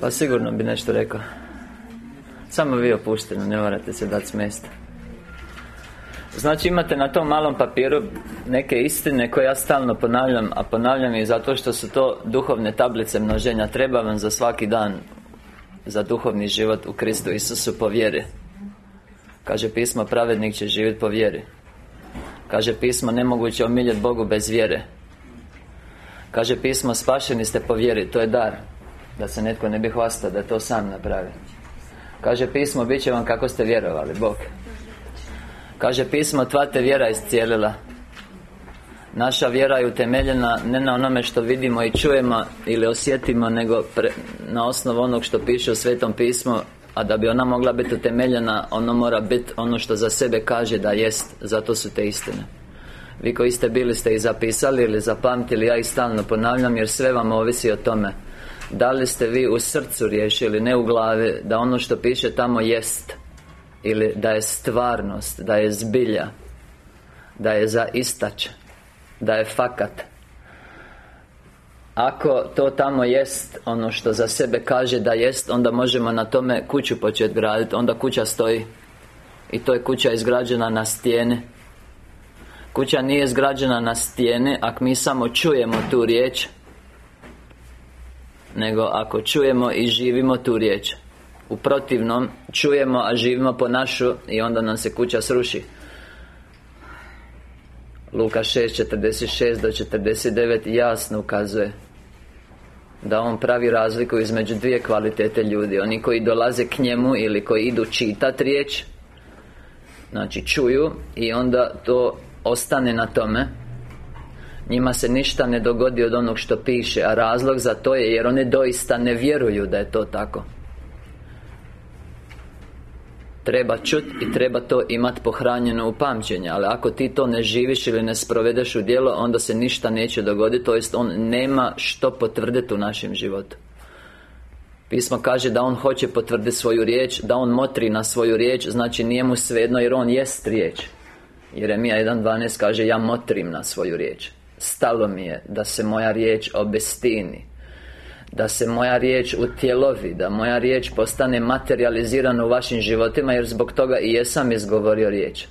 Pa sigurno bi nešto rekao. Samo vi opušteno, ne morate se dati smjesta Znači imate na tom malom papiru neke istine koje ja stalno ponavljam A ponavljam ih zato što su to duhovne tablice množenja. Treba vam za svaki dan Za duhovni život u Kristu Isusu po vjeri. Kaže pismo, pravednik će živjeti po vjeri Kaže pismo, nemoguće omiljeti Bogu bez vjere. Kaže pismo, spašeni ste po vjeri, to je dar. Da se netko ne bi hvastao da to sam napravi. Kaže pismo, bit će vam kako ste vjerovali, Bog. Kaže pismo, tva te vjera iscijelila. Naša vjera je utemeljena ne na onome što vidimo i čujemo ili osjetimo Nego na osnovu onog što piše u Svetom pismu A da bi ona mogla biti utemeljena Ono mora biti ono što za sebe kaže da jest Zato su te istine. Vi koji ste bili ste ih zapisali ili zapamtili Ja ih stalno ponavljam jer sve vam ovisi o tome. Da li ste vi u srcu riješili, ne u glavi Da ono što piše tamo jest Ili da je stvarnost, da je zbilja Da je za istać Da je fakat ako to tamo jest ono što za sebe kaže da jest Onda možemo na tome kuću početi graditi Onda kuća stoji I to je kuća izgrađena na stijeni Kuća nije izgrađena na stijeni Ako mi samo čujemo tu riječ Nego ako čujemo i živimo tu riječ. U protivnom Čujemo, a živimo po našu I onda nam se kuća sruši. Luka 6.46 do 49 jasno ukazuje da on pravi razliku između dvije kvalitete ljudi. Oni koji dolaze k njemu ili koji idu čitati riječ Znači čuju i onda to ostane na tome. Njima se ništa ne dogodi od onog što piše A razlog za to je jer oni doista ne vjeruju da je to tako Treba čut i treba to imati pohranjeno u pamćenje Ali ako ti to ne živiš ili ne sprovedeš u djelo Onda se ništa neće dogoditi To jest on nema što potvrditi u našem životu. Pismo kaže da on hoće potvrditi svoju riječ Da on motri na svoju riječ Znači nije mu svejedno jer on jest riječ. Jeremija 1.12 kaže Ja motrim na svoju riječ. Stalo mi je da se moja riječ obestini da se moja riječ utjelovi Da moja riječ postane materializirana u vašim životima Jer zbog toga i jesam izgovorio riječ.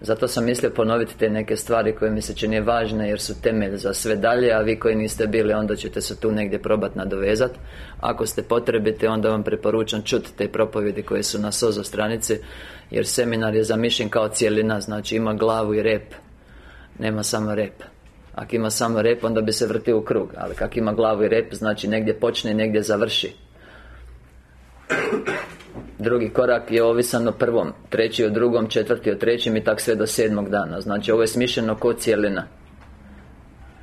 Zato sam mislio ponoviti te neke stvari koje mi se čini važne jer su temelj za sve dalje A vi koji niste bili onda ćete se tu negdje probati nadovezati Ako ste potrebite onda vam preporučam čuti te propovjedi koje su na SOZO stranici Jer seminar je zamišljen kao cijelina Znači ima glavu i rep. Nema samo rep ako ima samo rep, onda bi se vrtio u krug Ali kako ima glavu i rep, znači negdje počne i negdje završi. Drugi korak je ovisan o prvom Treći o drugom, četvrti o trećem I tak sve do sedmog dana. Znači ovo je smišljeno ko cijelina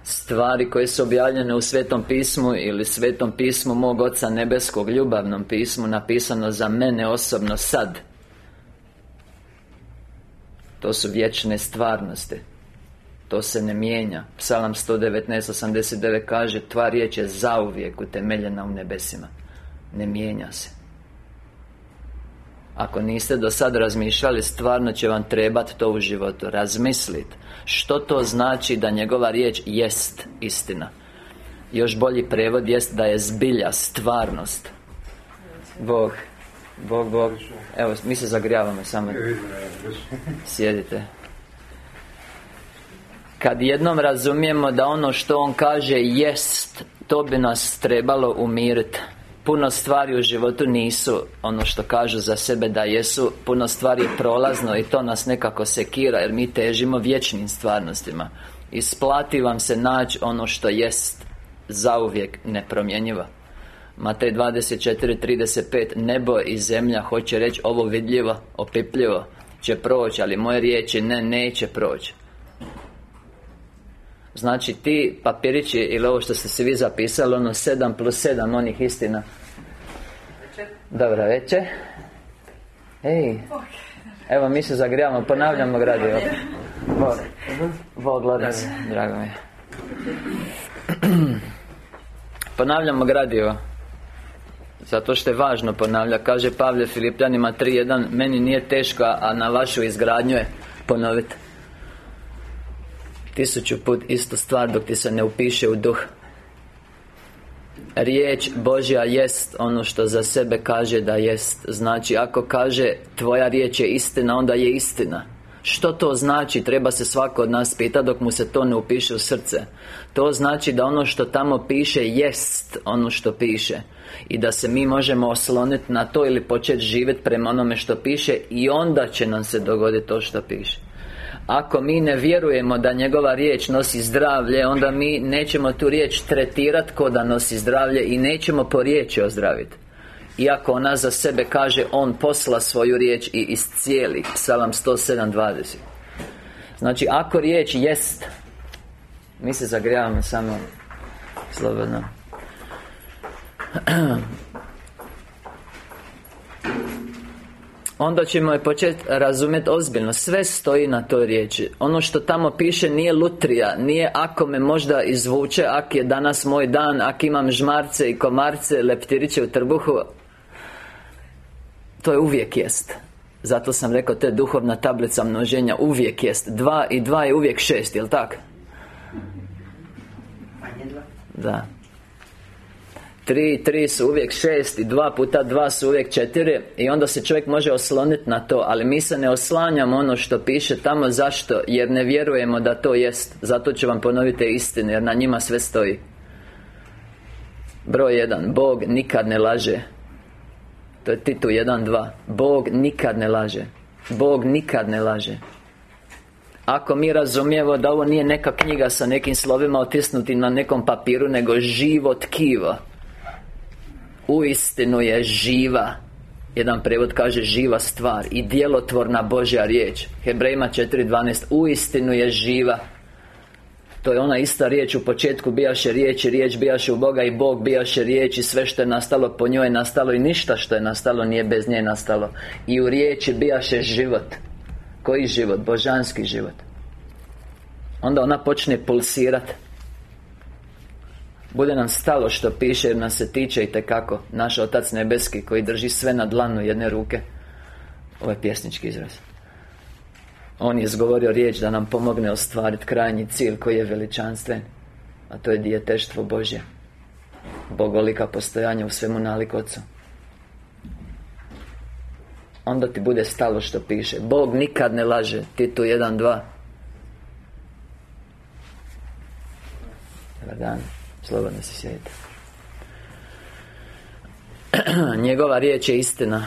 Stvari koje su objavljene u Svetom pismu Ili Svetom pismu mog Oca Nebeskog Ljubavnom pismu Napisano za mene osobno sad. To su vječne stvarnosti to se ne mijenja. Psalam 119.89 kaže Tva riječ je zauvijek utemeljena u nebesima. Ne mijenja se. Ako niste do sad razmišljali Stvarno će vam trebati to u životu. Razmisliti Što to znači da njegova riječ jest istina. Još bolji prevod jest da je zbilja, stvarnost. Bog Bog, Bog. Evo, mi se zagrijavamo samo. Sjedite kad jednom razumijemo da ono što On kaže jest To bi nas trebalo umiriti Puno stvari u životu nisu ono što kažu za sebe da jesu Puno stvari je prolazno i to nas nekako sekira Jer mi težimo vječnim stvarnostima. Isplati vam se naći ono što jest Zauvijek nepromjenjivo. Matej 24.35 Nebo i zemlja hoće reći ovo vidljivo, opipljivo Će proći, ali moje riječi ne, neće proći Znači ti papirići ili ovo što ste se vi zapisali Ono 7 plus 7 onih istina. Dobra večer. Ej Evo mi se zagrijamo, ponavljamo gradivo. Bog. Bog drago mi je. Ponavljamo gradivo. Zato što je važno ponavlja. Kaže Pavle Filipljanima 3.1 Meni nije teško, a na vašu izgradnju je ponoviti Tisuću put istu stvar dok ti se ne upiše u duh. Riječ Božja jest ono što za sebe kaže da jest. Znači, ako kaže Tvoja riječ je istina, onda je istina. Što to znači? Treba se svako od nas pita dok mu se to ne upiše u srce. To znači da ono što tamo piše jest ono što piše. I da se mi možemo osloniti na to ili početi živjeti prema onome što piše I onda će nam se dogoditi to što piše ako mi ne vjerujemo da njegova riječ nosi zdravlje Onda mi nećemo tu riječ tretirati ko da nosi zdravlje I nećemo po riječi ozdraviti iako ona za sebe kaže On posla svoju riječ i iscijeli Psalam 107.20 Znači, ako riječ jest Mi se zagrijavamo samo Slobodno Onda ćemo je početi razumjeti ozbiljno. Sve stoji na toj riječi. Ono što tamo piše nije lutrija Nije ako me možda izvuče Ak je danas moj dan Ak imam žmarce i komarce Leptiriće u trbuhu. To je uvijek jest. Zato sam rekao, to je duhovna tablica množenja Uvijek jest. Dva i dva je uvijek šest, jel tak? Da Tri tri su uvijek šest I dva puta dva su uvijek četiri I onda se čovjek može osloniti na to Ali mi se ne oslanjamo ono što piše tamo Zašto? Jer ne vjerujemo da to jest. Zato ću vam ponoviti istine Jer na njima sve stoji. Broj jedan Bog nikad ne laže. To je Titu 1.2 Bog nikad ne laže. Bog nikad ne laže. Ako mi razumijemo da ovo nije neka knjiga sa nekim slovima otisnutim na nekom papiru Nego živo tkivo Uistinu je živa. Jedan prevod kaže živa stvar I djelotvorna Božja riječ. Hebrejima 4.12 Uistinu je živa. To je ona ista riječ u početku bijaše riječ i riječ bijaše u Boga i Bog bijaše riječ i sve što je nastalo po njoj je nastalo i ništa što je nastalo nije bez nje nastalo. I u riječi bijaše život. Koji život? Božanski život. Onda ona počne pulsirati bude nam stalo što piše jer nas se tiče i kako Naš Otac Nebeski koji drži sve na dlanu jedne ruke. Ovo je pjesnički izraz. On je izgovorio riječ da nam pomogne ostvariti krajnji cilj koji je veličanstven A to je dijeteštvo Božje. Bogolika postojanja u svemu nalik Onda ti bude stalo što piše. Bog nikad ne laže. Titu 1.2 Dobar dan Slobodno se sjedite Njegova riječ je istina.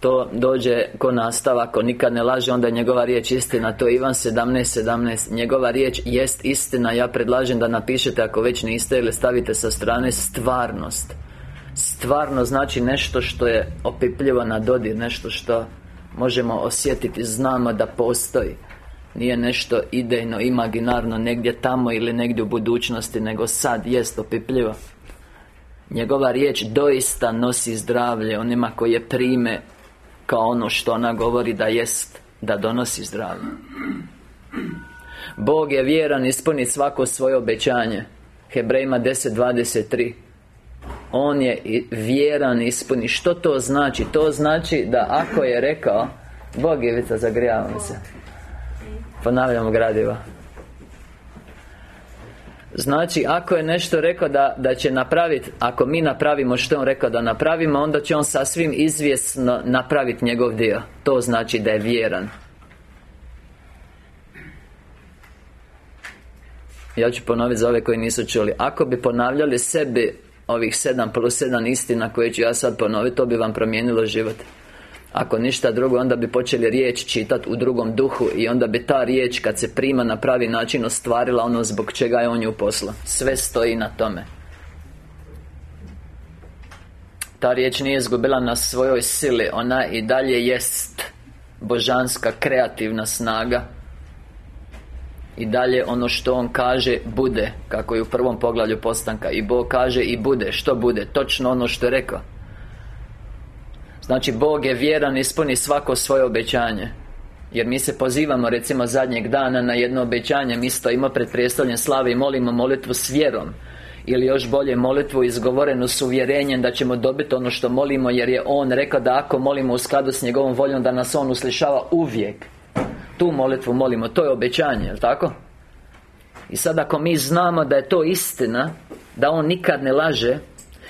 To dođe ko nastava, ako nikad ne laže, onda je njegova riječ istina. To je Ivan 17.17 17. Njegova riječ jest istina. Ja predlažem da napišete ako već niste Ili stavite sa strane stvarnost. Stvarno znači nešto što je opipljivo na dodir Nešto što možemo osjetiti. Znamo da postoji Nije nešto idejno, imaginarno Negdje tamo ili negdje u budućnosti Nego sad jest opipljivo. Njegova riječ doista nosi zdravlje Onima koji je prime kao ono što ona govori da jest Da donosi zdravlje. Bog je vjeran ispuni svako svoje obećanje. Hebrejima 10.23 On je vjeran ispuni. Što to znači? To znači da ako je rekao Bog je vica, zagrijavamo se Ponavljamo gradiva Znači, ako je nešto rekao da, da će napraviti Ako mi napravimo što on rekao da napravimo Onda će on sasvim izvjesno napraviti njegov dio. To znači da je vjeran. Ja ću ponoviti za ove koji nisu čuli. Ako bi ponavljali sebi Ovih sedam plus sedam istina koje ću ja sad ponoviti To bi vam promijenilo život ako ništa drugo, onda bi počeli riječ čitati u drugom duhu I onda bi ta riječ, kad se prima na pravi način Ostvarila ono zbog čega je on ju posla Sve stoji na tome. Ta riječ nije izgubila na svojoj sili. Ona i dalje jest Božanska, kreativna snaga. I dalje ono što On kaže bude Kako je u prvom poglavlju postanka. I Bog kaže i bude. Što bude? Točno ono što je rekao Znači, Bog je vjeran, ispuni svako svoje obećanje. Jer mi se pozivamo recimo zadnjeg dana na jedno obećanje Mi stojimo pred predstavljen slave i molimo molitvu s vjerom. Ili još bolje molitvu izgovorenu s uvjerenjem da ćemo dobiti ono što molimo Jer je On rekao da ako molimo u skladu s njegovom voljom da nas On uslišava uvijek. Tu molitvu molimo, to je obećanje, jel tako? I sad ako mi znamo da je to istina Da On nikad ne laže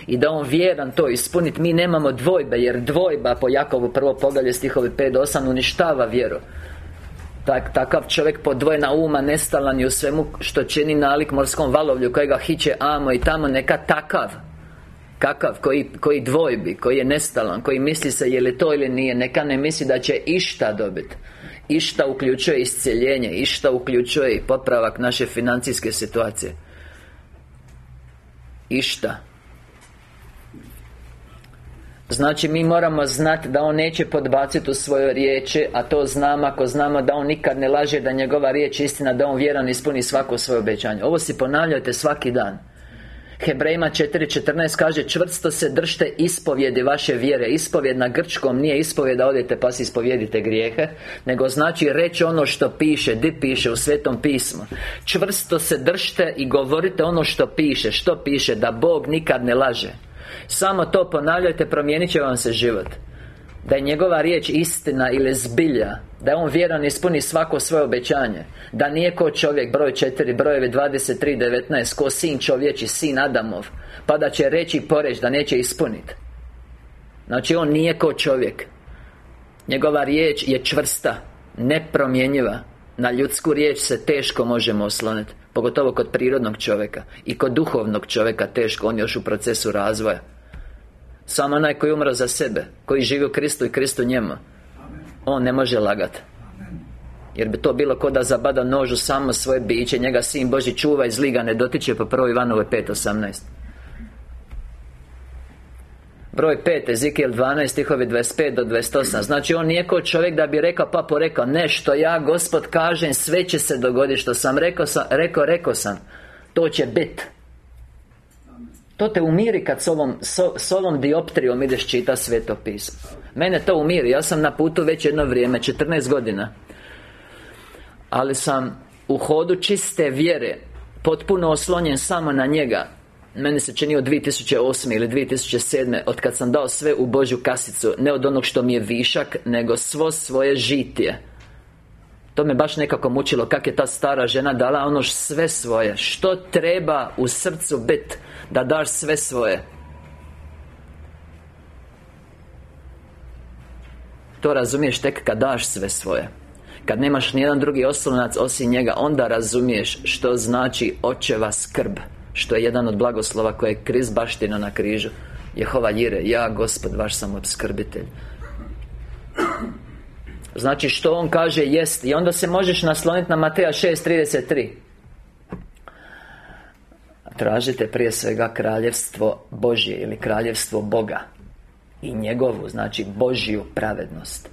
i da on vjeran to ispuniti Mi nemamo dvojbe Jer dvojba po Jakovu prvo poglavlje stihovi 5 do 8 uništava vjeru. Tak, Takav čovjek podvojena uma Nestalan i u svemu što čini nalik morskom valovlju Kojega hiće amo i tamo Neka takav Kakav, koji, koji dvojbi, koji je nestalan Koji misli se je li to ili nije Neka ne misli da će išta dobiti Išta uključuje iscjeljenje Išta uključuje i popravak naše financijske situacije. Išta Znači mi moramo znati da On neće podbaciti u svoje riječi A to znamo ako znamo da On nikad ne laže Da njegova riječ istina Da On vjeran ispuni svako svoje obećanje. Ovo si ponavljajte svaki dan. Hebrejima 4.14 kaže Čvrsto se držte ispovjedi vaše vjere. Ispovjed na grčkom nije ispovjed da odete pa si ispovjedite grijehe Nego znači reći ono što piše Di piše u Svetom pismu. Čvrsto se držte i govorite ono što piše. Što piše? Da Bog nikad ne laže samo to ponavljajte, promijenit će vam se život. Da je njegova riječ istina ili zbilja Da je on vjeran ispuni svako svoje obećanje Da nije ko čovjek broj četiri brojevi 23, 19 Ko sin čovječi, sin Adamov Pa da će reći i poreći da neće ispuniti Znači on nije ko čovjek. Njegova riječ je čvrsta Nepromjenjiva. Na ljudsku riječ se teško možemo osloniti Pogotovo kod prirodnog čovjeka. I kod duhovnog čovjeka teško On još u procesu razvoja Samo onaj koji umro za sebe Koji živi u Kristu i Kristu njemu On ne može lagati jer bi to bilo kod da zabada nožu samo svoje biće Njega Sin Boži čuva i zli ga ne dotiče po 1. Ivanove 5.18 Broj 5, Ezekiel 12, stihovi 25 do 28 Znači on nije kao čovjek da bi rekao pa porekao Nešto ja, Gospod, kažem Sve će se dogoditi Što sam rekao, sam, rekao, rekao sam To će bit To te umiri kad s ovom, s ovom dioptrijom ideš čita sveto pismo Mene to umiri Ja sam na putu već jedno vrijeme 14 godina Ali sam u hodu čiste vjere Potpuno oslonjen samo na njega meni se čini od 2008. ili 2007. Od kad sam dao sve u Božju kasicu Ne od onog što mi je višak Nego svo svoje žitije To me baš nekako mučilo Kak je ta stara žena dala ono sve svoje. Što treba u srcu bit Da daš sve svoje? To razumiješ tek kad daš sve svoje. Kad nemaš nijedan drugi oslonac osim njega Onda razumiješ što znači očeva skrb što je jedan od blagoslova koje je kriz baština na križu. Jehova Jire, ja gospod vaš sam obskrbitelj Znači što on kaže jest. I onda se možeš nasloniti na Mateja 6.33 Tražite prije svega kraljevstvo Božje Ili kraljevstvo Boga I njegovu, znači Božju pravednost.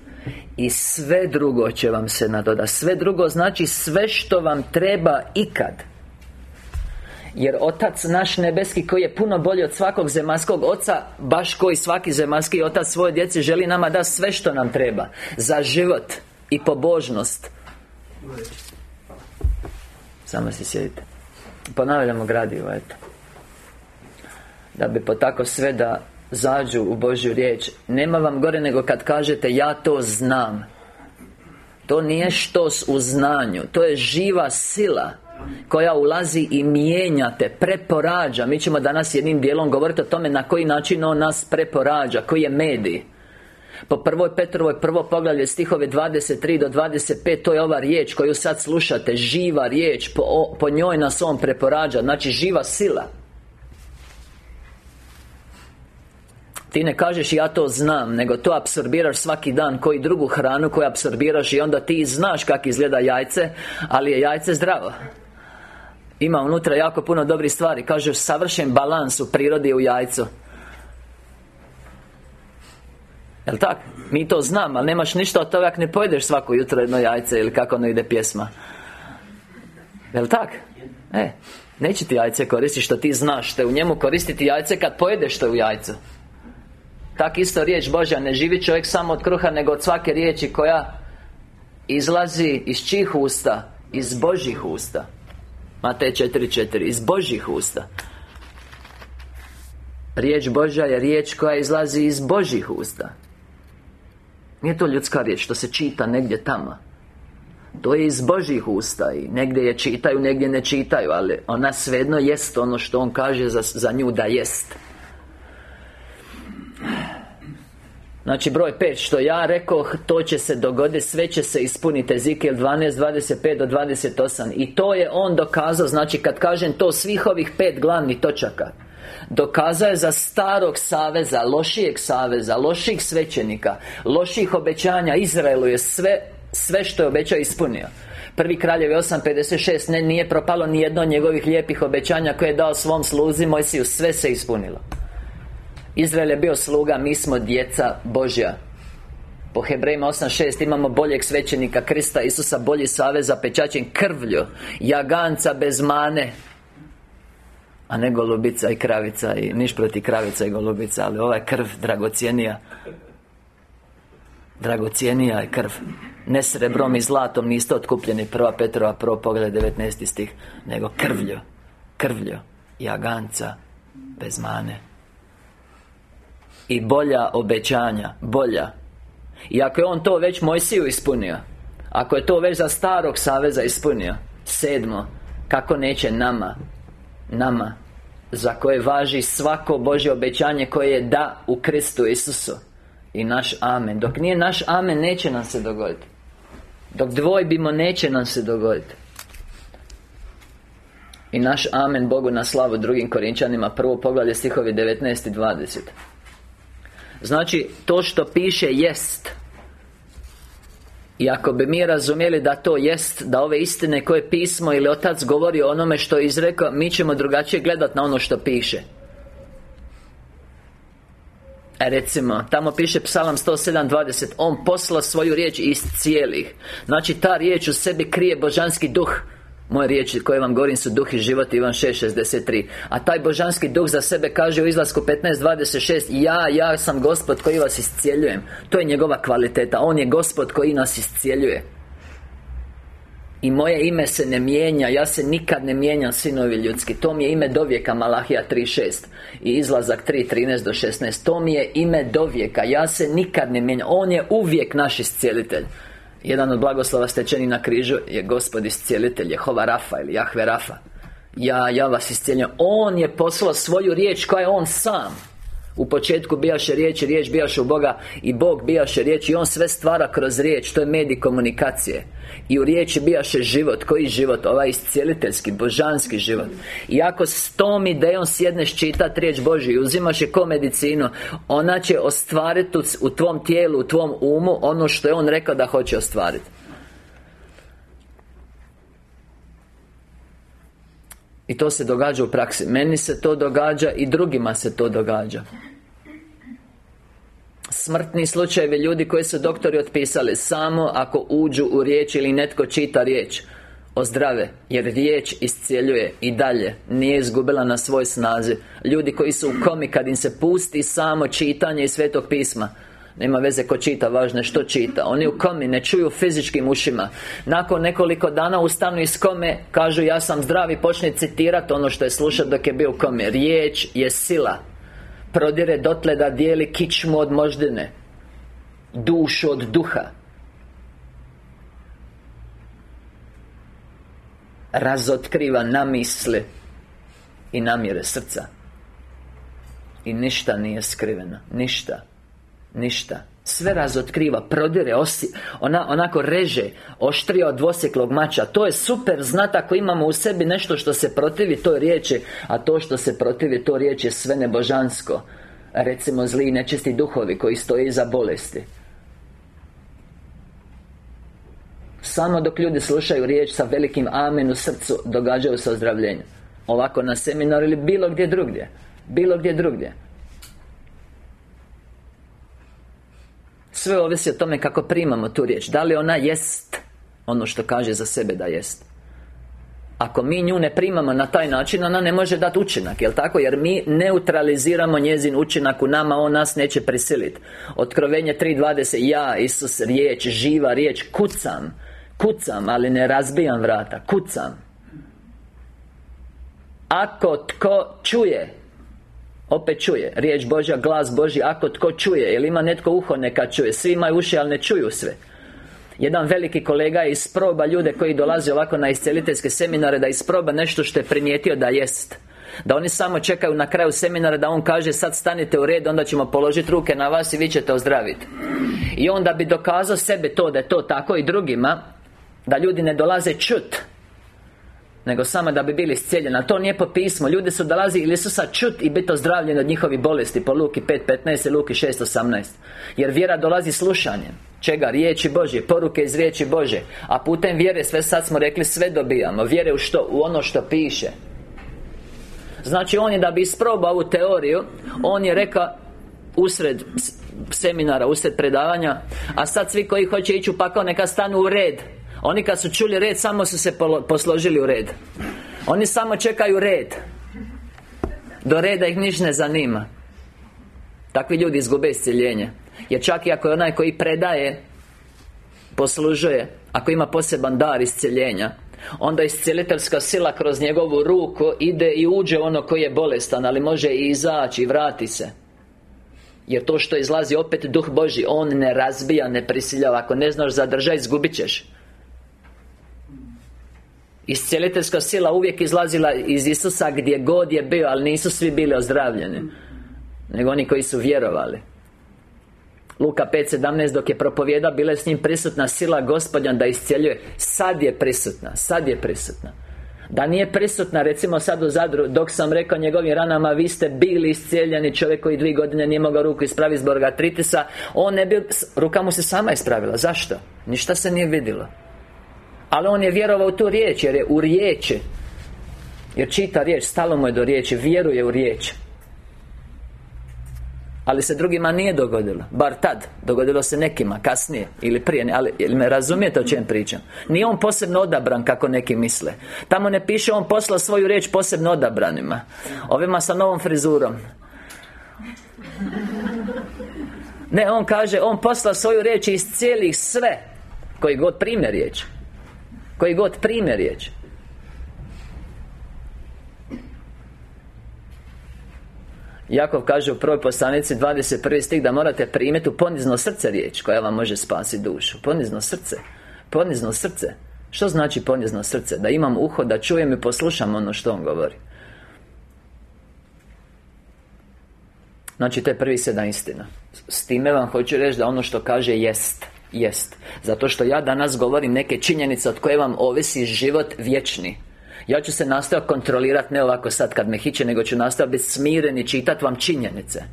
I sve drugo će vam se nadoda Sve drugo znači sve što vam treba ikad jer Otac naš nebeski koji je puno bolji od svakog zemaljskog oca Baš koji svaki zemaljski otac svoje djeci želi nama da sve što nam treba. Za život i pobožnost. Samo si sjedite Ponavljamo gradivo, eto. Da bi potako sve da zađu u Božju riječ Nema vam gore nego kad kažete ja to znam. To nije štos u znanju To je živa sila koja ulazi i mijenja te, preporađa. Mi ćemo danas jednim dijelom govoriti o tome na koji način On nas preporađa, koji je medij. Po prvoj Petrovoj prvo poglavlje stihove 23 do 25 To je ova riječ koju sad slušate Živa riječ Po, po njoj nas On preporađa Znači živa sila. Ti ne kažeš ja to znam Nego to apsorbiraš svaki dan Koji drugu hranu koju apsorbiraš I onda ti znaš kako izgleda jajce Ali je jajce zdravo ima unutra jako puno dobrih stvari. Kaže savršen balans u prirodi u jajcu. Jel' tak? Mi to znam, ali nemaš ništa od toga ako ne pojedeš svako jutro jedno jajce Ili kako ono ide pjesma. Jel' tak? E, neće ti jajce koristiti što ti znaš Te u njemu koristiti jajce kad pojedeš što u jajcu. Tak isto riječ Božja Ne živi čovjek samo od kruha Nego od svake riječi koja Izlazi iz čih usta Iz Božjih usta Matej 4.4 Iz Božjih usta. Riječ Božja je riječ koja izlazi iz Božjih usta. Nije to ljudska riječ, što se čita negdje tamo. To je iz Božih usta i negdje je čitaju, negdje ne čitaju Ali ona svejedno jest ono što on kaže za, za nju da jest Znači broj 5 što ja rekao to će se dogoditi sve će se ispuniti Ezekiel 12, 25 do 28 I to je on dokazao Znači kad kažem to svih ovih pet glavnih točaka Dokazao je za starog saveza, lošijeg saveza, loših svećenika Loših obećanja Izraelu je sve, sve što je obećao ispunio. Prvi kraljevi 8.56 ne, Nije propalo ni jedno od njegovih lijepih obećanja Koje je dao svom sluzi Mojsiju Sve se ispunilo Izrael je bio sluga, mi smo djeca Božja. Po Hebrejima 8.6 imamo boljeg svećenika Krista Isusa Bolji savez zapečaćen krvlju Jaganca bez mane A ne golubica i kravica i Niš proti kravica i golubica Ali ova je krv dragocijenija. Dragocijenija je krv. Ne srebrom i zlatom niste otkupljeni Prva Petrova, prvo pogled 19. stih Nego krvlju Krvlju Jaganca Bez mane i bolja obećanja Bolja. I ako je on to već Mojsiju ispunio Ako je to već za starog saveza ispunio Sedmo Kako neće nama Nama Za koje važi svako Božje obećanje koje je da u Kristu Isusu. I naš amen. Dok nije naš amen neće nam se dogoditi Dok dvojbimo neće nam se dogoditi i naš amen Bogu na slavu drugim Korinčanima Prvo poglavlje stihovi 19 i 20 Znači, to što piše jest. I ako bi mi razumjeli da to jest Da ove istine koje pismo ili otac govori o onome što je izrekao Mi ćemo drugačije gledati na ono što piše. E recimo, tamo piše Psalam 107.20 On posla svoju riječ iz cijelih. Znači ta riječ u sebi krije božanski duh moje riječi koje vam govorim su duh i život Ivan 6.63 A taj božanski duh za sebe kaže u izlasku 15.26 Ja, ja sam gospod koji vas iscijeljujem. To je njegova kvaliteta On je gospod koji nas iscijeljuje. I moje ime se ne mijenja Ja se nikad ne mijenjam sinovi ljudski. To mi je ime dovijeka Malahija 3.6 I izlazak 3.13 do 16 To mi je ime dovijeka Ja se nikad ne mijenjam. On je uvijek naš iscijelitelj jedan od blagoslova stečeni na križu je Gospod iscijelitelj Jehova Rafa ili Jahve Rafa. Ja, ja vas iscijeljujem. On je poslao svoju riječ koja je On sam u početku bijaše riječ riječ bijaše u Boga I Bog bijaše riječ I On sve stvara kroz riječ To je medij komunikacije. I u riječi bijaše život Koji život? Ovaj iscijeliteljski, božanski život. I ako s tom idejom sjedneš čitat riječ Božju I uzimaš je ko medicinu Ona će ostvariti u tvom tijelu, u tvom umu Ono što je On rekao da hoće ostvariti I to se događa u praksi. Meni se to događa i drugima se to događa. Smrtni slučajevi ljudi koji su doktori otpisali Samo ako uđu u riječ ili netko čita riječ Ozdrave Jer riječ iscijeljuje i dalje Nije izgubila na svoj snazi. Ljudi koji su u komi kad im se pusti samo čitanje iz Svetog pisma nema veze ko čita, važno je što čita. Oni u komi ne čuju fizičkim ušima. Nakon nekoliko dana ustanu iz kome Kažu ja sam zdrav i počne citirati ono što je slušao dok je bio u komi. Riječ je sila. Prodire dotle da dijeli kičmu od moždine. Dušu od duha. Razotkriva namisli I namjere srca. I ništa nije skriveno. Ništa Ništa. Sve razotkriva, prodire, osi, ona, onako reže Oštrija od dvoseklog mača. To je super znat ako imamo u sebi nešto što se protivi toj riječi A to što se protivi to riječi je sve nebožansko. Recimo zli i nečisti duhovi koji stoje iza bolesti. Samo dok ljudi slušaju riječ sa velikim amen u srcu Događaju se ozdravljenje Ovako na seminaru ili bilo gdje drugdje. Bilo gdje drugdje Sve ovisi o tome kako primamo tu riječ. Da li ona jest Ono što kaže za sebe da jest. Ako mi nju ne primamo na taj način Ona ne može dati učinak, jel tako? Jer mi neutraliziramo njezin učinak u nama On nas neće prisiliti Otkrovenje 3.20 Ja, Isus, riječ, živa riječ Kucam. Kucam, ali ne razbijam vrata Kucam. Ako tko čuje opet čuje Riječ Božja, glas Božji Ako tko čuje Ili ima netko uho neka čuje. Svi imaju uši, ali ne čuju sve. Jedan veliki kolega je isproba ljude koji dolaze ovako na isceliteljske seminare Da isproba nešto što je primijetio da jest. Da oni samo čekaju na kraju seminara da on kaže sad stanite u red Onda ćemo položiti ruke na vas i vi ćete ozdraviti I onda bi dokazao sebe to da je to tako i drugima Da ljudi ne dolaze čut nego samo da bi bili iscijeljeni A to nije po pismu. Ljudi su dolazili ili su sad čut i biti ozdravljeni od njihovih bolesti Po Luki 5.15 i Luki 6.18 Jer vjera dolazi slušanjem. Čega? Riječi Božje, poruke iz riječi Bože A putem vjere sve sad smo rekli sve dobijamo. Vjere u što? U ono što piše. Znači on je da bi isprobao ovu teoriju On je rekao Usred seminara, usred predavanja A sad svi koji hoće ići u pakao neka stanu u red Oni kad su čuli red samo su se posložili u red. Oni samo čekaju red. Do reda ih niš ne zanima. Takvi ljudi izgube isciljenje. Jer čak i ako je onaj koji predaje Poslužuje Ako ima poseban dar isciljenja Onda iscijeliteljska sila kroz njegovu ruku Ide i uđe ono koji je bolestan Ali može i izaći i vrati se. Jer to što izlazi opet Duh Boži On ne razbija, ne prisiljava. Ako ne znaš zadržaj, izgubit ćeš Iscijeliteljska sila uvijek izlazila iz Isusa gdje god je bio Ali nisu svi bili ozdravljeni Nego oni koji su vjerovali. Luka 5.17 dok je propovjeda Bila je s njim prisutna sila gospodja da iscjeljuje. Sad je prisutna Sad je prisutna. Da nije prisutna, recimo sad u Zadru Dok sam rekao njegovim ranama Vi ste bili iscijeljeni Čovjek koji dvije godine nije mogao ruku ispraviti zbog artritisa On ne bi... Ruka mu se sama ispravila. Zašto? Ništa se nije vidjelo Ali on je vjerovao u tu riječ Jer je u riječi. Jer čita riječ, stalo mu je do riječi Vjeruje u riječ. Ali se drugima nije dogodilo Bar tad. Dogodilo se nekima kasnije Ili prije. Ali ili me razumijete o čem pričam? Nije on posebno odabran kako neki misle. Tamo ne piše on posla svoju riječ posebno odabranima. Ovima sa novom frizurom. Ne, on kaže On posla svoju riječ iz cijelih sve Koji god prime riječ Koji god prime riječ Jakov kaže u prvoj poslanici 21. stih da morate primiti u ponizno srce riječ koja vam može spasiti dušu. Ponizno srce. Ponizno srce. Što znači ponizno srce? Da imam uho, da čujem i poslušam ono što on govori. Znači to je prvi sedam istina. S time vam hoću reći da ono što kaže jest Jest. Zato što ja danas govorim neke činjenice od koje vam ovisi život vječni. Ja ću se nastojati kontrolirati ne ovako sad kad me hiće Nego ću nastojati biti smiren i čitati vam činjenice.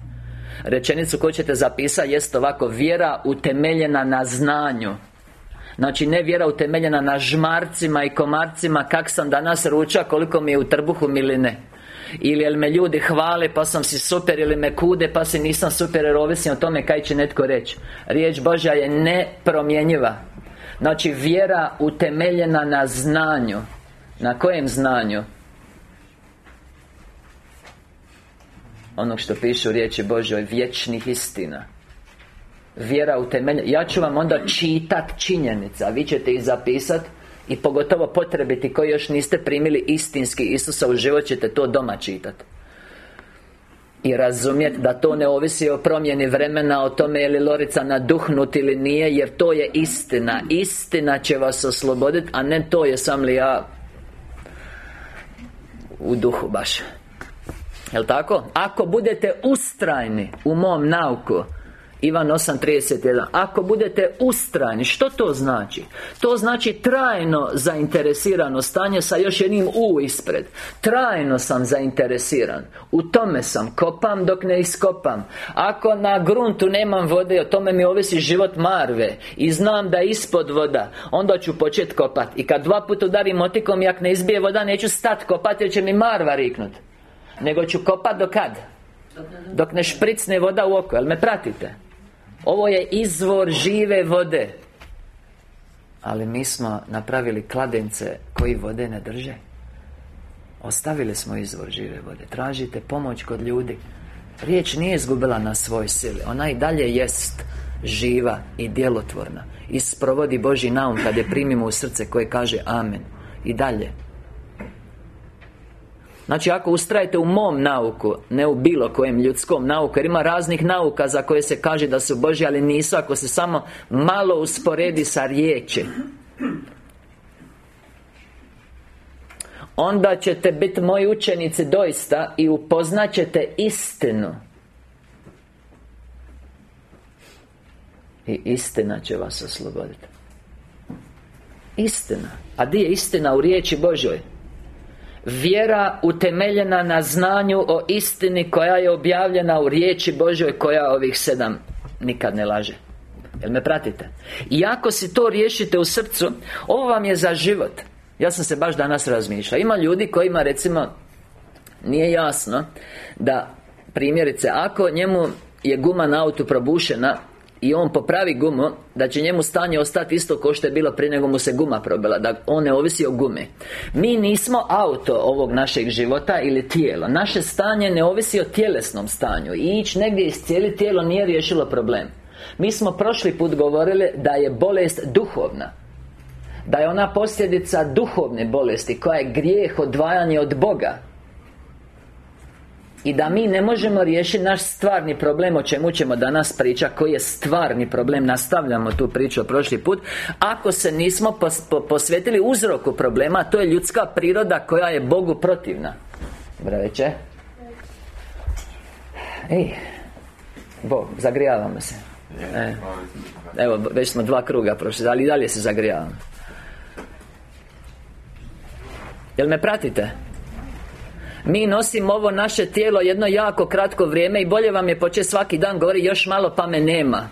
Rečenicu koju ćete zapisati jest ovako Vjera utemeljena na znanju. Znači ne vjera utemeljena na žmarcima i komarcima Kak sam danas ruča, koliko mi je u trbuhu ili ne ili jel me ljudi hvale pa sam si super Ili me kude pa si nisam super Jer ovisi o tome kaj će netko reći Riječ Božja je nepromjenjiva. Znači vjera utemeljena na znanju. Na kojem znanju? Onog što piše u riječi Božoj Vječnih istina. Vjera u temelj Ja ću vam onda čitat činjenica. Vi ćete ih zapisat I pogotovo potrebiti koji još niste primili istinski Isusa u život ćete to doma čitat. I razumjeti da to ne ovisi o promjeni vremena O tome je li Lorica naduhnut ili nije Jer to je istina. Istina će vas osloboditi A ne to je sam li ja u duhu baš. Jel' tako? Ako budete ustrajni u mom nauku Ivan 8.31 Ako budete ustrajni, što to znači? To znači trajno zainteresirano stanje sa još jednim U ispred. Trajno sam zainteresiran. U tome sam, kopam dok ne iskopam. Ako na gruntu nemam vode, o tome mi ovisi život marve. I znam da je ispod voda. Onda ću počet kopat. I kad dva puta udarim motikom i ako ne izbije voda Neću stat kopat jer će mi marva riknut. Nego ću kopat do kad? Dok ne špricne voda u oko, jel me pratite? Ovo je izvor žive vode. Ali mi smo napravili kladence koji vode ne drže. Ostavili smo izvor žive vode. Tražite pomoć kod ljudi. Riječ nije izgubila na svoj sili. Ona i dalje jest živa i djelotvorna. I sprovodi Boži naum kad je primimo u srce koje kaže Amen. I dalje Znači ako ustrajete u mom nauku Ne u bilo kojem ljudskom nauku Jer ima raznih nauka za koje se kaže da su Boži Ali nisu ako se samo malo usporedi sa riječi. Onda ćete biti moji učenici doista I upoznat ćete istinu. I istina će vas osloboditi. Istina. A di je istina u riječi Božoj? Vjera utemeljena na znanju o istini koja je objavljena u riječi Božoj koja ovih sedam nikad ne laže. Jel me pratite? I ako si to riješite u srcu Ovo vam je za život. Ja sam se baš danas razmišljao. Ima ljudi kojima recimo Nije jasno Da Primjerice, ako njemu je guma na autu probušena i on popravi gumu Da će njemu stanje ostati isto kao što je bilo prije nego mu se guma probila Da on ne ovisi o gume Mi nismo auto ovog našeg života ili tijelo. Naše stanje ne ovisi o tjelesnom stanju. I ići negdje cijeli tijelo nije riješilo problem. Mi smo prošli put govorili da je bolest duhovna. Da je ona posljedica duhovne bolesti Koja je grijeh odvajanje od Boga i da mi ne možemo riješiti naš stvarni problem O čemu ćemo danas pričati Koji je stvarni problem Nastavljamo tu priču prošli put Ako se nismo posvetili uzroku problema To je ljudska priroda koja je Bogu protivna Dobro večer Ej Bog, zagrijavamo se e. Evo, već smo dva kruga prošli Ali i dalje se zagrijavamo Jel me pratite? Mi nosimo ovo naše tijelo jedno jako kratko vrijeme I bolje vam je početi svaki dan govori još malo pa me nema.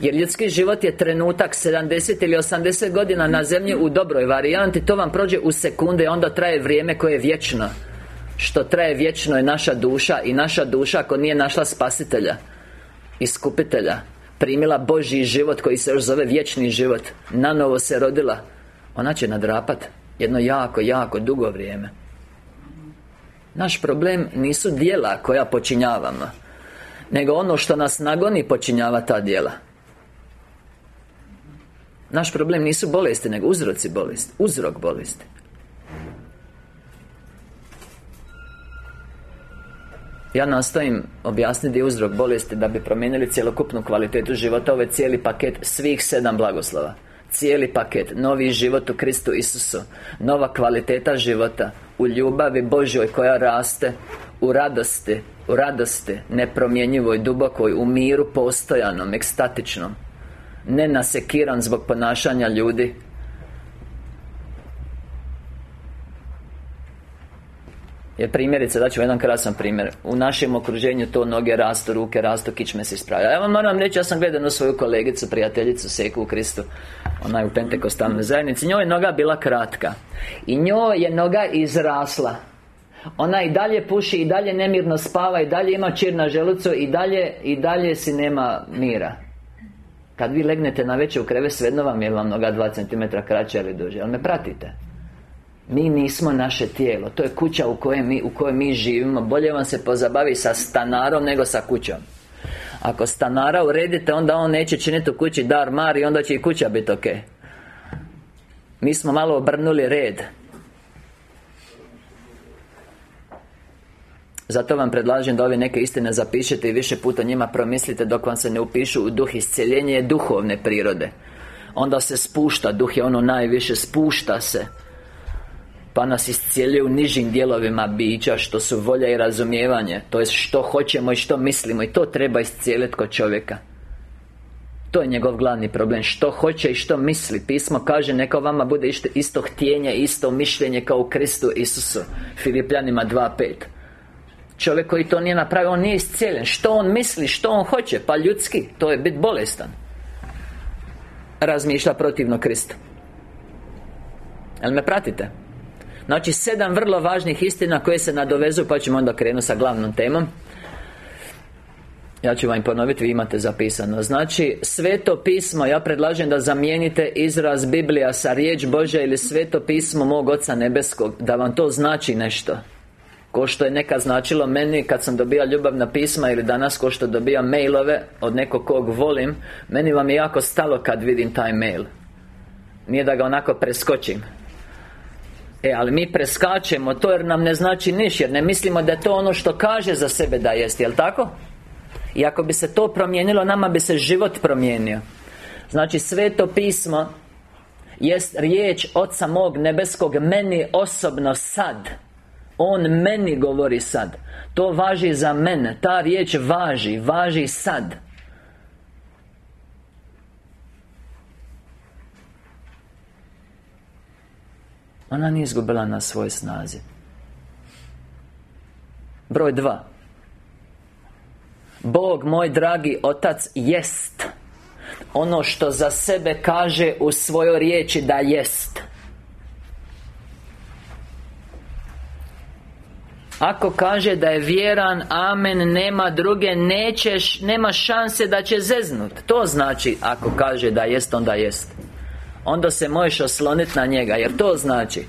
Jer ljudski život je trenutak 70 ili 80 godina na zemlji u dobroj varijanti To vam prođe u sekunde onda traje vrijeme koje je vječno. Što traje vječno je naša duša I naša duša ako nije našla spasitelja Iskupitelja Primila Božji život koji se još zove vječni život Nanovo se rodila Ona će nadrapat Jedno jako, jako dugo vrijeme naš problem nisu dijela koja počinjavamo Nego ono što nas nagoni počinjava ta dijela Naš problem nisu bolesti, nego uzroci bolesti Uzrok bolesti. Ja nastojim objasniti uzrok bolesti Da bi promijenili cjelokupnu kvalitetu života Ovo je cijeli paket svih sedam blagoslova Cijeli paket Novi život u Kristu Isusu Nova kvaliteta života U ljubavi Božoj koja raste U radosti U radosti Nepromjenjivoj, dubokoj U miru postojanom, ekstatičnom Ne nasekiran zbog ponašanja ljudi Je primjerice, da ću jedan krasan primjer. U našem okruženju to noge rastu, ruke rastu, kičme se ispravlja Ja vam moram reći, ja sam gledan u svoju kolegicu, prijateljicu Seku u Kristu. Ona je u Pentekostalnoj zajednici. Njoj je noga bila kratka. I njoj je noga izrasla. Ona i dalje puši, i dalje nemirno spava I dalje ima čir na želucu I dalje, i dalje si nema mira. Kad vi legnete na veće u kreve Svedno vam je vam noga 2 cm kraća ili duže. Ali me pratite mi nismo naše tijelo To je kuća u kojoj mi, u kojoj mi živimo. Bolje vam se pozabavi sa stanarom nego sa kućom. Ako stanara uredite Onda on neće činiti u kući dar mar I onda će i kuća biti ok Mi smo malo obrnuli red. Zato vam predlažem da ove neke istine zapišete i više puta njima promislite dok vam se ne upišu u duh iscijeljenje duhovne prirode. Onda se spušta, duh je ono najviše, spušta se pa nas iscijeljuje u nižim dijelovima bića Što su volja i razumijevanje To je što hoćemo i što mislimo I to treba iscijeliti kod čovjeka. To je njegov glavni problem Što hoće i što misli. Pismo kaže neka vama bude isto htjenje Isto mišljenje kao u Kristu Isusu. Filipljanima 2.5 Čovjek koji to nije napravio On nije iscijeljen. Što on misli, što on hoće? Pa ljudski To je bit bolestan. Razmišlja protivno Kristu. Jel me pratite? Znači, sedam vrlo važnih istina koje se nadovezuju Pa ćemo onda krenuti sa glavnom temom. Ja ću vam ponoviti, vi imate zapisano. Znači, sveto pismo Ja predlažem da zamijenite izraz Biblija sa riječ Božja Ili sveto pismo mog Oca Nebeskog Da vam to znači nešto. Ko što je nekad značilo meni kad sam dobija ljubavna pisma Ili danas ko što dobija mailove Od nekog kog volim Meni vam je jako stalo kad vidim taj mail. Nije da ga onako preskočim E, ali mi preskačemo to jer nam ne znači niš Jer ne mislimo da je to ono što kaže za sebe da jest, jel tako? I ako bi se to promijenilo, nama bi se život promijenio. Znači, sveto pismo Jest riječ Oca mog nebeskog Meni osobno sad. On meni govori sad. To važi za mene. Ta riječ važi, važi sad Ona nije izgubila na svojoj snazi. Broj dva. Bog, moj dragi Otac, jest Ono što za sebe kaže u svojoj riječi da jest. Ako kaže da je vjeran, amen, nema druge, nećeš, nema šanse da će zeznut. To znači, ako kaže da jest, onda jest Onda se možeš osloniti na njega Jer to znači?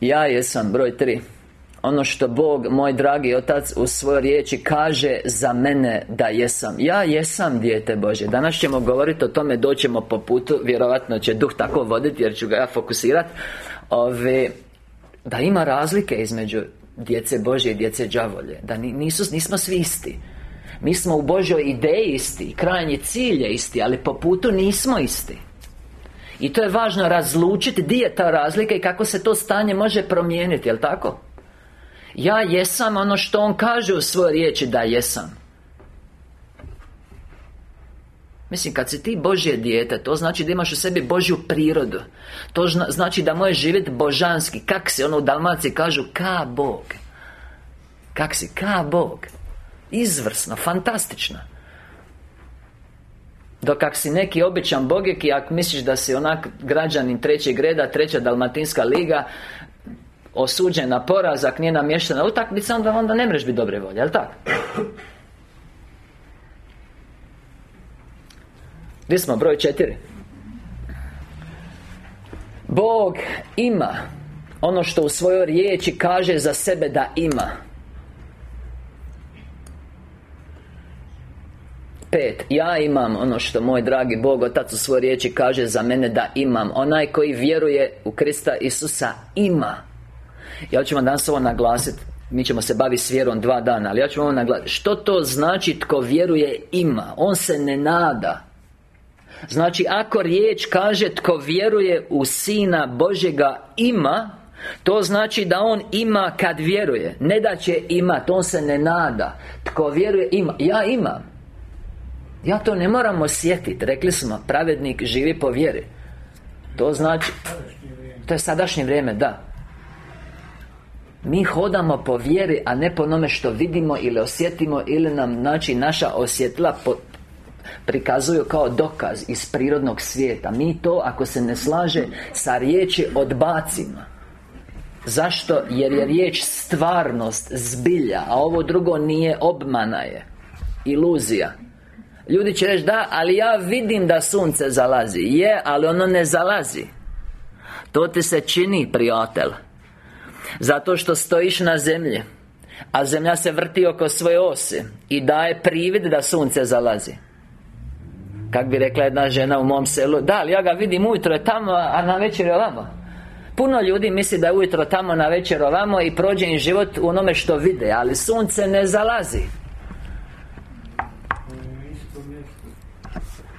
Ja jesam, broj tri. Ono što Bog, moj dragi Otac u svojoj riječi kaže za mene da jesam. Ja jesam dijete Bože. Danas ćemo govoriti o tome, doćemo po putu Vjerovatno će duh tako voditi jer ću ga ja fokusirati Ove, Da ima razlike između djece Bože i djece đavolje. Da nisu, nismo svi isti Mi smo u Božoj ideji isti Krajnji cilj je isti Ali po putu nismo isti. I to je važno razlučiti gdje je ta razlika i kako se to stanje može promijeniti, jel tako? Ja jesam ono što on kaže u svojoj riječi da jesam. Mislim, kad si ti Božje dijete To znači da imaš u sebi Božju prirodu. To znači da možeš živjeti božanski. Kak si, ono u Dalmaciji kažu Ka Bog. Kak si, ka Bog Izvrsno, fantastično dok ako si neki običan bogek I ako misliš da si onak građanin trećeg reda Treća Dalmatinska liga Osuđen na porazak, nije namještena utakmica Onda, onda ne mreš biti dobre volje, jel tako? Gdje smo? Broj četiri Bog ima Ono što u svojoj riječi kaže za sebe da ima Pet, ja imam ono što moj dragi Bog Otac u svojoj riječi kaže za mene da imam. Onaj koji vjeruje u Krista Isusa ima. Ja ću vam danas ovo naglasiti mi ćemo se baviti s vjerom dva dana Ali ja ću vam naglasiti Što to znači tko vjeruje ima? On se ne nada. Znači ako riječ kaže tko vjeruje u Sina Božjega ima To znači da on ima kad vjeruje. Ne da će imat, on se ne nada. Tko vjeruje ima. Ja imam ja to ne moram osjetiti Rekli smo, pravednik živi po vjeri. To znači To je sadašnje vrijeme, da. Mi hodamo po vjeri, a ne po onome što vidimo ili osjetimo Ili nam, znači, naša osjetla po, prikazuju kao dokaz iz prirodnog svijeta. Mi to, ako se ne slaže sa riječi odbacimo. Zašto? Jer je riječ stvarnost, zbilja A ovo drugo nije obmana je Iluzija Ljudi će reći da, ali ja vidim da sunce zalazi. Je, ali ono ne zalazi. To ti se čini, prijatelj. Zato što stojiš na zemlji A zemlja se vrti oko svoje ose I daje privid da sunce zalazi. Kak bi rekla jedna žena u mom selu Da, ali ja ga vidim ujutro je tamo, a na večer je ovamo. Puno ljudi misli da je ujutro tamo, na večer ovamo I prođe im život u onome što vide Ali sunce ne zalazi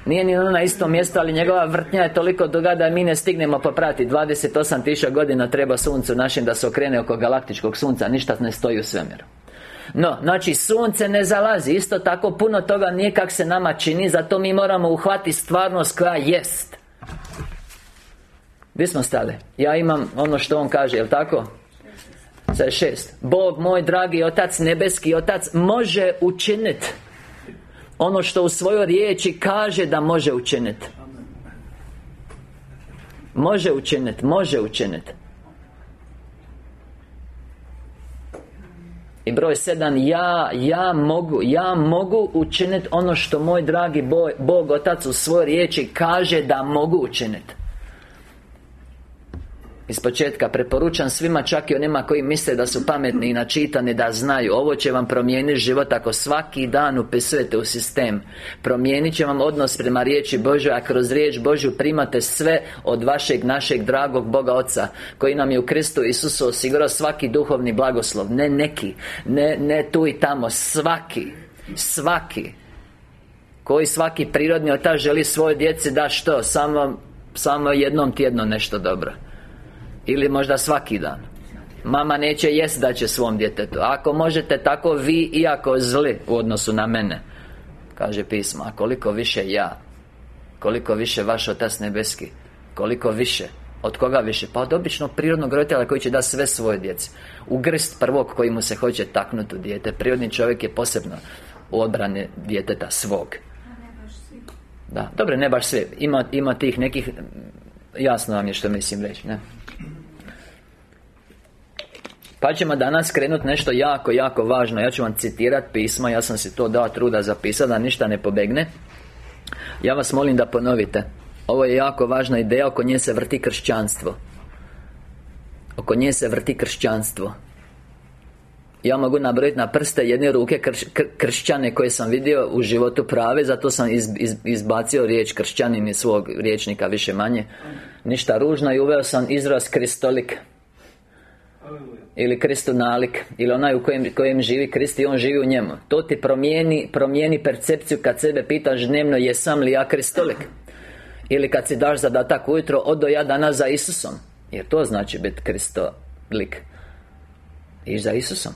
Nije ni ono na istom mjestu, ali njegova vrtnja je toliko duga da mi ne stignemo poprati. 28 tisuća godina treba suncu našim da se okrene oko galaktičkog sunca Ništa ne stoji u svemiru. No, znači sunce ne zalazi. Isto tako puno toga nije kak se nama čini Zato mi moramo uhvatiti stvarnost koja jest. Gdje smo stali? Ja imam ono što on kaže, jel tako? Sad šest. Bog moj dragi Otac, nebeski Otac Može učiniti ono što u svojoj riječi kaže da može učiniti Može učiniti, može učiniti I broj sedam Ja, ja mogu, ja mogu učiniti ono što moj dragi Bog, Otac u svojoj riječi kaže da mogu učiniti iz početka preporučam svima čak i onima koji misle da su pametni i načitani da znaju Ovo će vam promijeniti život ako svaki dan upisujete u sistem. Promijenit će vam odnos prema riječi Božoj A kroz riječ Božju primate sve od vašeg našeg dragog Boga Oca Koji nam je u Kristu Isusu osigurao svaki duhovni blagoslov. Ne neki Ne, ne tu i tamo Svaki Svaki. Koji svaki prirodni otac želi svojoj djeci da što? Samo, samo jednom tjedno nešto dobro ili možda svaki dan. Mama neće jest da će svom djetetu. Ako možete tako vi, iako zli U odnosu na mene Kaže pismo A koliko više ja? Koliko više vaš Otac Nebeski? Koliko više? Od koga više? Pa od običnog prirodnog roditelja koji će da sve svoje djece. Ugrst prvog koji mu se hoće taknuti u dijete. Prirodni čovjek je posebno u obrani djeteta svog. Da, dobro, ne baš sve. Ima, ima tih nekih Jasno vam je što mislim reći, ne? Pa ćemo danas krenuti nešto jako, jako važno. Ja ću vam citirati pismo Ja sam si to dao truda zapisati Da ništa ne pobegne. Ja vas molim da ponovite. Ovo je jako važna ideja Oko nje se vrti kršćanstvo. Oko nje se vrti kršćanstvo. Ja mogu nabrojiti na prste jedne ruke kršćane koje sam vidio u životu prave Zato sam izbacio riječ kršćanin iz svog riječnika više manje Ništa ružno i uveo sam izraz kristolik ili Kristu nalik Ili onaj u kojem, kojem živi Krist i on živi u njemu. To ti promijeni, promijeni percepciju kad sebe pitaš dnevno jesam li ja Kristolik? Ili kad si daš zadatak ujutro Odo ja danas za Isusom. Jer to znači biti Kristolik. I za Isusom.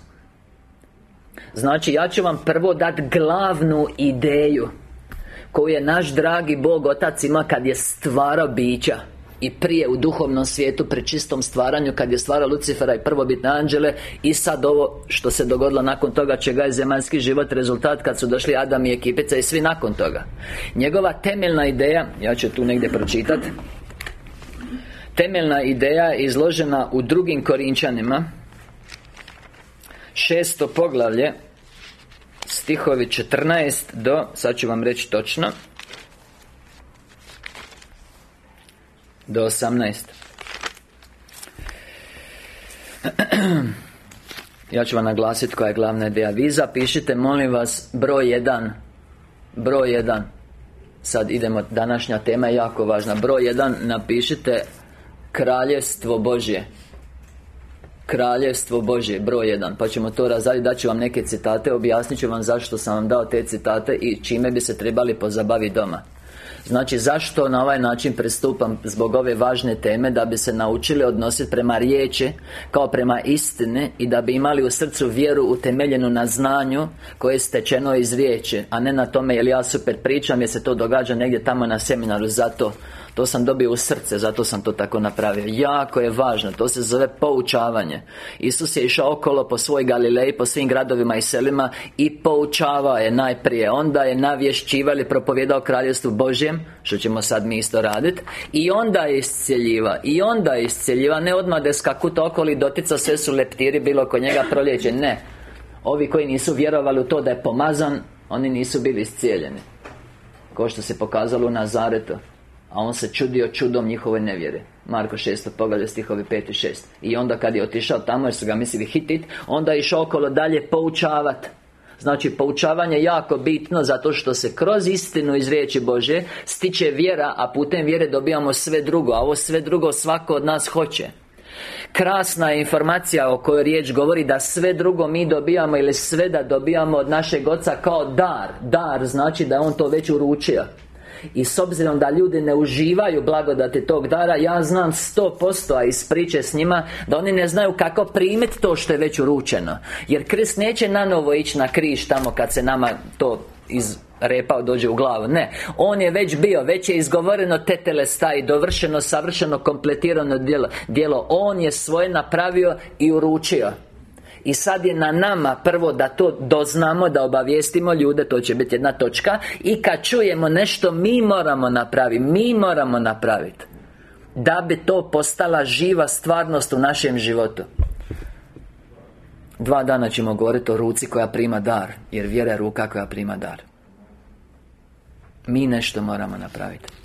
Znači ja ću vam prvo dati glavnu ideju Koju je naš dragi Bog Otac ima kad je stvarao bića i prije u duhovnom svijetu pri čistom stvaranju kad je stvarao Lucifera i prvobitne anđele i sad ovo što se dogodilo nakon toga čega je zemaljski život rezultat kad su došli Adam i ekipica i svi nakon toga. Njegova temeljna ideja ja ću tu negdje pročitati temeljna ideja je izložena u drugim Korinčanima šesto poglavlje stihovi 14 do sad ću vam reći točno do 18 Ja ću vam naglasiti koja je glavna ideja. Vi zapišite, molim vas, broj 1 Broj 1 Sad idemo, današnja tema je jako važna. Broj 1, napišite Kraljevstvo Božje. Kraljevstvo Božje, broj 1 Pa ćemo to razraditi, daću vam neke citate Objasnit ću vam zašto sam vam dao te citate I čime bi se trebali pozabaviti doma Znači, zašto na ovaj način pristupam zbog ove važne teme Da bi se naučili odnositi prema riječi Kao prema istine I da bi imali u srcu vjeru utemeljenu na znanju Koje je stečeno iz riječi A ne na tome jel ja super pričam Jer se to događa negdje tamo na seminaru Zato to sam dobio u srce, zato sam to tako napravio. Jako je važno, to se zove poučavanje. Isus je išao okolo po svoj Galileji, po svim gradovima i selima I poučavao je najprije. Onda je navješćivao ili propovjedao kraljevstvu Božjem Što ćemo sad mi isto raditi I onda je iscjeljiva I onda je iscjeljiva Ne odmah da skakuta okoli dotica Sve su leptiri bilo kod njega proljeće Ne. Ovi koji nisu vjerovali u to da je pomazan Oni nisu bili iscijeljeni. Kao što se pokazalo u Nazaretu a on se čudio čudom njihove nevjere. Marko 6. poglavlje stihovi 5 i 6 I onda kad je otišao tamo jer su ga mislili hitit Onda je išao okolo dalje poučavat. Znači, poučavanje je jako bitno Zato što se kroz istinu iz riječi Bože Stiče vjera, a putem vjere dobijamo sve drugo A ovo sve drugo svako od nas hoće. Krasna je informacija o kojoj riječ govori da sve drugo mi dobijamo ili sve da dobijamo od našeg oca kao dar. Dar znači da on to već uručio i s obzirom da ljudi ne uživaju blagodati tog dara Ja znam sto posto, a iz priče s njima Da oni ne znaju kako primiti to što je već uručeno. Jer Krist neće na novo ići na križ tamo kad se nama to iz repao dođe u glavu. Ne, On je već bio, već je izgovoreno tetelestaj Dovršeno, savršeno, kompletirano djelo. On je svoje napravio i uručio i sad je na nama prvo da to doznamo, da obavijestimo ljude To će biti jedna točka. I kad čujemo nešto mi moramo napraviti Mi moramo napraviti Da bi to postala živa stvarnost u našem životu. Dva dana ćemo govoriti o ruci koja prima dar Jer vjera je ruka koja prima dar. Mi nešto moramo napraviti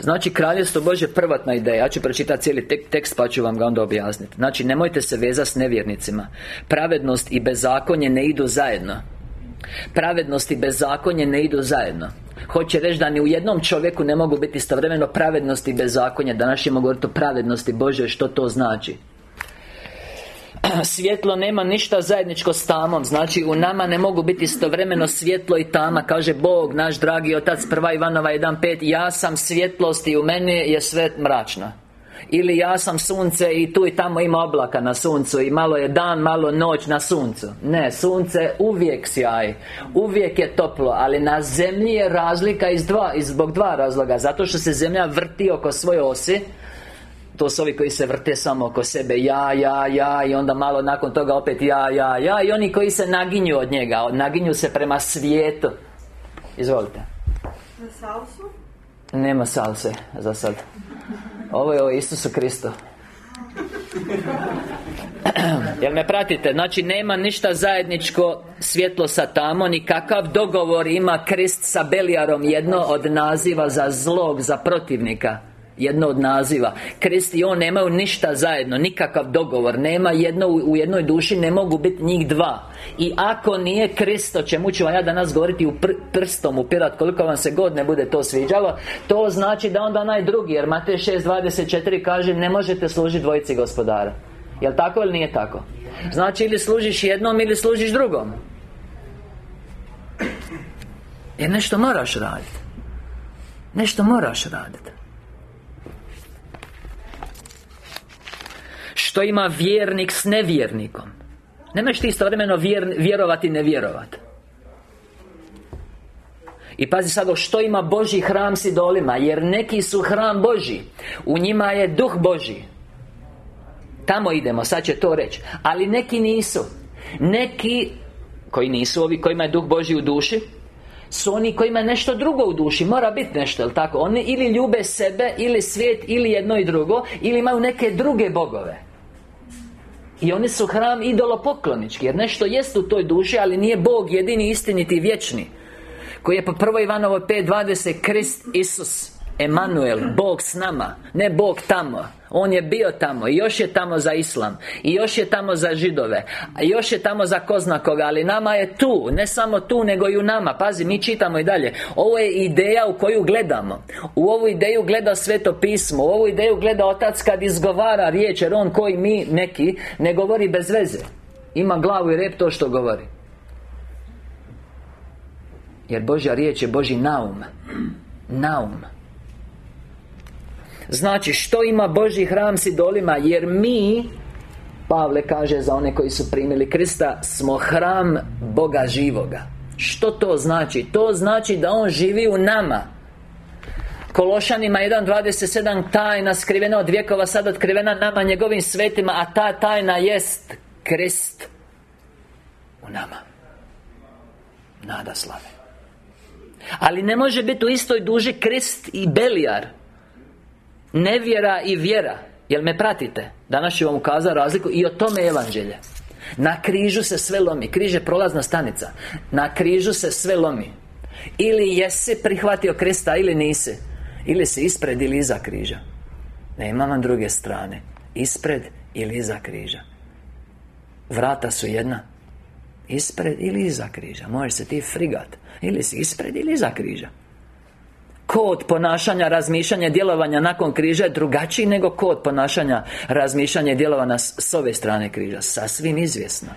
Znači, kraljestvo Bože prvotna ideja. Ja ću pročitati cijeli tekst pa ću vam ga onda objasniti Znači, nemojte se vezati s nevjernicima. Pravednost i bezakonje ne idu zajedno. Pravednost i bezakonje ne idu zajedno. Hoće reći da ni u jednom čovjeku ne mogu biti istovremeno pravednost i bezakonje. Danas ćemo govoriti o pravednosti Bože Što to znači Svjetlo nema ništa zajedničko s tamom. Znači u nama ne mogu biti istovremeno svjetlo i tama Kaže Bog, naš dragi Otac Prva Ivanova 1.5 Ja sam svjetlost i u meni je sve mračno ili ja sam sunce i tu i tamo ima oblaka na suncu I malo je dan, malo noć na suncu. Ne, sunce uvijek sjaj Uvijek je toplo Ali na zemlji je razlika iz dva, iz zbog dva razloga. Zato što se zemlja vrti oko svoje osi to su ovi koji se vrte samo oko sebe Ja, ja, ja I onda malo nakon toga opet ja, ja, ja I oni koji se naginju od njega Naginju se prema svijetu. Izvolite. Za salsu? Nema salse za sad. Ovo je o Isusu Kristu. Jel me pratite? Znači nema ništa zajedničko svjetlo sa tamo Ni kakav dogovor ima Krist sa Belijarom Jedno od naziva za zlog, za protivnika jedno od naziva. Krist i on nemaju ništa zajedno Nikakav dogovor Nema jedno u jednoj duši Ne mogu biti njih dva. I ako nije Krist O čemu ću vam ja danas govoriti u pr prstom upirat Koliko vam se god ne bude to sviđalo To znači da onda onaj drugi Jer Matej 6.24 kaže Ne možete služiti dvojici gospodara. Jel tako ili nije tako? Znači ili služiš jednom ili služiš drugom. Jer nešto moraš raditi Nešto moraš raditi Što ima vjernik s nevjernikom. Nemaš ti istovremeno vjer, vjerovati i ne vjerovati i pazi sad što ima Boži hram s idolima Jer neki su hram Boži U njima je duh Boži Tamo idemo, sad će to reći Ali neki nisu. Neki Koji nisu ovi kojima je duh Boži u duši su oni koji imaju nešto drugo u duši Mora biti nešto, jel tako? Oni ili ljube sebe, ili svijet, ili jedno i drugo Ili imaju neke druge bogove i oni su hram idolopoklonički Jer nešto jest u toj duši Ali nije Bog jedini istiniti vječni Koji je po 1. Ivanovo 5.20 Krist Isus Emanuel, Bog s nama Ne Bog tamo On je bio tamo I još je tamo za Islam I još je tamo za Židove A još je tamo za koga Ali nama je tu Ne samo tu, nego i u nama. Pazi, mi čitamo i dalje. Ovo je ideja u koju gledamo. U ovu ideju gleda Sveto pismo U ovu ideju gleda Otac kad izgovara riječ Jer On koji mi, neki Ne govori bez veze. Ima glavu i rep to što govori. Jer Božja riječ je Boži naum. Naum Znači, što ima Boži hram s idolima? Jer mi Pavle kaže za one koji su primili Krista Smo hram Boga živoga. Što to znači? To znači da On živi u nama. Kološanima 1.27 Tajna skrivena od vjekova Sad otkrivena nama njegovim svetima A ta tajna jest Krist U nama. Nada slave. Ali ne može biti u istoj duži Krist i Belijar Nevjera i vjera. Jel me pratite? Danas ću vam ukazati razliku i o tome evanđelje. Na križu se sve lomi. Križ je prolazna stanica. Na križu se sve lomi. Ili jesi prihvatio Krista ili nisi. Ili si ispred ili iza križa. Nema vam druge strane. Ispred ili iza križa. Vrata su jedna. Ispred ili iza križa. Možeš se ti frigat. Ili si ispred ili iza križa kod ponašanja, razmišljanja, djelovanja nakon križa je drugačiji nego kod ponašanja, razmišljanja djelovanja s ove strane križa. Sasvim izvjesno.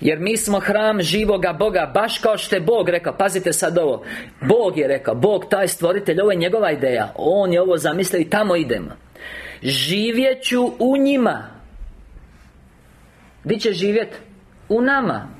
Jer mi smo hram živoga Boga Baš kao što je Bog rekao Pazite sad ovo Bog je rekao Bog taj stvoritelj Ovo je njegova ideja On je ovo zamislio i tamo idemo. Živjet ću u njima. Di će živjet? U nama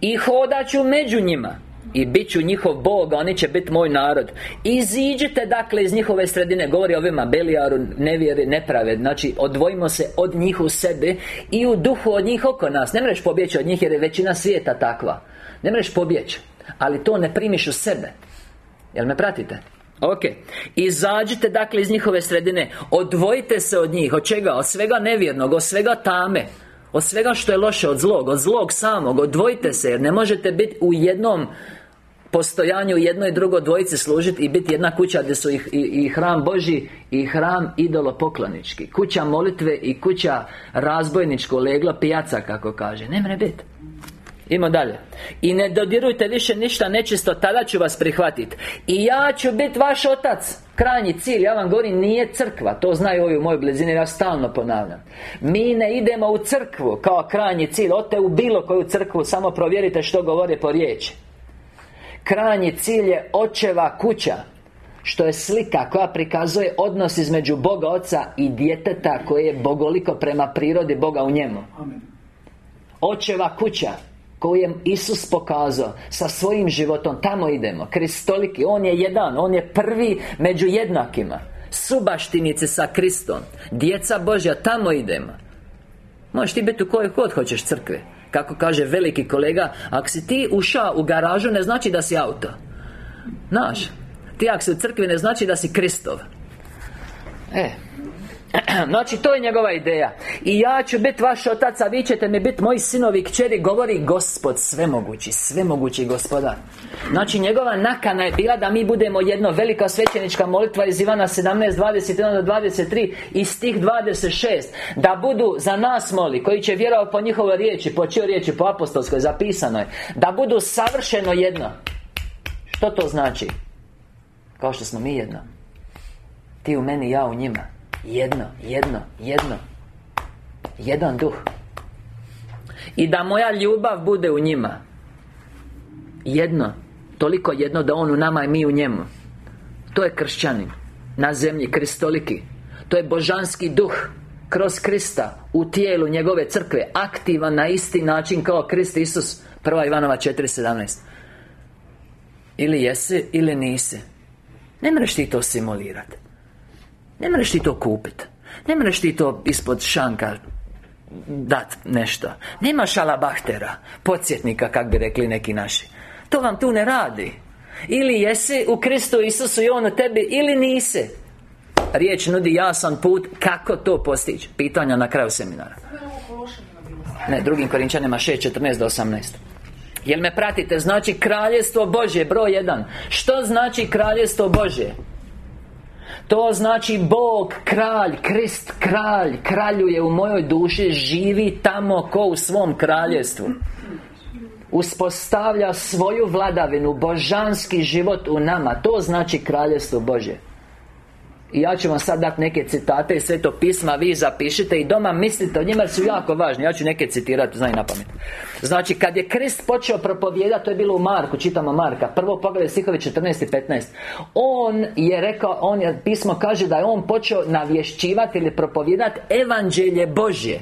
I hodat ću među njima. I bit ću njihov Bog, a oni će biti moj narod. Iziđite dakle iz njihove sredine Govori ovima Belijaru, nevjeri, neprave Znači, odvojimo se od njih u sebi I u duhu od njih oko nas. Ne mreš pobjeći od njih jer je većina svijeta takva. Ne mreš pobjeći Ali to ne primiš u sebe. Jel me pratite? Ok. Izađite dakle iz njihove sredine. Odvojite se od njih. Od čega? Od svega nevjernog Od svega tame Od svega što je loše, od zlog, od zlog samog Odvojite se, jer ne možete biti u jednom postojanju jedno i drugo dvojice služiti i biti jedna kuća gdje su i, i, hram Boži i hram idolopoklonički. Kuća molitve i kuća razbojničko leglo pijaca kako kaže. Ne mre biti Idemo dalje. I ne dodirujte više ništa nečisto Tada ću vas prihvatiti I ja ću biti vaš otac Krajnji cilj, ja vam govorim, nije crkva To znaju ovi u mojoj blizini, ja stalno ponavljam. Mi ne idemo u crkvu Kao krajnji cilj. Ote u bilo koju crkvu Samo provjerite što govore po riječi. Krajnji cilj je očeva kuća što je slika koja prikazuje odnos između Boga Oca i djeteta koje je bogoliko prema prirodi Boga u njemu. Očeva kuća koju je Isus pokazao sa svojim životom Tamo idemo. Kristoliki On je jedan On je prvi među jednakima. Subaštinice sa Kristom Djeca Božja Tamo idemo. Možeš ti biti u kojoj god hoćeš crkve Kako kaže veliki kolega Ako si ti ušao u garažu ne znači da si auto. Znaš Ti ako si u crkvi ne znači da si Kristov. E Znači, to je njegova ideja. I ja ću biti vaš otac, a vi ćete mi biti moji sinovi kćeri Govori Gospod svemogući, svemogući gospodar Znači, njegova nakana je bila da mi budemo jedno Velika svećenička molitva iz Ivana 17, 21 do 23 I stih 26 Da budu za nas moli Koji će vjerovati po njihovoj riječi Po čijoj riječi, po apostolskoj, zapisano je Da budu savršeno jedno. Što to znači? Kao što smo mi jedno. Ti u meni, ja u njima jedno, jedno, jedno. Jedan duh. I da moja ljubav bude u njima. Jedno Toliko jedno da on u nama i mi u njemu. To je kršćanin. Na zemlji, kristoliki. To je božanski duh Kroz Krista U tijelu njegove crkve. Aktivan na isti način kao Krist Isus. Prva Ivanova 4.17 Ili jesi ili nisi. Ne mreš ti to simulirati ne možeš ti to kupiti Ne možeš ti to ispod šanka Dat nešto. Nema šalabahtera Podsjetnika, kak bi rekli neki naši. To vam tu ne radi. Ili jesi u Kristu Isusu i On u tebi Ili nisi. Riječ nudi jasan put Kako to postići. Pitanja na kraju seminara. Ne, drugim Korinčanima 6, 14 do 18 Jel me pratite? Znači kraljestvo Božje, broj jedan. Što znači kraljestvo Božje? To znači Bog, kralj, Krist, kralj. Kraljuje u mojoj duši Živi tamo ko u svom kraljestvu. Uspostavlja svoju vladavinu Božanski život u nama. To znači kraljestvo Bože i ja ću vam sad dati neke citate iz Sveto pisma Vi zapišite i doma mislite o njima jer su jako važni Ja ću neke citirati, znaj na pamet. Znači, kad je Krist počeo propovijedati To je bilo u Marku, čitamo Marka Prvo pogled stihovi 14 i 15 On je rekao, on je, pismo kaže da je on počeo navješćivati ili propovijedati Evanđelje Božje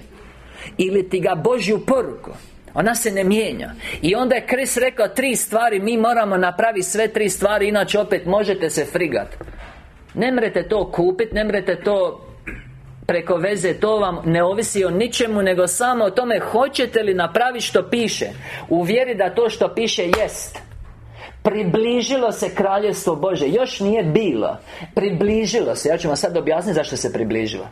Ili ti ga Božju poruku. Ona se ne mijenja. I onda je Krist rekao tri stvari Mi moramo napraviti sve tri stvari Inače opet možete se frigat ne mrete to kupiti, ne mrete to preko veze To vam ne ovisi o ničemu Nego samo o tome Hoćete li napraviti što piše. Uvjeri da to što piše jest. Približilo se kraljevstvo Bože. Još nije bilo. Približilo se. Ja ću vam sad objasniti zašto se približilo.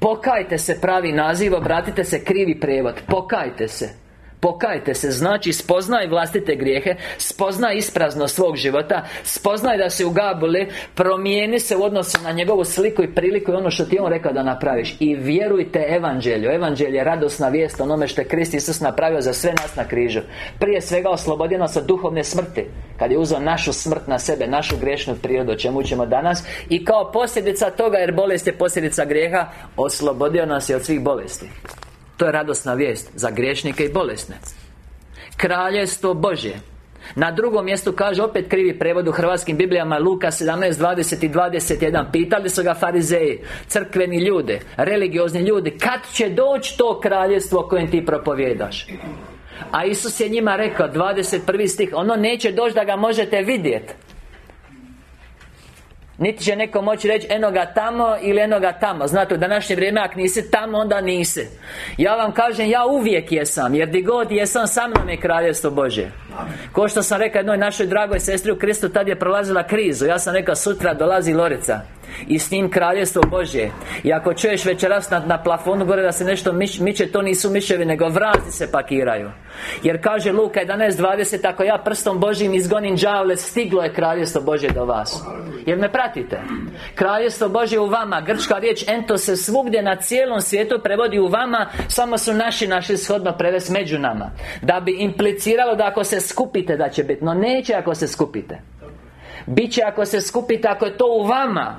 Pokajte se pravi naziv Obratite se krivi prevod Pokajte se Pokajte se, znači spoznaj vlastite grijehe Spoznaj isprazno svog života Spoznaj da se u Gabuli Promijeni se u odnosu na njegovu sliku i priliku I ono što ti on rekao da napraviš. I vjerujte evanđelju. Evanđelje je radosna vijest onome što je Krist Isus napravio za sve nas na križu. Prije svega oslobodio nas od duhovne smrti. Kad je uzeo našu smrt na sebe Našu griješnu prirodu, čemu ćemo danas. I kao posljedica toga, jer bolest je posljedica grijeha Oslobodio nas je od svih bolesti to je radosna vijest za griješnike i bolesne. Kraljestvo Božje. Na drugom mjestu kaže opet krivi prevod u hrvatskim Biblijama Luka 17, 20 i 21 Pitali su ga farizeji Crkveni ljude Religiozni ljudi Kad će doći to kraljestvo kojem ti propovjedaš? A Isus je njima rekao 21. stih Ono neće doći da ga možete vidjeti niti će neko moći reći eno ga tamo ili eno ga tamo. Znate, u današnje vrijeme ako nisi tamo, onda nisi. Ja vam kažem, ja uvijek jesam Jer di god jesam, sa mnom je kraljevstvo Bože Ko što sam rekao jednoj našoj dragoj sestri u Kristu Tad je prolazila krizu. Ja sam rekao, sutra dolazi Lorica. I s njim kraljestvo Božje. I ako čuješ večeras na, na plafonu gore da se nešto miš, miče To nisu miševi nego vrazi se pakiraju. Jer kaže Luka 11.20 Ako ja prstom Božjim izgonim đavle Stiglo je kraljestvo Božje do vas. Jer me pratite. Kraljestvo Božje u vama Grčka riječ ento se svugdje na cijelom svijetu prevodi u vama Samo su naši naši shodno prevesti među nama. Da bi impliciralo da ako se skupite da će biti. No neće ako se skupite. Biće ako se skupite, ako je to u vama.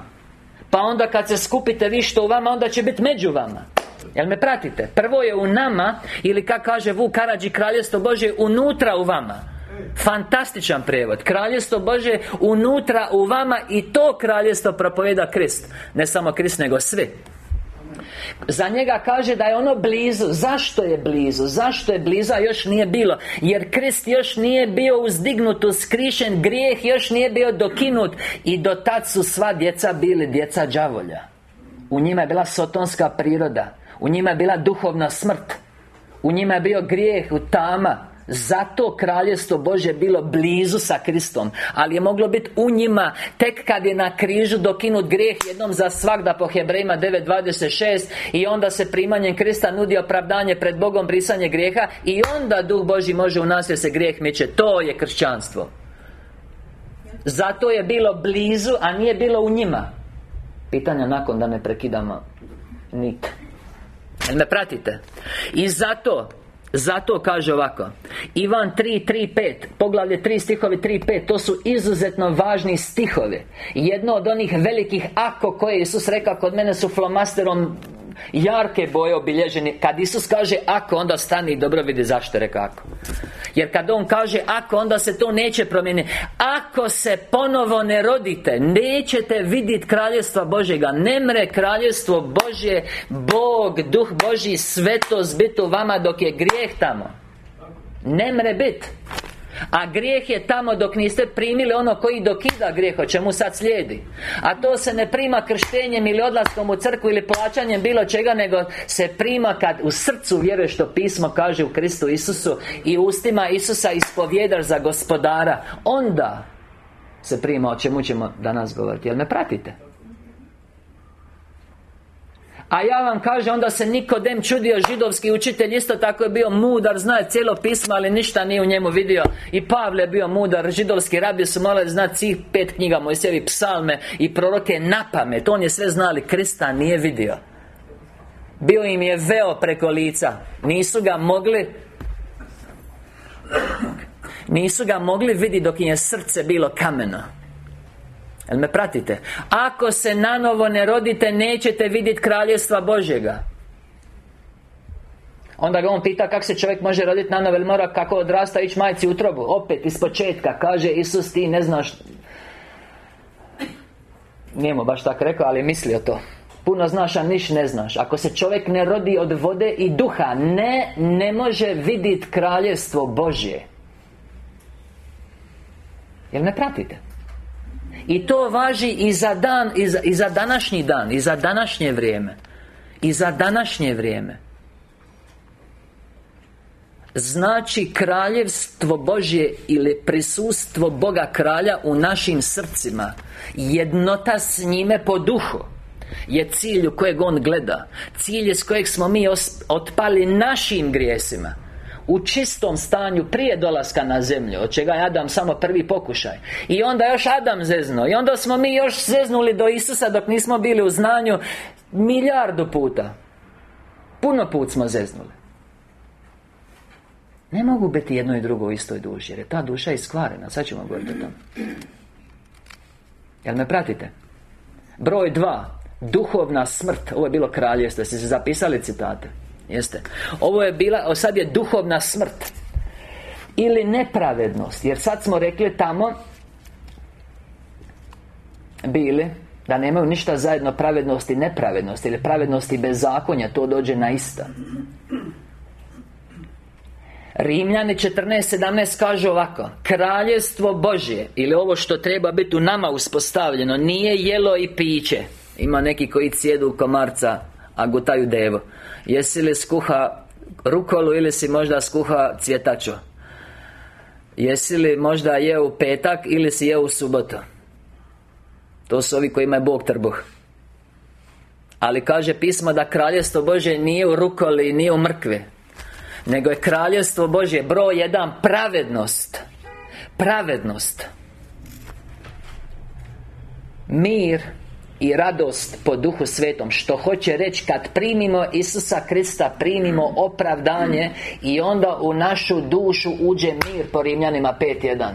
Pa onda kad se skupite vi što u vama, onda će biti među vama. Jel me pratite? Prvo je u nama Ili kako kaže Vuk Karadži Kraljestvo Bože unutra u vama Fantastičan prijevod Kraljestvo Bože unutra u vama I to kraljestvo propoveda Krist Ne samo Krist, nego svi za njega kaže da je ono blizu. Zašto je blizu? Zašto je blizu, a još nije bilo? Jer Krist još nije bio uzdignut, uskrišen Grijeh još nije bio dokinut. I do tad su sva djeca bili djeca đavolja. U njima je bila sotonska priroda. U njima je bila duhovna smrt. U njima je bio grijeh, u tama zato kraljestvo Bože bilo blizu sa Kristom Ali je moglo biti u njima Tek kad je na križu dokinut grijeh Jednom za svakda po Hebrejima 9.26 I onda se primanjem Krista nudi opravdanje pred Bogom Brisanje grijeha I onda Duh Boži može u nas se grijeh miče. To je kršćanstvo. Zato je bilo blizu, a nije bilo u njima. Pitanja nakon da ne prekidamo Nik Jel me pratite? I zato zato kaže ovako Ivan 3.3.5 Poglavlje 3 stihovi 3.5 To su izuzetno važni stihovi. Jedno od onih velikih ako koje Isus rekao kod mene su flomasterom Jarke boje obilježeni. Kad Isus kaže ako Onda stani i dobro vidi zašto rekao ako. Jer kad On kaže ako Onda se to neće promijeniti Ako se ponovo ne rodite Nećete vidjeti kraljestva Božjega. Ne mre kraljestvo Božje Bog, Duh Božji Svetost biti u vama dok je grijeh tamo. Ne mre biti a grijeh je tamo dok niste primili ono koji dokida grijeh O čemu sad slijedi. A to se ne prima krštenjem ili odlaskom u crkvu Ili plaćanjem bilo čega Nego se prima kad u srcu vjeruješ što pismo kaže u Kristu Isusu I ustima Isusa ispovjedaš za gospodara. Onda se prima o čemu ćemo danas govoriti. Jel me pratite? A ja vam kažem, onda se Nikodem čudio Židovski učitelj Isto tako je bio mudar, zna cijelo pismo Ali ništa nije u njemu vidio. I Pavle je bio mudar, židovski rabi su morali znati svih pet knjiga Mojsevi psalme I proroke na pamet. On je sve znali, Krista nije vidio. Bio im je veo preko lica. Nisu ga mogli Nisu ga mogli vidjeti dok im je srce bilo kameno Jel me pratite? Ako se nanovo ne rodite, nećete vidjeti kraljestva Božjega. Onda ga on pita kako se čovjek može roditi nanovo Jel mora kako odrasta ići majci u trobu? Opet iz početka Kaže Isus ti ne znaš. Nije mu baš tako rekao, ali mislio to. Puno znaš, a niš ne znaš. Ako se čovjek ne rodi od vode i duha Ne, ne može vidjeti kraljestvo Božje. Jel me pratite? I to važi i za dan, i za, i za današnji dan, i za današnje vrijeme. I za današnje vrijeme. Znači kraljevstvo Božje ili prisustvo Boga kralja u našim srcima. Jednota s njime po duhu je cilj u kojeg on gleda. Cilj s kojeg smo mi otpali našim grijesima u čistom stanju prije dolaska na zemlju Od čega je Adam samo prvi pokušaj. I onda još Adam zeznuo I onda smo mi još zeznuli do Isusa dok nismo bili u znanju Milijardu puta. Puno put smo zeznuli. Ne mogu biti jedno i drugo u istoj duši Jer je ta duša iskvarena Sad ćemo govoriti o tome Jel me pratite? Broj dva. Duhovna smrt. Ovo je bilo kraljevstvo Ste se zapisali citate Jeste. Ovo je bila, sad je duhovna smrt Ili nepravednost Jer sad smo rekli tamo Bili Da nemaju ništa zajedno pravednosti i nepravednosti Ili pravednosti bez zakonja To dođe na ista Rimljani 14.17 kaže ovako Kraljevstvo Božje Ili ovo što treba biti u nama uspostavljeno Nije jelo i piće. Ima neki koji cijedu komarca A gutaju devo. Jesi li skuha rukolu ili si možda skuha cvjetačo? Jesi li možda je u petak ili si je u subotu? To su ovi koji imaju Bog trbuh. Ali kaže pismo da kraljestvo Bože nije u rukoli, nije u mrkve Nego je kraljestvo Bože broj jedan pravednost. Pravednost. Mir i radost po duhu svetom Što hoće reći kad primimo Isusa Krista Primimo opravdanje I onda u našu dušu uđe mir po Rimljanima 5.1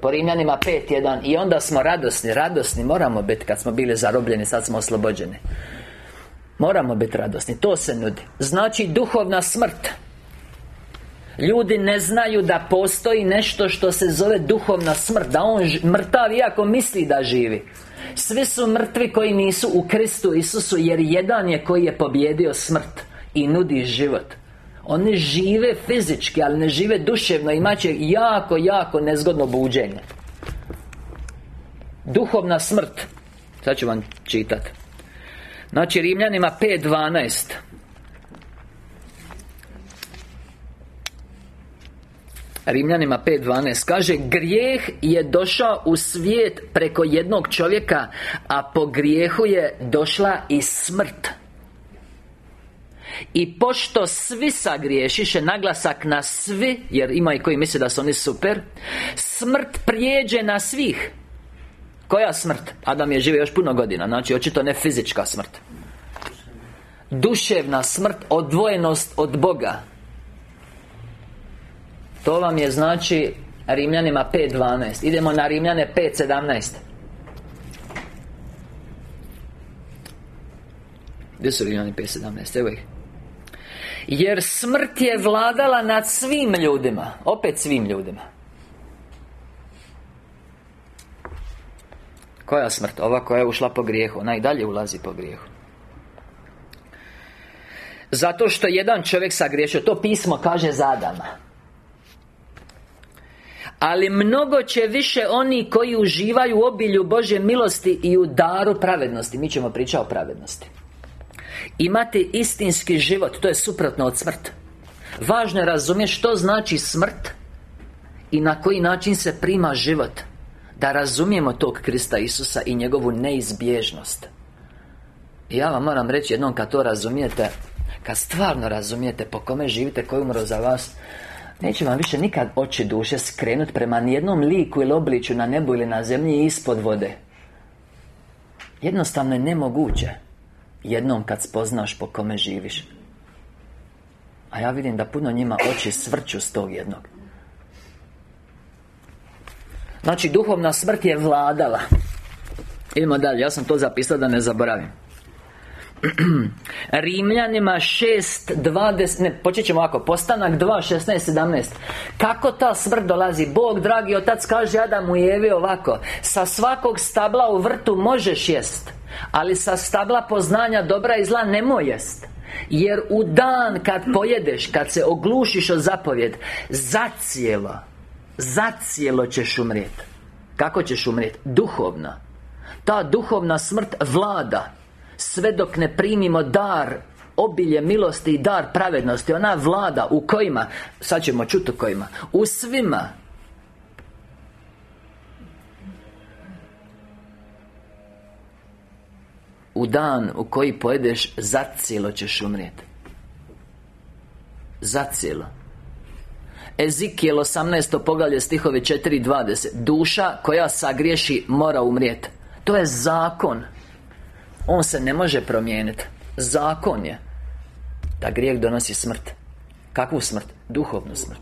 po Rimljanima 5.1 I onda smo radosni, radosni moramo biti kad smo bili zarobljeni, sad smo oslobođeni. Moramo biti radosni, to se nudi. Znači duhovna smrt. Ljudi ne znaju da postoji nešto što se zove duhovna smrt Da on mrtav iako misli da živi Svi su mrtvi koji nisu u Kristu Isusu Jer jedan je koji je pobjedio smrt I nudi život. Oni žive fizički, ali ne žive duševno Imat će jako, jako nezgodno buđenje. Duhovna smrt Sad ću vam čitati Znači Rimljanima 5.12 Rimljanima 5.12 Kaže Grijeh je došao u svijet preko jednog čovjeka A po grijehu je došla i smrt. I pošto svi sagriješiše Naglasak na svi Jer ima i koji misle da su oni super Smrt prijeđe na svih. Koja smrt? Adam je živio još puno godina Znači očito ne fizička smrt. Duševna smrt Odvojenost od Boga To vam je znači Rimljanima 5.12 Idemo na Rimljane 5.17 Gdje su Rimljani 5.17? Evo ih. Jer smrt je vladala nad svim ljudima. Opet svim ljudima. Koja smrt? Ova koja je ušla po grijehu. Ona i dalje ulazi po grijehu. Zato što jedan čovjek sagriješio. To pismo kaže za Adama ali mnogo će više oni koji uživaju u obilju Bože milosti i u daru pravednosti. Mi ćemo pričati o pravednosti. Imati istinski život, to je suprotno od smrt Važno je razumjeti što znači smrt I na koji način se prima život Da razumijemo tog Krista Isusa i njegovu neizbježnost. Ja vam moram reći jednom kad to razumijete Kad stvarno razumijete po kome živite, koji umro za vas Neće vam više nikad oči duše skrenut prema nijednom liku ili obliču na nebu ili na zemlji ispod vode. Jednostavno je nemoguće Jednom kad spoznaš po kome živiš. A ja vidim da puno njima oči svrću s tog jednog. Znači, duhovna smrt je vladala. Idemo dalje, ja sam to zapisao da ne zaboravim Rimljanima 6.20 Ne, počet ćemo ovako. Postanak 2.16.17 Kako ta smrt dolazi? Bog, dragi otac, kaže Adamu i Evi ovako. Sa svakog stabla u vrtu možeš jest Ali sa stabla poznanja dobra i zla nemoj jest. Jer u dan kad pojedeš Kad se oglušiš o zapovjed Zacijelo Zacijelo ćeš umrijeti Kako ćeš umrijeti? Duhovna Ta duhovna smrt vlada Sve dok ne primimo dar Obilje milosti i dar pravednosti Ona vlada u kojima Sad ćemo čuti u kojima U svima. U dan u koji pojedeš Zacijelo ćeš umrijeti Zacijelo. Ezikijel 18. poglavlje stihovi 4.20 Duša koja sagriješi mora umrijeti To je zakon On se ne može promijeniti Zakon je Da grijeh donosi smrt. Kakvu smrt? Duhovnu smrt.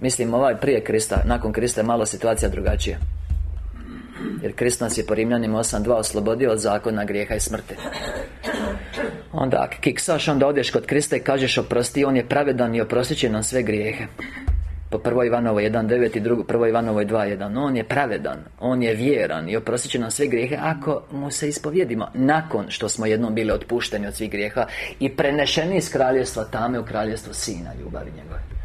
Mislim, ovaj prije Krista Nakon Krista je malo situacija drugačija. Jer Krist nas je po Rimljanima 8.2 oslobodio od zakona grijeha i smrti. Onda kiksaš, onda odeš kod Krista i kažeš oprosti On je pravedan i oprostit će nam sve grijehe po 1. Ivanovoj 1.9 i drugo, 1. Ivanovoj 2.1 On je pravedan, On je vjeran I oprostit će nam sve grijehe Ako mu se ispovjedimo Nakon što smo jednom bili otpušteni od svih grijeha I prenešeni iz kraljevstva tame u kraljevstvo Sina ljubavi njegove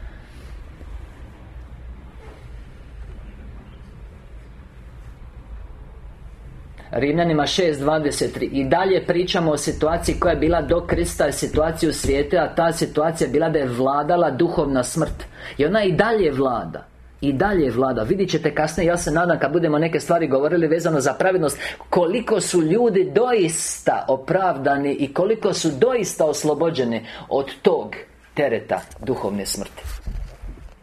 Rimljanima 6.23 I dalje pričamo o situaciji koja je bila do Krista situaciju u svijetu A ta situacija je bila da je vladala duhovna smrt. I ona i dalje vlada. I dalje vlada. Vidjet ćete kasnije, ja se nadam kad budemo neke stvari govorili vezano za pravednost Koliko su ljudi doista opravdani I koliko su doista oslobođeni od tog tereta duhovne smrti.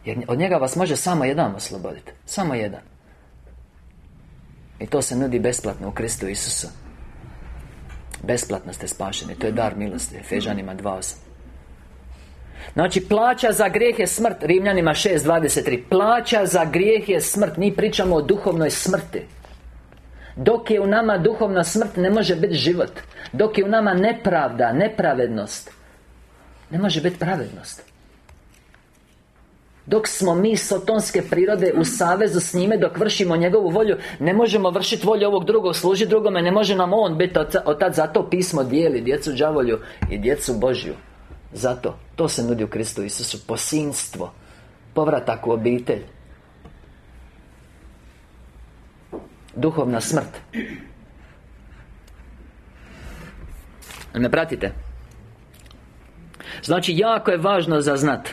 Jer od njega vas može samo jedan osloboditi Samo jedan I to se nudi besplatno u Kristu Isusu. Besplatno ste spašeni, to je dar milosti Efežanima 2.8 Znači, plaća za grijeh je smrt Rimljanima 6.23 Plaća za grijeh je smrt Mi pričamo o duhovnoj smrti. Dok je u nama duhovna smrt Ne može biti život. Dok je u nama nepravda, nepravednost Ne može biti pravednost dok smo mi sotonske prirode u savezu s njime Dok vršimo njegovu volju Ne možemo vršiti volju ovog drugog Služiti drugome Ne može nam on biti Od zato pismo dijeli Djecu đavolju i djecu Božju. Zato To se nudi u Kristu Isusu Posinstvo Povratak u obitelj. Duhovna smrt. Me pratite? Znači, jako je važno za znat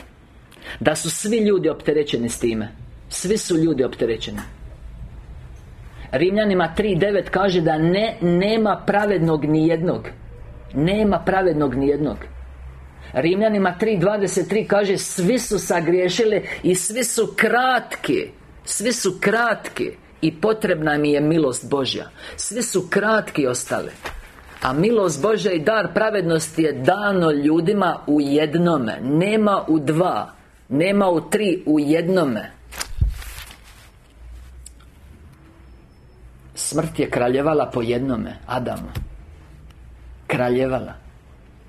Da su svi ljudi opterećeni s time. Svi su ljudi opterećeni. Rimljanima 3.9 kaže da ne, nema pravednog ni jednog. Nema pravednog ni jednog. Rimljanima 3.23 kaže Svi su sagriješili I svi su kratki. Svi su kratki I potrebna mi je milost Božja. Svi su kratki ostali. A milost Božja i dar pravednosti je dano ljudima u jednome. Nema u dva Nema u tri, u jednome. Smrt je kraljevala po jednome Adamu. Kraljevala.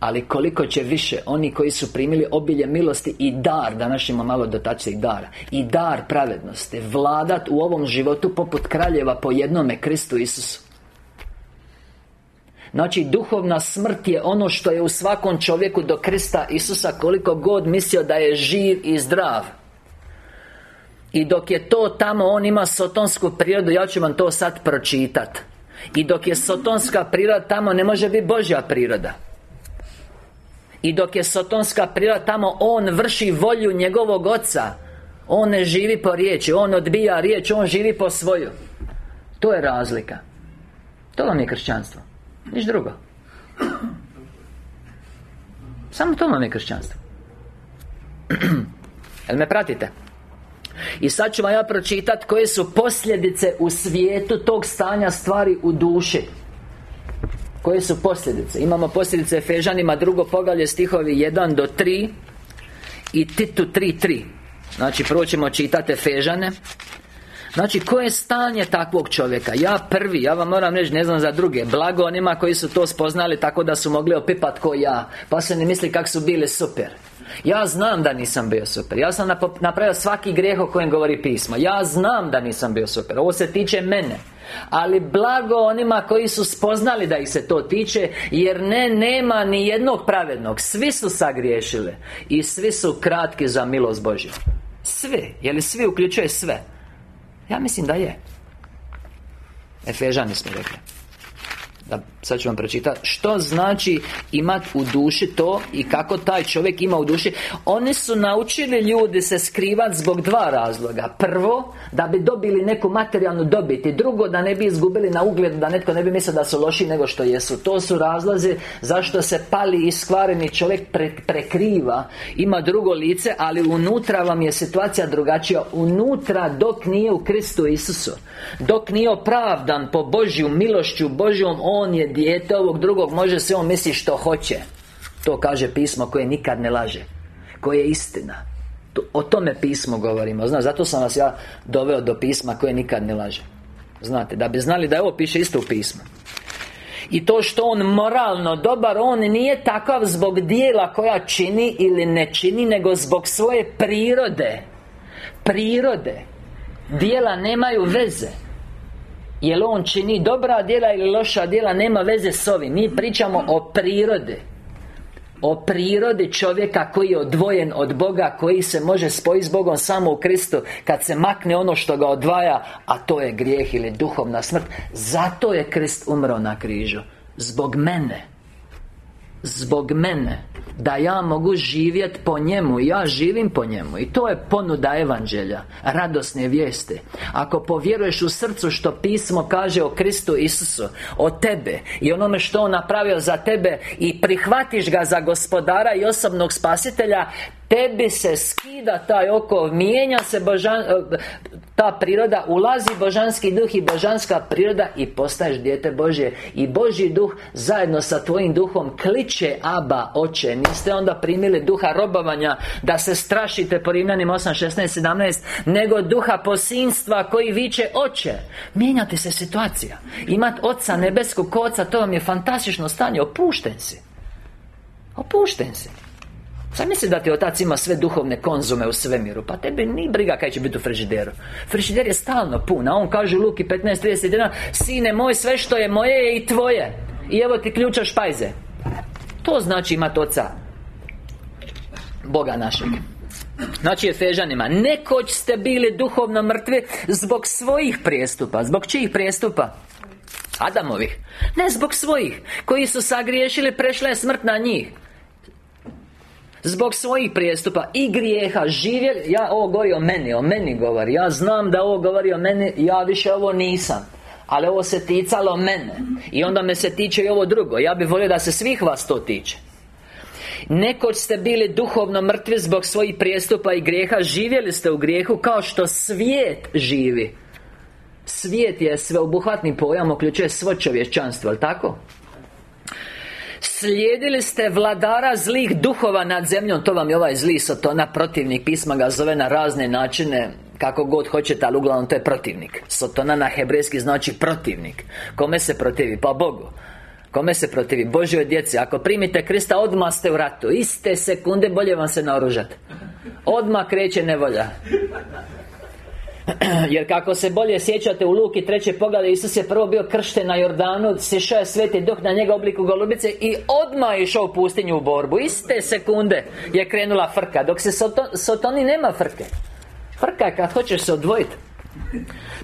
Ali koliko će više oni koji su primili obilje milosti i dar Danas imamo malo dotacije i dara I dar pravednosti Vladat u ovom životu poput kraljeva po jednome Kristu Isusu Znači, duhovna smrt je ono što je u svakom čovjeku do Krista Isusa Koliko god mislio da je živ i zdrav. I dok je to tamo, on ima sotonsku prirodu Ja ću vam to sad pročitat. I dok je sotonska priroda tamo, ne može biti Božja priroda. I dok je sotonska priroda tamo On vrši volju njegovog oca. On ne živi po riječi On odbija riječ On živi po svoju. To je razlika. To vam je kršćanstvo Niš drugo. Samo to vam je kršćanstvo. Jel me pratite? I sad ću vam ja pročitati koje su posljedice u svijetu tog stanja stvari u duši. Koje su posljedice? Imamo posljedice Efežanima drugo poglavlje stihovi 1 do 3 I Titu 3.3 Znači prvo ćemo čitati Efežane Znači, koje je stanje takvog čovjeka? Ja prvi, ja vam moram reći, ne znam za druge Blago onima koji su to spoznali tako da su mogli opipat ko ja Pa se ne misli kak su bili super. Ja znam da nisam bio super. Ja sam napravio svaki grijeh o kojem govori pismo. Ja znam da nisam bio super. Ovo se tiče mene. Ali blago onima koji su spoznali da ih se to tiče Jer ne, nema ni jednog pravednog. Svi su sagriješili I svi su kratki za milost Božju. Svi, je li svi uključuje sve? Ja mislim da je. Efežani smo rekli. Da, sad ću vam pročitati Što znači imati u duši to I kako taj čovjek ima u duši? Oni su naučili ljudi se skrivati zbog dva razloga. Prvo, da bi dobili neku materijalnu dobit I drugo, da ne bi izgubili na ugled Da netko ne bi mislio da su loši nego što jesu. To su razlozi zašto se pali i skvareni čovjek prekriva. Ima drugo lice, ali unutra vam je situacija drugačija. Unutra dok nije u Kristu Isusu Dok nije opravdan po Božju milošću Božjom on je dijete ovog drugog Može se on misli što hoće. To kaže pismo koje nikad ne laže Koje je istina. O tome pismo govorimo Znaš, zato sam vas ja doveo do pisma koje nikad ne laže. Znate, da bi znali da ovo piše isto u pismu. I to što on moralno dobar On nije takav zbog dijela koja čini ili ne čini Nego zbog svoje prirode. Prirode. Dijela nemaju veze Jel on čini dobra djela ili loša djela Nema veze s ovim. Mi pričamo o prirodi. O prirodi čovjeka koji je odvojen od Boga Koji se može spojiti s Bogom samo u Kristu Kad se makne ono što ga odvaja A to je grijeh ili duhovna smrt. Zato je Krist umro na križu. Zbog mene Zbog mene Da ja mogu živjeti po njemu Ja živim po njemu I to je ponuda evanđelja Radosne vijeste Ako povjeruješ u srcu što pismo kaže o Kristu Isusu O tebe I onome što On napravio za tebe I prihvatiš ga za gospodara i osobnog spasitelja Tebi se skida taj oko Mijenja se božan, ta priroda Ulazi božanski duh i božanska priroda I postaješ dijete Božje. I Božji duh zajedno sa tvojim duhom Kliče Aba, oče Niste onda primili duha robovanja Da se strašite po Rimljanim 8, 16, 17 Nego duha posinstva koji viče oče Mijenjate se situacija. Imat oca nebeskog koca To vam je fantastično stanje Opušten si. Opušten si Sad da ti otac ima sve duhovne konzume u svemiru? Pa tebe ni briga kaj će biti u frižideru. Frižider je stalno pun A on kaže u Luki 15.31 Sine moj, sve što je moje je i tvoje. I evo ti ključa špajze. To znači imati oca Boga našeg. Znači Efežanima Nekoć ste bili duhovno mrtvi Zbog svojih prijestupa. Zbog čijih prijestupa? Adamovih. Ne zbog svojih Koji su sagriješili Prešla je smrt na njih Zbog svojih prijestupa i grijeha živjeli Ja ovo govori o meni, o meni govori. Ja znam da ovo govori o meni Ja više ovo nisam. Ali ovo se ticalo mene. I onda me se tiče i ovo drugo. Ja bih volio da se svih vas to tiče. Nekoć ste bili duhovno mrtvi zbog svojih prijestupa i grijeha Živjeli ste u grijehu kao što svijet živi. Svijet je sveobuhvatni pojam, uključuje svo čovječanstvo, ali tako? Slijedili ste vladara zlih duhova nad zemljom. To vam je ovaj zli Sotona protivnik Pisma ga zove na razne načine kako god hoćete, ali uglavnom to je protivnik. Sotona na hebrejski znači protivnik. Kome se protivi? Pa Bogu. Kome se protivi? Božjoj djeci. Ako primite Krista, odmah ste u ratu. Iste sekunde bolje vam se naoružati Odmah kreće nevolja Jer kako se bolje sjećate u Luki treće poglede Isus je prvo bio kršten na Jordanu Sišao je sveti duh na njega obliku golubice I odmah je išao u pustinju u borbu. Iste sekunde je krenula frka. Dok se Sotoni nema frke. Frka je kad hoćeš se odvojiti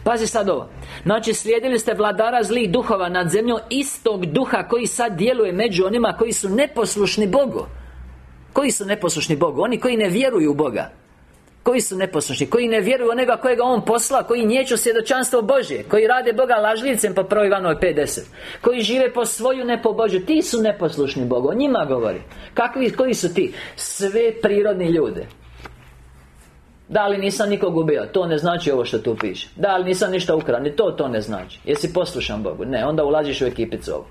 Pazi sad ovo. Znači slijedili ste vladara zlih duhova nad zemljom Istog duha koji sad djeluje među onima koji su neposlušni Bogu. Koji su neposlušni Bogu? Oni koji ne vjeruju u Boga koji su neposlušni, koji ne vjeruju onega kojega On posla Koji nječu svjedočanstvo Božje Koji rade Boga lažljivcem po 1 Ivanove 50 Koji žive po svoju, ne po Božju Ti su neposlušni Bogu, o njima govori Kakvi, koji su ti? Sve prirodni ljude da li nisam nikog ubio? To ne znači ovo što tu piše Da li nisam ništa ukrao? Ni to, to ne znači Jesi poslušan Bogu? Ne, onda ulaziš u ekipicu ovu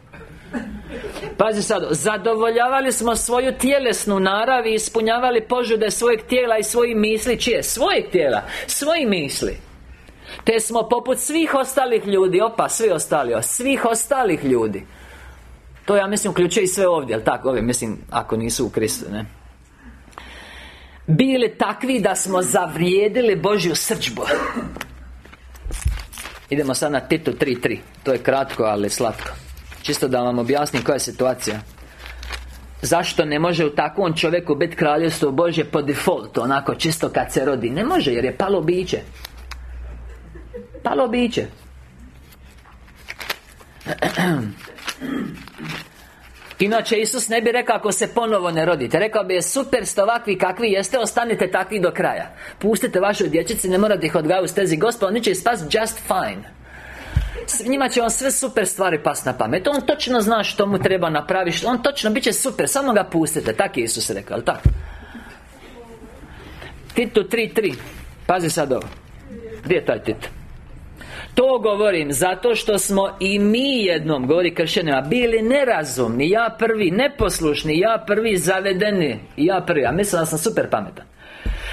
Pazi sad, zadovoljavali smo svoju tjelesnu narav i ispunjavali požude svojeg tijela i svojih misli. Čije? Svojeg tijela, svojih misli. Te smo poput svih ostalih ljudi, opa, svi ostali, svih ostalih ljudi. To ja mislim uključuje i sve ovdje, jel tako? Ovi, mislim, ako nisu u Kristu, ne? Bili takvi da smo zavrijedili Božju srđbu. Idemo sad na Titu 3.3 To je kratko, ali slatko Čisto da vam objasnim koja je situacija. Zašto ne može u takvom čovjeku biti kraljevstvo Božje po defaultu Onako čisto kad se rodi? Ne može jer je palo biće. Palo biće. Inače Isus ne bi rekao ako se ponovo ne rodite. Rekao bi je super ste ovakvi kakvi jeste Ostanite takvi do kraja. Pustite vašoj dječici Ne morate ih odgajati u stezi Gospod oni će spas just fine njima će on sve super stvari pas na pamet. On točno zna što mu treba napraviti On točno bit će super, samo ga pustite. Tako je Isus rekao, tako? Titu 3.3 Pazi sad ovo. Gdje je taj Tit? To govorim zato što smo i mi jednom, govori kršćanima Bili nerazumni, ja prvi, neposlušni, ja prvi zavedeni. Ja prvi, a mislim da sam super pametan.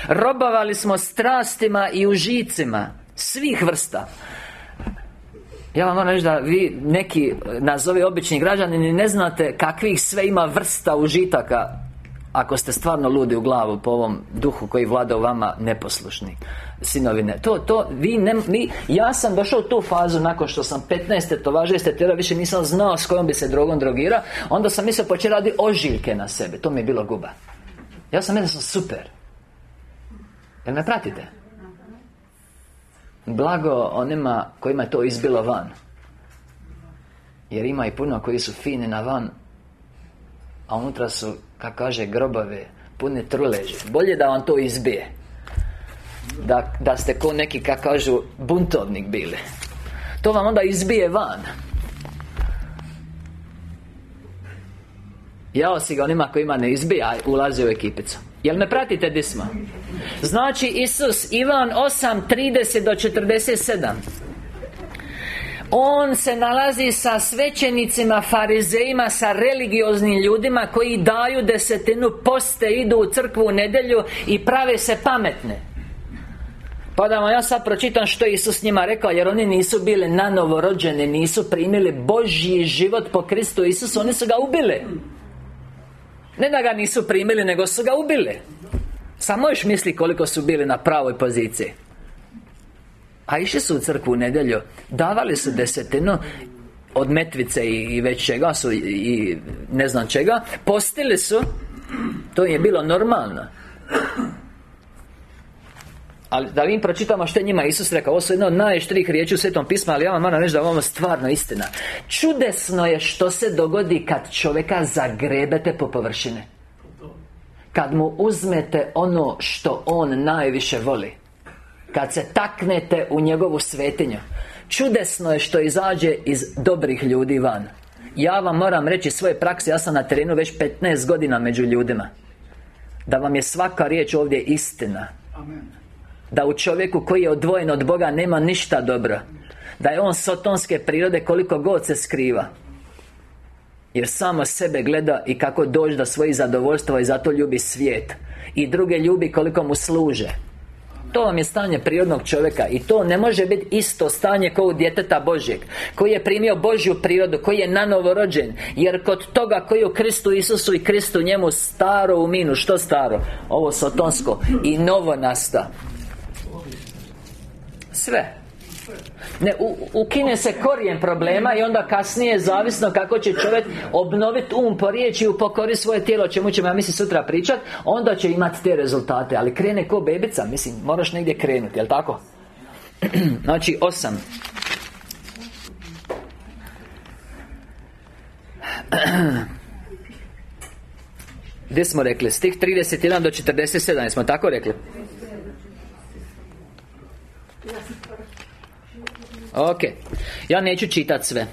Robovali smo strastima i užicima Svih vrsta ja vam moram reći da vi neki nazovi obični građani ni ne znate kakvih sve ima vrsta užitaka ako ste stvarno ludi u glavu po ovom duhu koji vlada u vama neposlušni sinovine to, to, vi ne, mi, ja sam došao u tu fazu nakon što sam 15. to važe tjera više nisam znao s kojom bi se drogom drogira onda sam mislio počeo radi ožiljke na sebe, to mi je bilo guba ja sam mislio sam super jel me pratite? Blago onima kojima je to izbilo van. Jer ima i puno koji su fini na van A unutra su, kako kaže, grobove Pune truleže Bolje da vam to izbije. Da, da ste ko neki, kako kažu, buntovnik bili. To vam onda izbije van. Jao si ga onima kojima ne izbija, ulazi u ekipicu Jel me pratite di smo? Znači Isus, Ivan 8, 30 do 47 on se nalazi sa svećenicima, farizejima, sa religioznim ljudima koji daju desetinu poste, idu u crkvu u nedjelju i prave se pametne. Pa da vam ja sad pročitam što je Isus njima rekao Jer oni nisu bili nanovo rođeni Nisu primili Božji život po Kristu Isus Oni su ga ubili Ne da ga nisu primili, nego su ga ubili. Samo još misli koliko su bili na pravoj poziciji. A išli su u crkvu u nedjelju. Davali su desetinu Od metvice i, već čega su i, ne znam čega. Postili su. To je bilo normalno ali da im pročitamo što je njima Isus rekao? Ovo su jedno od najštrih riječi u Svetom pismu Ali ja vam moram reći da ovo stvarno istina. Čudesno je što se dogodi kad čovjeka zagrebete po površine. Kad mu uzmete ono što on najviše voli. Kad se taknete u njegovu svetinju. Čudesno je što izađe iz dobrih ljudi van. Ja vam moram reći svoje prakse Ja sam na terenu već 15 godina među ljudima. Da vam je svaka riječ ovdje istina Da u čovjeku koji je odvojen od Boga nema ništa dobro. Da je on sotonske prirode koliko god se skriva. Jer samo sebe gleda i kako doći do svojih zadovoljstva i zato ljubi svijet. I druge ljubi koliko mu služe. To vam je stanje prirodnog čovjeka I to ne može biti isto stanje kao u djeteta Božjeg Koji je primio Božju prirodu Koji je nanovo rođen. Jer kod toga koji je u Kristu Isusu i Kristu njemu staro u minu. Što staro? Ovo sotonsko I novo nasta Sve ne, u, ukine se korijen problema i onda kasnije zavisno kako će čovjek obnoviti um po riječi i upokori svoje tijelo čemu ćemo ja mislim sutra pričat onda će imati te rezultate ali krene ko bebica mislim moraš negdje krenuti jel tako znači osam Gdje smo rekli? Stih 31 do 47, smo tako rekli? Ok. Ja neću čitati sve.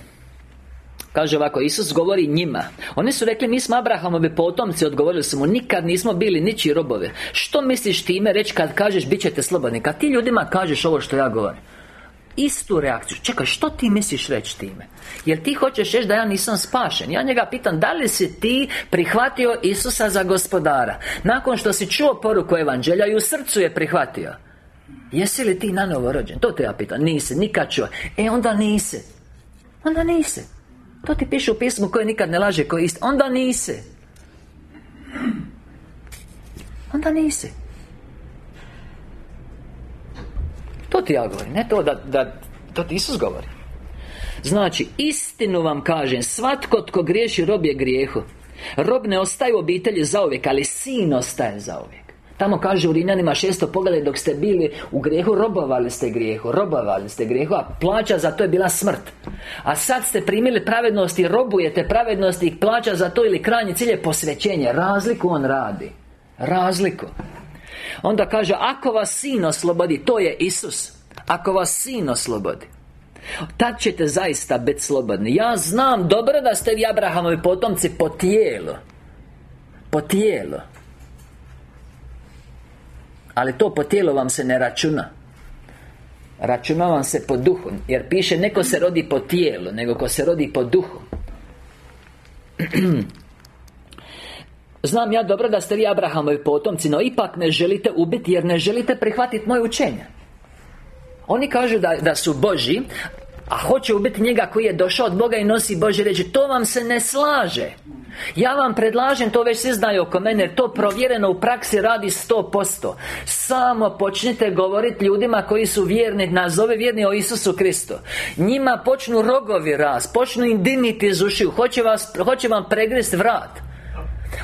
Kaže ovako, Isus govori njima. Oni su rekli, mi smo Abrahamovi potomci Odgovorili su mu, nikad nismo bili niči robove Što misliš time? Reći kad kažeš bit ćete slobodni. Kad ti ljudima kažeš ovo što ja govorim. Istu reakciju. Čekaj, što ti misliš reći time? Jer ti hoćeš reći da ja nisam spašen? Ja njega pitam, da li si ti prihvatio Isusa za gospodara? Nakon što si čuo poruku evanđelja I u srcu je prihvatio Jesi li ti nanovo rođen? To te ja pitam. Nisi, nikad čuo. E onda nisi. Onda nisi. To ti piše u pismu koje nikad ne laže, koje isto. Onda nisi. Onda nisi. To ti ja govorim, ne to da, da To ti Isus govori. Znači, istinu vam kažem Svatko tko griješi rob je grijehu. Rob ne ostaje u obitelji zauvijek Ali sin ostaje zauvijek Tamo kaže u Rinjanima šesto pogledaj dok ste bili u grijehu Robovali ste grijehu Robovali ste grijehu A plaća za to je bila smrt. A sad ste primili pravednost i robujete pravednost I plaća za to ili krajnji cilj je posvećenje. Razliku on radi. Razliku. Onda kaže Ako vas sin oslobodi To je Isus Ako vas sin oslobodi Tad ćete zaista biti slobodni. Ja znam dobro da ste vi Abrahamovi potomci po tijelu Po tijelu ali to po tijelu vam se ne računa. Računa vam se po duhu Jer piše neko se rodi po tijelu Nego ko se rodi po duhu. Znam ja dobro da ste vi Abrahamovi potomci No ipak ne želite ubiti Jer ne želite prihvatiti moje učenje. Oni kažu da, da su Boži a hoće ubiti njega koji je došao od Boga i nosi Bože reći To vam se ne slaže. Ja vam predlažem, to već svi znaju oko mene to provjereno u praksi radi 100% Samo počnite govoriti ljudima koji su vjerni Nazove vjerni o Isusu Kristu. Njima počnu rogovi raz Počnu im dimiti iz ušiju. Hoće, vas, hoće vam pregrist vrat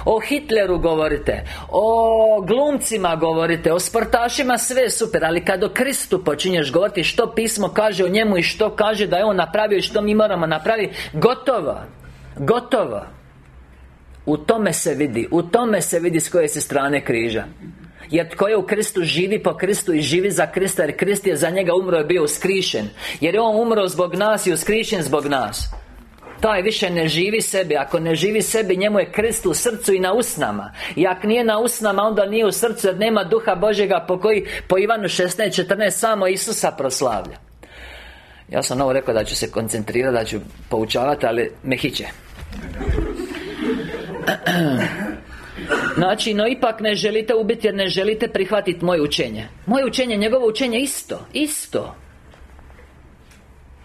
o Hitleru govorite O glumcima govorite O sportašima sve super Ali kad o Kristu počinješ govoriti Što pismo kaže o njemu I što kaže da je on napravio I što mi moramo napraviti Gotovo Gotovo. U tome se vidi U tome se vidi s koje se strane križa. Jer tko je u Kristu živi po Kristu i živi za Krista Jer Krist je za njega umro i bio uskrišen. Jer je on umro zbog nas i uskrišen zbog nas taj više ne živi sebi. Ako ne živi sebi, njemu je krist u srcu i na usnama. I ako nije na usnama, onda nije u srcu Jer nema duha Božjega po koji Po Ivanu 16.14 samo Isusa proslavlja. Ja sam ovo rekao da ću se koncentrirati, da ću poučavati, ali me hiće Znači, no ipak ne želite ubiti jer ne želite prihvatiti moje učenje. Moje učenje, njegovo učenje isto, isto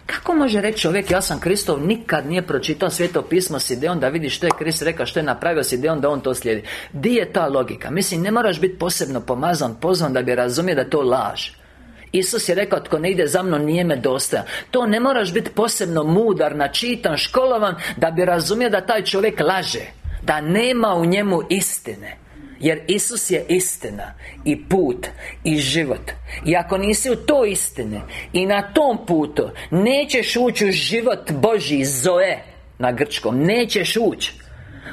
kako može reći čovjek, ja sam Kristov, nikad nije pročitao sveto pismo s idejom da vidi što je Krist rekao, što je napravio s idejom da on to slijedi. Di je ta logika? Mislim, ne moraš biti posebno pomazan, pozvan da bi razumio da to laž. Isus je rekao, tko ne ide za mnom nije me dosta. To ne moraš biti posebno mudar, načitan, školovan Da bi razumio da taj čovjek laže Da nema u njemu istine jer Isus je istina I put I život. I ako nisi u to istine I na tom putu Nećeš ući u život Boži Zoe Na grčkom. Nećeš ući.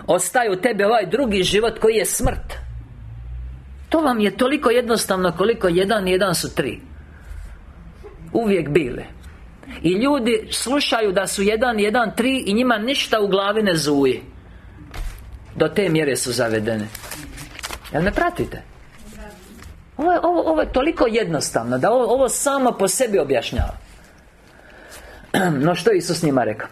Ostaje u tebi ovaj drugi život koji je smrt. To vam je toliko jednostavno koliko jedan jedan su tri. Uvijek bile I ljudi slušaju da su jedan, jedan, tri I njima ništa u glavi ne zuje Do te mjere su zavedene Jel me pratite? Ovo je, ovo, ovo je toliko jednostavno Da ovo, ovo samo po sebi objašnjava. No što je Isus njima rekao?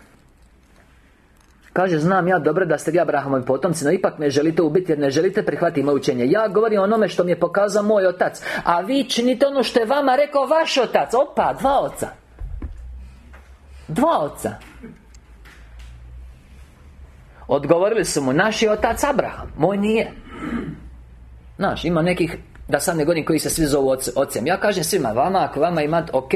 Kaže, znam ja dobro da ste vi Abrahamovi potomci No ipak me želite ubiti jer ne želite prihvatiti moje učenje. Ja govorim o onome što mi je pokazao moj otac A vi činite ono što je vama rekao vaš otac. Opa, dva oca. Dva oca. Odgovorili su mu, naš je otac Abraham Moj nije Znaš, ima nekih da sad ne govorim koji se svi zovu ocem. Ja kažem svima, vama ako vama imate ok,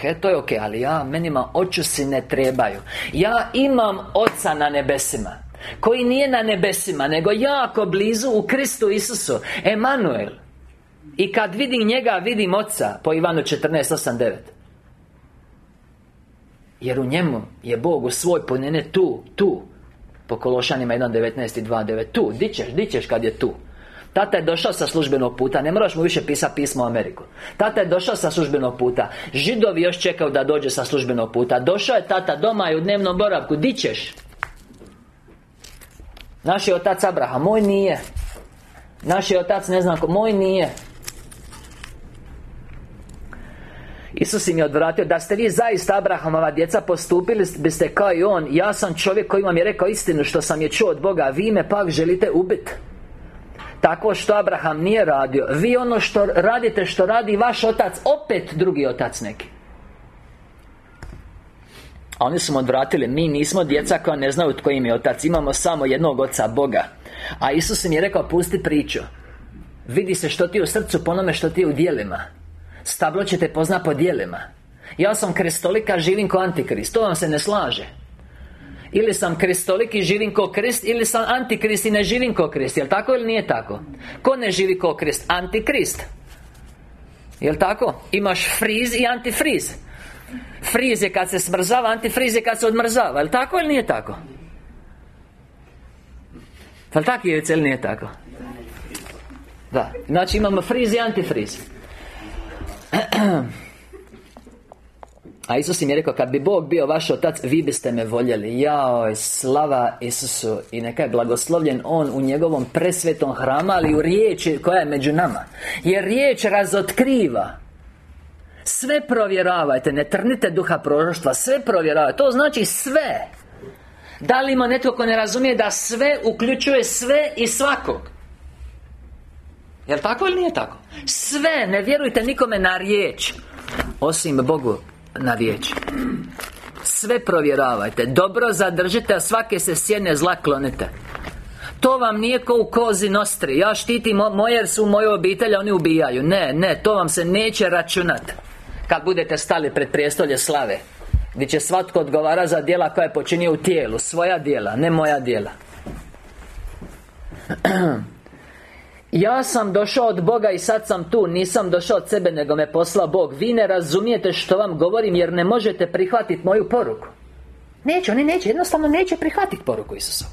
he, to je ok Ali ja, menima si ne trebaju. Ja imam oca na nebesima Koji nije na nebesima Nego jako blizu u Kristu Isusu Emanuel. I kad vidim njega, vidim oca Po Ivanu 14.8.9 Jer u njemu je Bog u svoj punine tu, tu. Po Kološanima 1.19 i 2.9 Tu, di ćeš, di ćeš kad je tu Tata je došao sa službenog puta Ne moraš mu više pisati pismo u Ameriku. Tata je došao sa službenog puta. Židovi još čekaju da dođe sa službenog puta. Došao je tata doma i u dnevnom boravku. Di ćeš? Naš je otac Abraham Moj nije. Naš je otac ne znam ko Moj nije. Isus im je odvratio Da ste vi zaista Abrahamova djeca Postupili biste kao i on. Ja sam čovjek koji vam je rekao istinu Što sam je čuo od Boga Vi me pak želite ubiti tako što Abraham nije radio Vi ono što radite što radi vaš otac Opet drugi otac neki. A oni su mu odvratili Mi nismo djeca koja ne znaju tko im je otac Imamo samo jednog oca Boga. A Isus im je rekao pusti priču. Vidi se što ti u srcu po onome što ti u dijelima Stablo ćete pozna po dijelima Ja sam kristolika, živim ko antikrist To vam se ne slaže ili sam kristolik i živim ko krist Ili sam antikrist i ne živim ko krist Jel' tako ili nije tako? Ko ne živi ko krist? Antikrist Jel' tako? Imaš friz i antifriz Friz je kad se smrzava, antifriz je kad se odmrzava Jel' tako ili nije tako? Jel' tako je ili nije tako? Da, znači imamo friz i antifriz a Isus im je rekao, kad bi Bog bio vaš otac, vi biste me voljeli. Jao, slava Isusu. I neka je blagoslovljen On u njegovom presvetom hramu Ali u riječi koja je među nama. Jer riječ razotkriva. Sve provjeravajte, ne trnite duha proroštva Sve provjeravajte, to znači sve. Da li ima netko ko ne razumije da sve uključuje sve i svakog? Jel tako ili nije tako? Sve, ne vjerujte nikome na riječ Osim Bogu na riječ Sve provjeravajte. Dobro zadržite, a svake se sjene zla klonite. To vam nije ko u kozi nostri. Ja štitim moje su u mojoj obitelji Oni ubijaju. Ne, ne, to vam se neće računat. Kad budete stali pred prijestolje slave Gdje će svatko odgovara za djela koja je počinio u tijelu. Svoja djela, ne moja djela Ja sam došao od Boga i sad sam tu. Nisam došao od sebe, nego me poslao Bog. Vi ne razumijete što vam govorim Jer ne možete prihvatiti moju poruku. Neće, oni neće, jednostavno neće prihvatiti poruku Isusa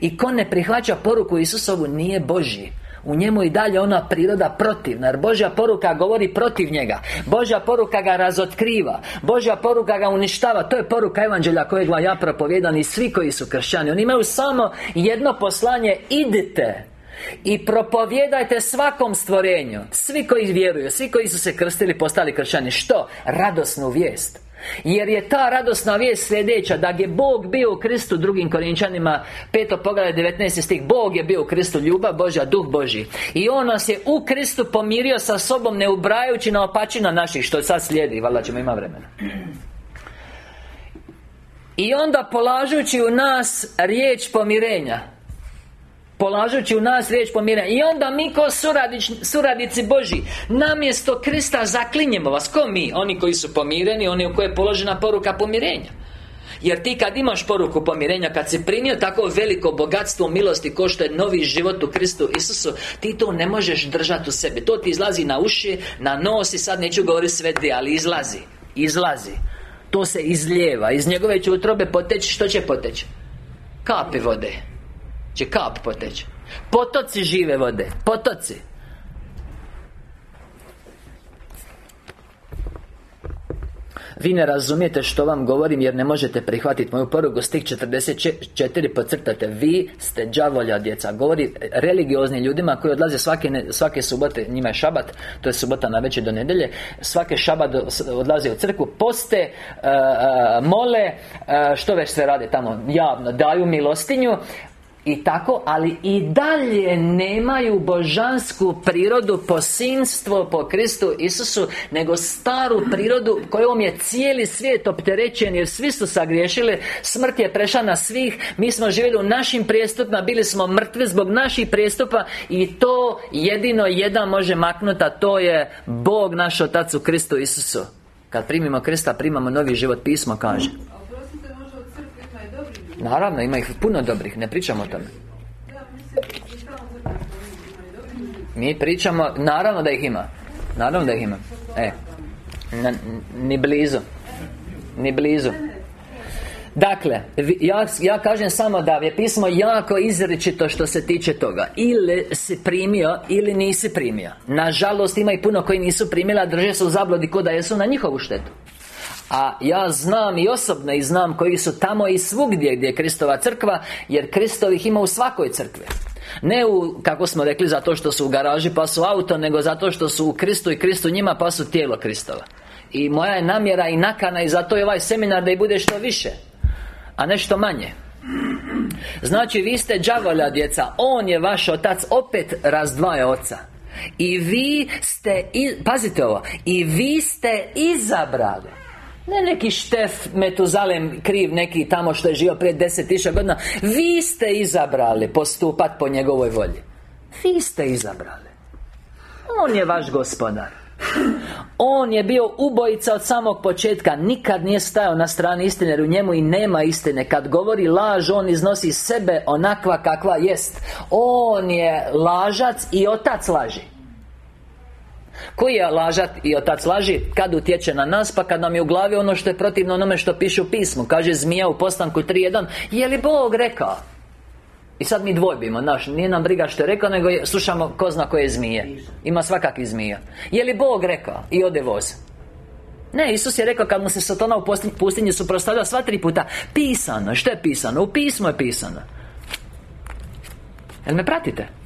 I ko ne prihvaća poruku Isusovu nije Božji. U njemu i dalje ona priroda protivna Jer Božja poruka govori protiv njega. Božja poruka ga razotkriva. Božja poruka ga uništava. To je poruka evanđelja kojeg vam ja propovijedam I svi koji su kršćani. Oni imaju samo jedno poslanje Idite i propovjedajte svakom stvorenju Svi koji vjeruju Svi koji su se krstili postali kršćani Što? Radosnu vijest jer je ta radosna vijest sljedeća Da je Bog bio u Kristu Drugim Korinčanima Peto poglavlje 19. stih Bog je bio u Kristu ljubav Božja, duh Boži I On nas je u Kristu pomirio sa sobom Ne ubrajajući na opačina naših Što sad slijedi, valjda ćemo ima vremena I onda polažući u nas riječ pomirenja Polažući u nas riječ pomirenja I onda mi ko suradnici Boži Namjesto Krista zaklinjemo vas. Ko mi? Oni koji su pomireni Oni u koje je položena poruka pomirenja. Jer ti kad imaš poruku pomirenja Kad si primio tako veliko bogatstvo milosti Ko što je novi život u Kristu Isusu Ti to ne možeš držati u sebi. To ti izlazi na uši, na nos I sad neću govoriti sve dvije Ali izlazi Izlazi. To se izlijeva. Iz njegove će utrobe poteći Što će poteći? Kapi vode će kap poteći. Potoci žive vode Potoci. Vi ne razumijete što vam govorim jer ne možete prihvatiti moju poruku. Stih 44 podcrtate. Vi ste đavolja djeca. Govori religiozni ljudima koji odlaze svake, svake subote Njima je šabat To je subota na večer do nedelje Svake šabat odlaze u crkvu Poste, e, e, mole e, Što već sve rade tamo javno Daju milostinju i tako, ali i dalje nemaju božansku prirodu Posinstvo po Kristu Isusu Nego staru prirodu kojom je cijeli svijet opterećen Jer svi su sagriješili Smrt je prešla na svih Mi smo živjeli u našim prijestupima Bili smo mrtvi zbog naših prijestupa I to jedino jedan može maknuti A to je Bog naš Otac u Kristu Isusu. Kad primimo Krista, primamo novi život Pismo kaže Naravno, ima ih puno dobrih, ne pričamo o tome. Mi pričamo, naravno da ih ima. Naravno da ih ima. E, ni blizu. Ni blizu. Dakle, ja, ja kažem samo da je pismo jako izričito što se tiče toga. Ili si primio, ili nisi primio. Nažalost, ima i puno koji nisu primili, a drže se u zablodi ko da jesu na njihovu štetu a ja znam i osobno i znam koji su tamo i svugdje gdje je Kristova crkva Jer Kristovih ima u svakoj crkvi. Ne u, kako smo rekli, zato što su u garaži pa su auto Nego zato što su u Kristu i Kristu njima pa su tijelo Kristova. I moja je namjera i nakana i zato je ovaj seminar da i bude što više A nešto manje. Znači, vi ste đavolja djeca. On je vaš otac. Opet razdvaja oca. I vi ste, pazite ovo I vi ste izabrali ne neki Štef Metuzalem kriv neki tamo što je živio prije deset tisuća godina. Vi ste izabrali postupat po njegovoj volji. Vi ste izabrali. On je vaš gospodar. On je bio ubojica od samog početka. Nikad nije stajao na strani istine Jer u njemu i nema istine. Kad govori laž On iznosi sebe onakva kakva jest. On je lažac i otac laži koji je lažat i otac laži Kad utječe na nas Pa kad nam je u glavi ono što je protivno onome što piše u pismu Kaže zmija u postanku 3.1 Je li Bog rekao? I sad mi dvojbimo, znaš, nije nam briga što je rekao Nego je, slušamo ko zna koje zmije Ima svakakvih zmija Je li Bog rekao? I ode voz ne, Isus je rekao kad mu se Satana u pustinji suprostavlja sva tri puta Pisano, što je pisano? U pismu je pisano Jel me pratite?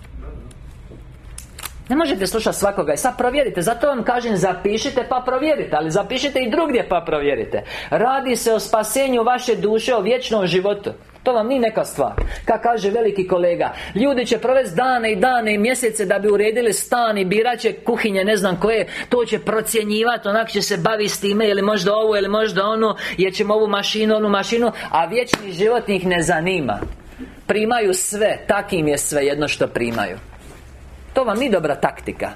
Ne možete slušati svakoga. I sad provjerite Zato vam kažem zapišite pa provjerite Ali zapišite i drugdje pa provjerite. Radi se o spasenju vaše duše O vječnom životu. To vam nije neka stvar. Kako kaže veliki kolega Ljudi će provesti dane i dane i mjesece Da bi uredili stan i birat će kuhinje Ne znam koje. To će procjenjivati Onak će se baviti s time Ili možda ovo ili možda ono Jer ćemo ovu mašinu, onu mašinu A vječni život ih ne zanima. Primaju sve Tak im je sve jedno što primaju to vam nije dobra taktika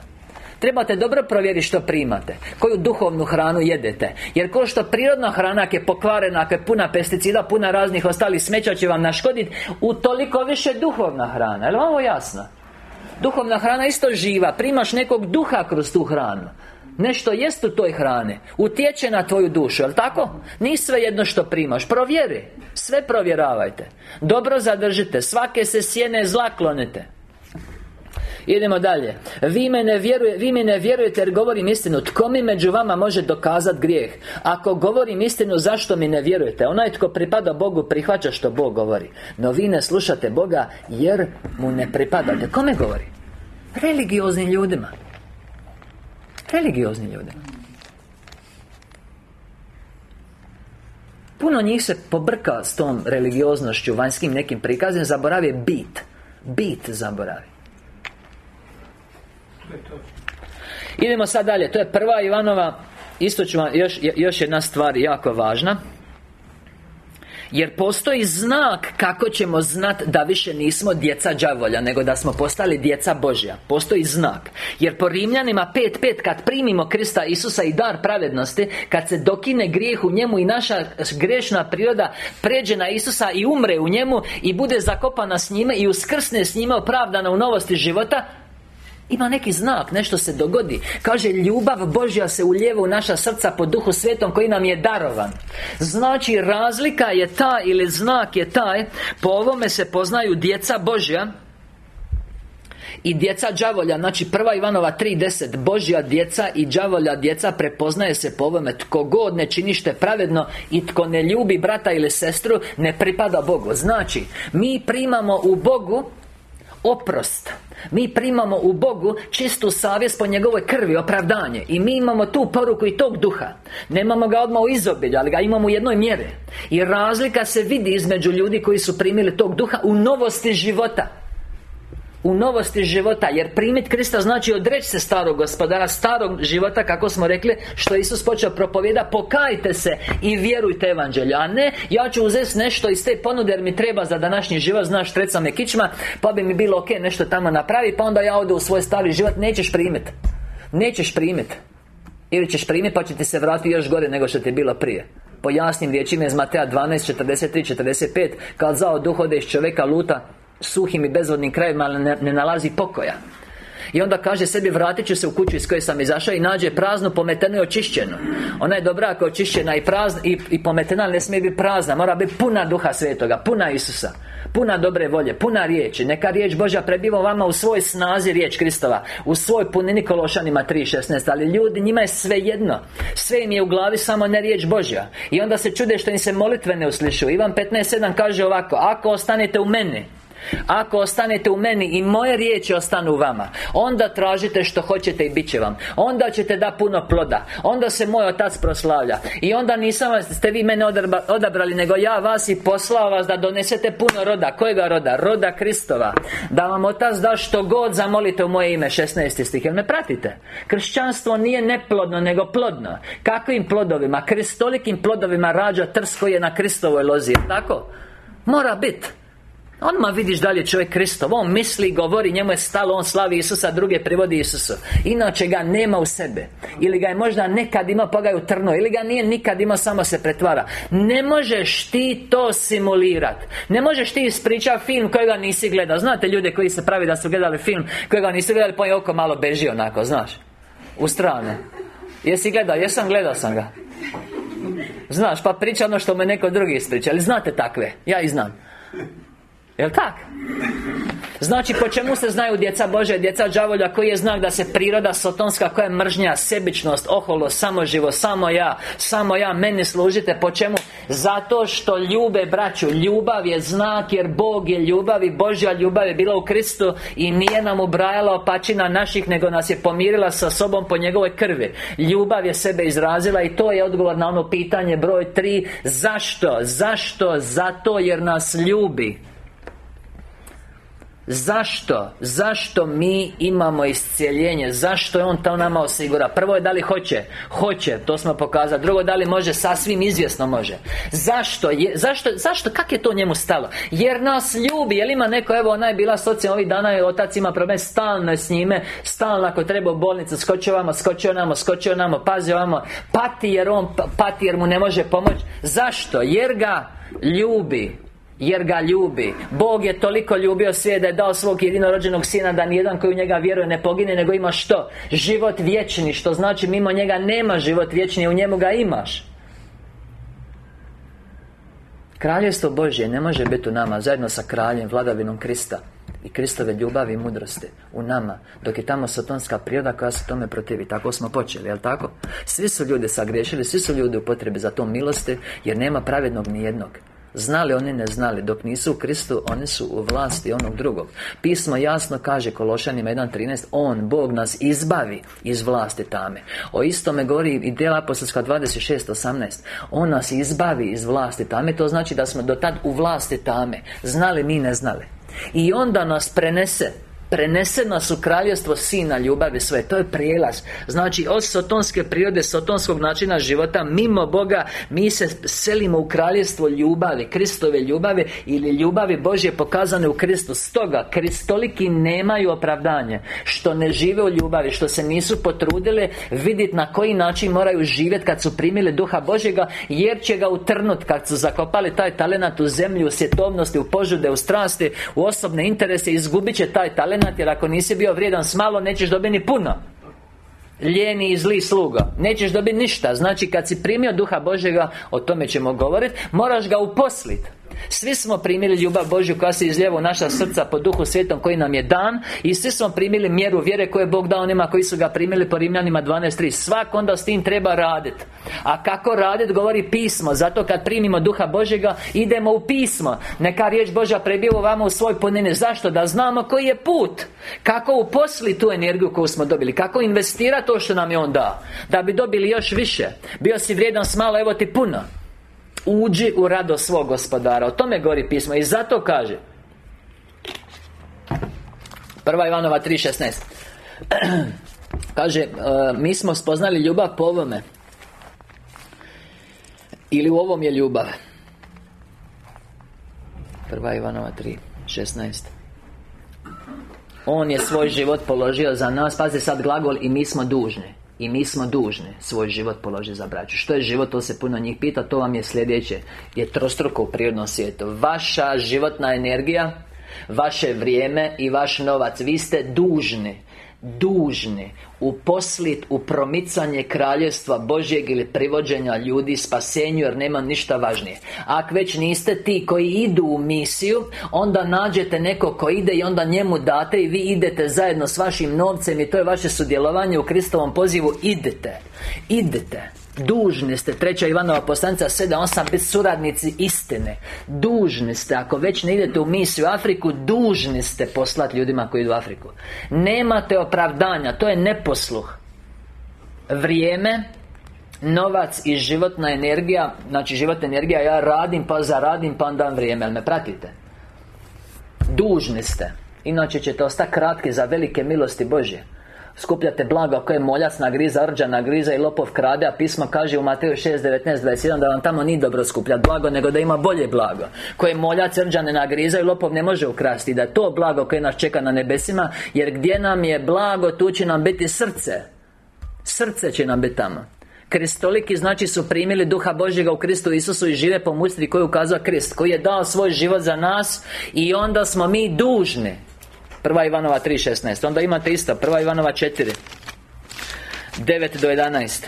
Trebate dobro provjeriti što primate Koju duhovnu hranu jedete Jer ko što prirodna hrana je pokvarena Ako je puna pesticida, puna raznih ostalih smeća će vam naškoditi U toliko više duhovna hrana Je li ovo jasno? Duhovna hrana isto živa Primaš nekog duha kroz tu hranu Nešto jest u toj hrani Utječe na tvoju dušu, jel tako? Nije sve jedno što primaš Provjeri Sve provjeravajte Dobro zadržite Svake se sjene zla klonite Idemo dalje. Vi me ne, vjeruje, vi me ne vjerujete jer govorim istinu. Tko mi među vama može dokazati grijeh? Ako govorim istinu, zašto mi ne vjerujete? Onaj tko pripada Bogu prihvaća što Bog govori. No vi ne slušate Boga jer mu ne pripadate Kome govori? Religioznim ljudima. Religiozni ljudima. Puno njih se pobrka s tom religioznošću, vanjskim nekim prikazem, zaboravi bit. Bit zaboravi Idemo sad dalje, to je prva Ivanova Isto ću vam, još, još jedna stvar jako važna. Jer postoji znak kako ćemo znat da više nismo djeca đavolja Nego da smo postali djeca Božja. Postoji znak. Jer po Rimljanima 5.5 kad primimo Krista Isusa i dar pravednosti Kad se dokine grijeh u njemu i naša grešna priroda Pređe na Isusa i umre u njemu I bude zakopana s njime i uskrsne s njime opravdana u novosti života ima neki znak, nešto se dogodi. Kaže, ljubav Božja se uljeva u naša srca po duhu svetom koji nam je darovan. Znači, razlika je ta ili znak je taj Po ovome se poznaju djeca Božja i djeca đavolja, znači prva Ivanova 3.10 Božja djeca i đavolja djeca prepoznaje se po ovome. Tko god ne činište pravedno I tko ne ljubi brata ili sestru Ne pripada Bogu. Znači, mi primamo u Bogu Oprost. Mi primamo u Bogu čistu savjest po njegovoj krvi, opravdanje. I mi imamo tu poruku i tog duha. Nemamo ga odmah u izobilju, ali ga imamo u jednoj mjeri. I razlika se vidi između ljudi koji su primili tog duha u novosti života u novosti života Jer primit Krista znači odreći se starog gospodara Starog života, kako smo rekli Što Isus počeo propovjeda Pokajte se i vjerujte evanđelju A ne, ja ću uzeti nešto iz te ponude Jer mi treba za današnji život Znaš, treca me kičma Pa bi mi bilo ok nešto tamo napravi Pa onda ja odu u svoj stari život Nećeš primit. Nećeš primit. Ili ćeš primiti pa će ti se vratiti još gore nego što ti je bilo prije. Po jasnim riječima iz Mateja 12, 43, 45 Kad zao duh ode iz čovjeka luta suhim i bezvodnim krajevima, ali ne, ne nalazi pokoja. I onda kaže sebi vratit ću se u kuću iz koje sam izašao i nađe prazno, pometeno i očišćeno Ona je dobra ako je očišćena i prazna i, i pometena, ne smije biti prazna Mora biti puna duha svetoga, puna Isusa Puna dobre volje, puna riječi. Neka riječ Božja prebiva vama u svoj snazi riječ Kristova U svoj punini Kološanima 3.16 Ali ljudi, njima je sve jedno Sve im je u glavi samo ne riječ Božja. I onda se čude što im se molitve ne uslišu. Ivan 15.7 kaže ovako Ako ostanete u meni ako ostanete u meni i moje riječi ostanu u vama Onda tražite što hoćete i bit će vam Onda ćete da puno ploda Onda se moj otac proslavlja I onda nisam ste vi mene odabrali Nego ja vas i poslao vas da donesete puno roda Kojega roda? Roda Kristova Da vam otac da što god zamolite u moje ime 16. stih Jel me pratite? Kršćanstvo nije neplodno nego plodno Kakvim plodovima? Kristolikim plodovima rađa trs koji je na Kristovoj lozi Tako? Mora biti Odmah vidiš da li je čovjek Kristov On misli, govori, njemu je stalo On slavi Isusa, druge privodi Isusu. Inače ga nema u sebe. Ili ga je možda nekad imao pa ga je utrnuo Ili ga nije nikad imao, samo se pretvara. Ne možeš ti to simulirat. Ne možeš ti ispričati film kojega nisi gledao. Znate ljude koji se pravi da su gledali film Kojega nisi gledali pa je oko malo beži onako, znaš. U strane Jesi gledao? Jesam, gledao sam ga. Znaš, pa priča ono što me neko drugi ispriča. Ali znate takve, ja i znam Jel tak? Znači, po čemu se znaju djeca Bože, djeca đavolja Koji je znak da se priroda sotonska Koja je mržnja, sebičnost, oholo, samoživo, samo ja Samo ja, meni služite Po čemu? Zato što ljube braću Ljubav je znak jer Bog je ljubav I Božja ljubav je bila u Kristu I nije nam ubrajala opačina naših Nego nas je pomirila sa sobom po njegovoj krvi Ljubav je sebe izrazila I to je odgovor na ono pitanje broj tri Zašto? Zašto? Zato jer nas ljubi Zašto? Zašto mi imamo iscijeljenje? Zašto je On to nama osigura? Prvo je da li hoće? Hoće, to smo pokazali Drugo, da li može? Sasvim izvjesno može Zašto? Je, zašto? Zašto? Kak je to njemu stalo? Jer nas ljubi Jel ima neko, evo ona je bila socijalna ovih dana i otac ima problem Stalno je s njime Stalno ako treba u bolnicu Skočio vamo, skočio namo, skočio namo Pazi vamo Pati jer on pati jer mu ne može pomoći Zašto? Jer ga ljubi jer ga ljubi Bog je toliko ljubio svijet da je dao svog jedinorođenog sina Da nijedan koji u njega vjeruje ne pogine Nego ima što? Život vječni Što znači mimo njega nema život vječni U njemu ga imaš Kraljevstvo Božje ne može biti u nama Zajedno sa kraljem, vladavinom Krista i Kristove ljubavi i mudrosti u nama Dok je tamo satonska priroda koja se tome protivi Tako smo počeli, jel tako? Svi su ljudi sagriješili, svi su ljudi u potrebi za to milosti Jer nema pravednog ni jednog Znali oni ne znali. Dok nisu u Kristu Oni su u vlasti onog drugog. Pismo jasno kaže Kološanima 1.13 On, Bog nas izbavi iz vlasti tame. O istome govori i djela apostolska 26.18 On nas izbavi iz vlasti tame. To znači da smo do tad u vlasti tame. Znali mi ne znali. I onda nas prenese Prenese nas u kraljevstvo Sina ljubavi sve. To je prijelaz. Znači od sotonske prirode, sotonskog načina života Mimo Boga Mi se selimo u kraljevstvo ljubavi Kristove ljubavi Ili ljubavi Božje pokazane u Kristu. Stoga, kristoliki nemaju opravdanje Što ne žive u ljubavi Što se nisu potrudile Vidjeti na koji način moraju živjeti Kad su primili duha Božjega Jer će ga utrnut Kad su zakopali taj talenat u zemlju U svjetovnosti, u požude, u strasti U osobne interese Izgubit će taj jer ako nisi bio vrijedan s malo Nećeš dobiti ni puno. Lijeni i zli sluga Nećeš dobiti ništa. Znači kad si primio Duha Božjega O tome ćemo govoriti Moraš ga uposliti svi smo primili ljubav Božju koja se izljeva u naša srca po duhu svetom koji nam je dan I svi smo primili mjeru vjere koje je Bog dao onima koji su ga primili po Rimljanima 12.3 Svak onda s tim treba raditi A kako raditi govori pismo. Zato kad primimo duha Božjega idemo u pismo. Neka riječ Božja prebiva vama u svoj punini. Zašto? Da znamo koji je put. Kako uposli tu energiju koju smo dobili. Kako investirati to što nam je On dao. Da bi dobili još više. Bio si vrijedan s malo, evo ti puno Uđi u rado svog gospodara. O tome govori pismo. I zato kaže Prva Ivanova 3.16 Kaže e, Mi smo spoznali ljubav po ovome. Ili u ovom je ljubav? Prva Ivanova 3.16 On je svoj život položio za nas. Pazi sad glagol I mi smo dužni i mi smo dužni svoj život položiti za braću. Što je život, to se puno njih pita To vam je sljedeće. Je trostruko u prirodnom svijetu. Vaša životna energija Vaše vrijeme i vaš novac. Vi ste dužni dužni uposlit u promicanje kraljevstva Božjeg ili privođenja ljudi spasenju jer nema ništa važnije. Ako već niste ti koji idu u misiju onda nađete neko ko ide i onda njemu date i vi idete zajedno s vašim novcem i to je vaše sudjelovanje u Kristovom pozivu. Idete idete Dužni ste, treća Ivanova poslanica 7-8 biti suradnici istine. Dužni ste, ako već ne idete u misiju u Afriku Dužni ste poslati ljudima koji idu u Afriku. Nemate opravdanja, to je neposluh. Vrijeme Novac i životna energija Znači životna energija, ja radim pa zaradim pa onda vrijeme, ali me pratite? Dužni ste. Inače ćete ostati kratki za velike milosti Božje Skupljate blago koje moljac nagriza, rđa nagriza i lopov krade A pismo kaže u Mateju 6, 19, 21 Da vam tamo nije dobro skupljati blago Nego da ima bolje blago. Koje moljac rđa ne nagriza i lopov ne može ukrasti Da to blago koje nas čeka na nebesima Jer gdje nam je blago Tu će nam biti srce. Srce će nam biti tamo. Kristoliki znači su primili Duha Božjega u Kristu Isusu i žive po mustri koju ukazuje Krist Koji je dao svoj život za nas I onda smo mi dužni Prva Ivanova 3.16 Onda imate isto Prva Ivanova 4 9 do 11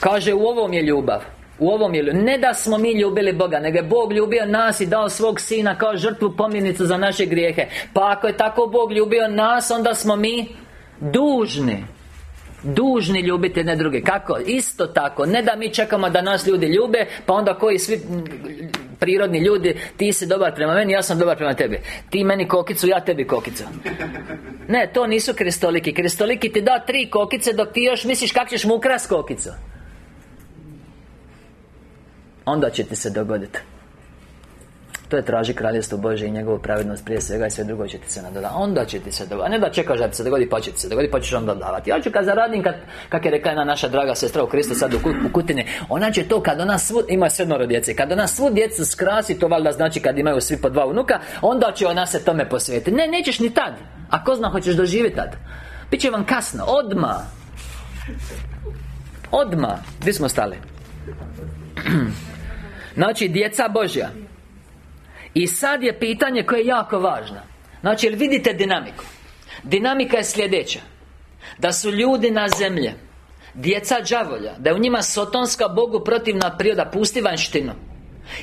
Kaže u ovom je ljubav. U ovom je Ne da smo mi ljubili Boga Nego je Bog ljubio nas i dao svog Sina Kao žrtvu pomjenicu za naše grijehe. Pa ako je tako Bog ljubio nas Onda smo mi dužni Dužni ljubiti jedne druge. Kako? Isto tako. Ne da mi čekamo da nas ljudi ljube Pa onda koji svi prirodni ljudi Ti si dobar prema meni, ja sam dobar prema tebi. Ti meni kokicu, ja tebi kokicu. Ne, to nisu kristoliki. Kristoliki ti da tri kokice Dok ti još misliš kako ćeš mu ukras kokicu. Onda će ti se dogoditi to je traži kraljevstvo Bože i njegovu pravednost prije svega i sve drugo će ti se nadodati Onda će ti se dogoditi. A ne da čekaš da ti se dogodi pa će ti se dogodi pa ćeš onda davati. Ja ću kad zaradim kad, kak je rekla jedna naša draga sestra u Kristu sad u, Kutini Ona će to kad ona svu, ima sedmoro djece Kad ona svu djecu skrasi to valjda znači kad imaju svi po dva unuka Onda će ona se tome posvetiti. Ne, nećeš ni tad. A ko zna hoćeš doživjeti tad. Biće vam kasno, odma. Odma. Gdje smo stali? Znači, djeca Božja I sad je pitanje koje je jako važno. Znači, jel vidite dinamiku? Dinamika je sljedeća. Da su ljudi na zemlje Djeca đavolja Da je u njima sotonska Bogu protivna priroda Pusti vanštinu.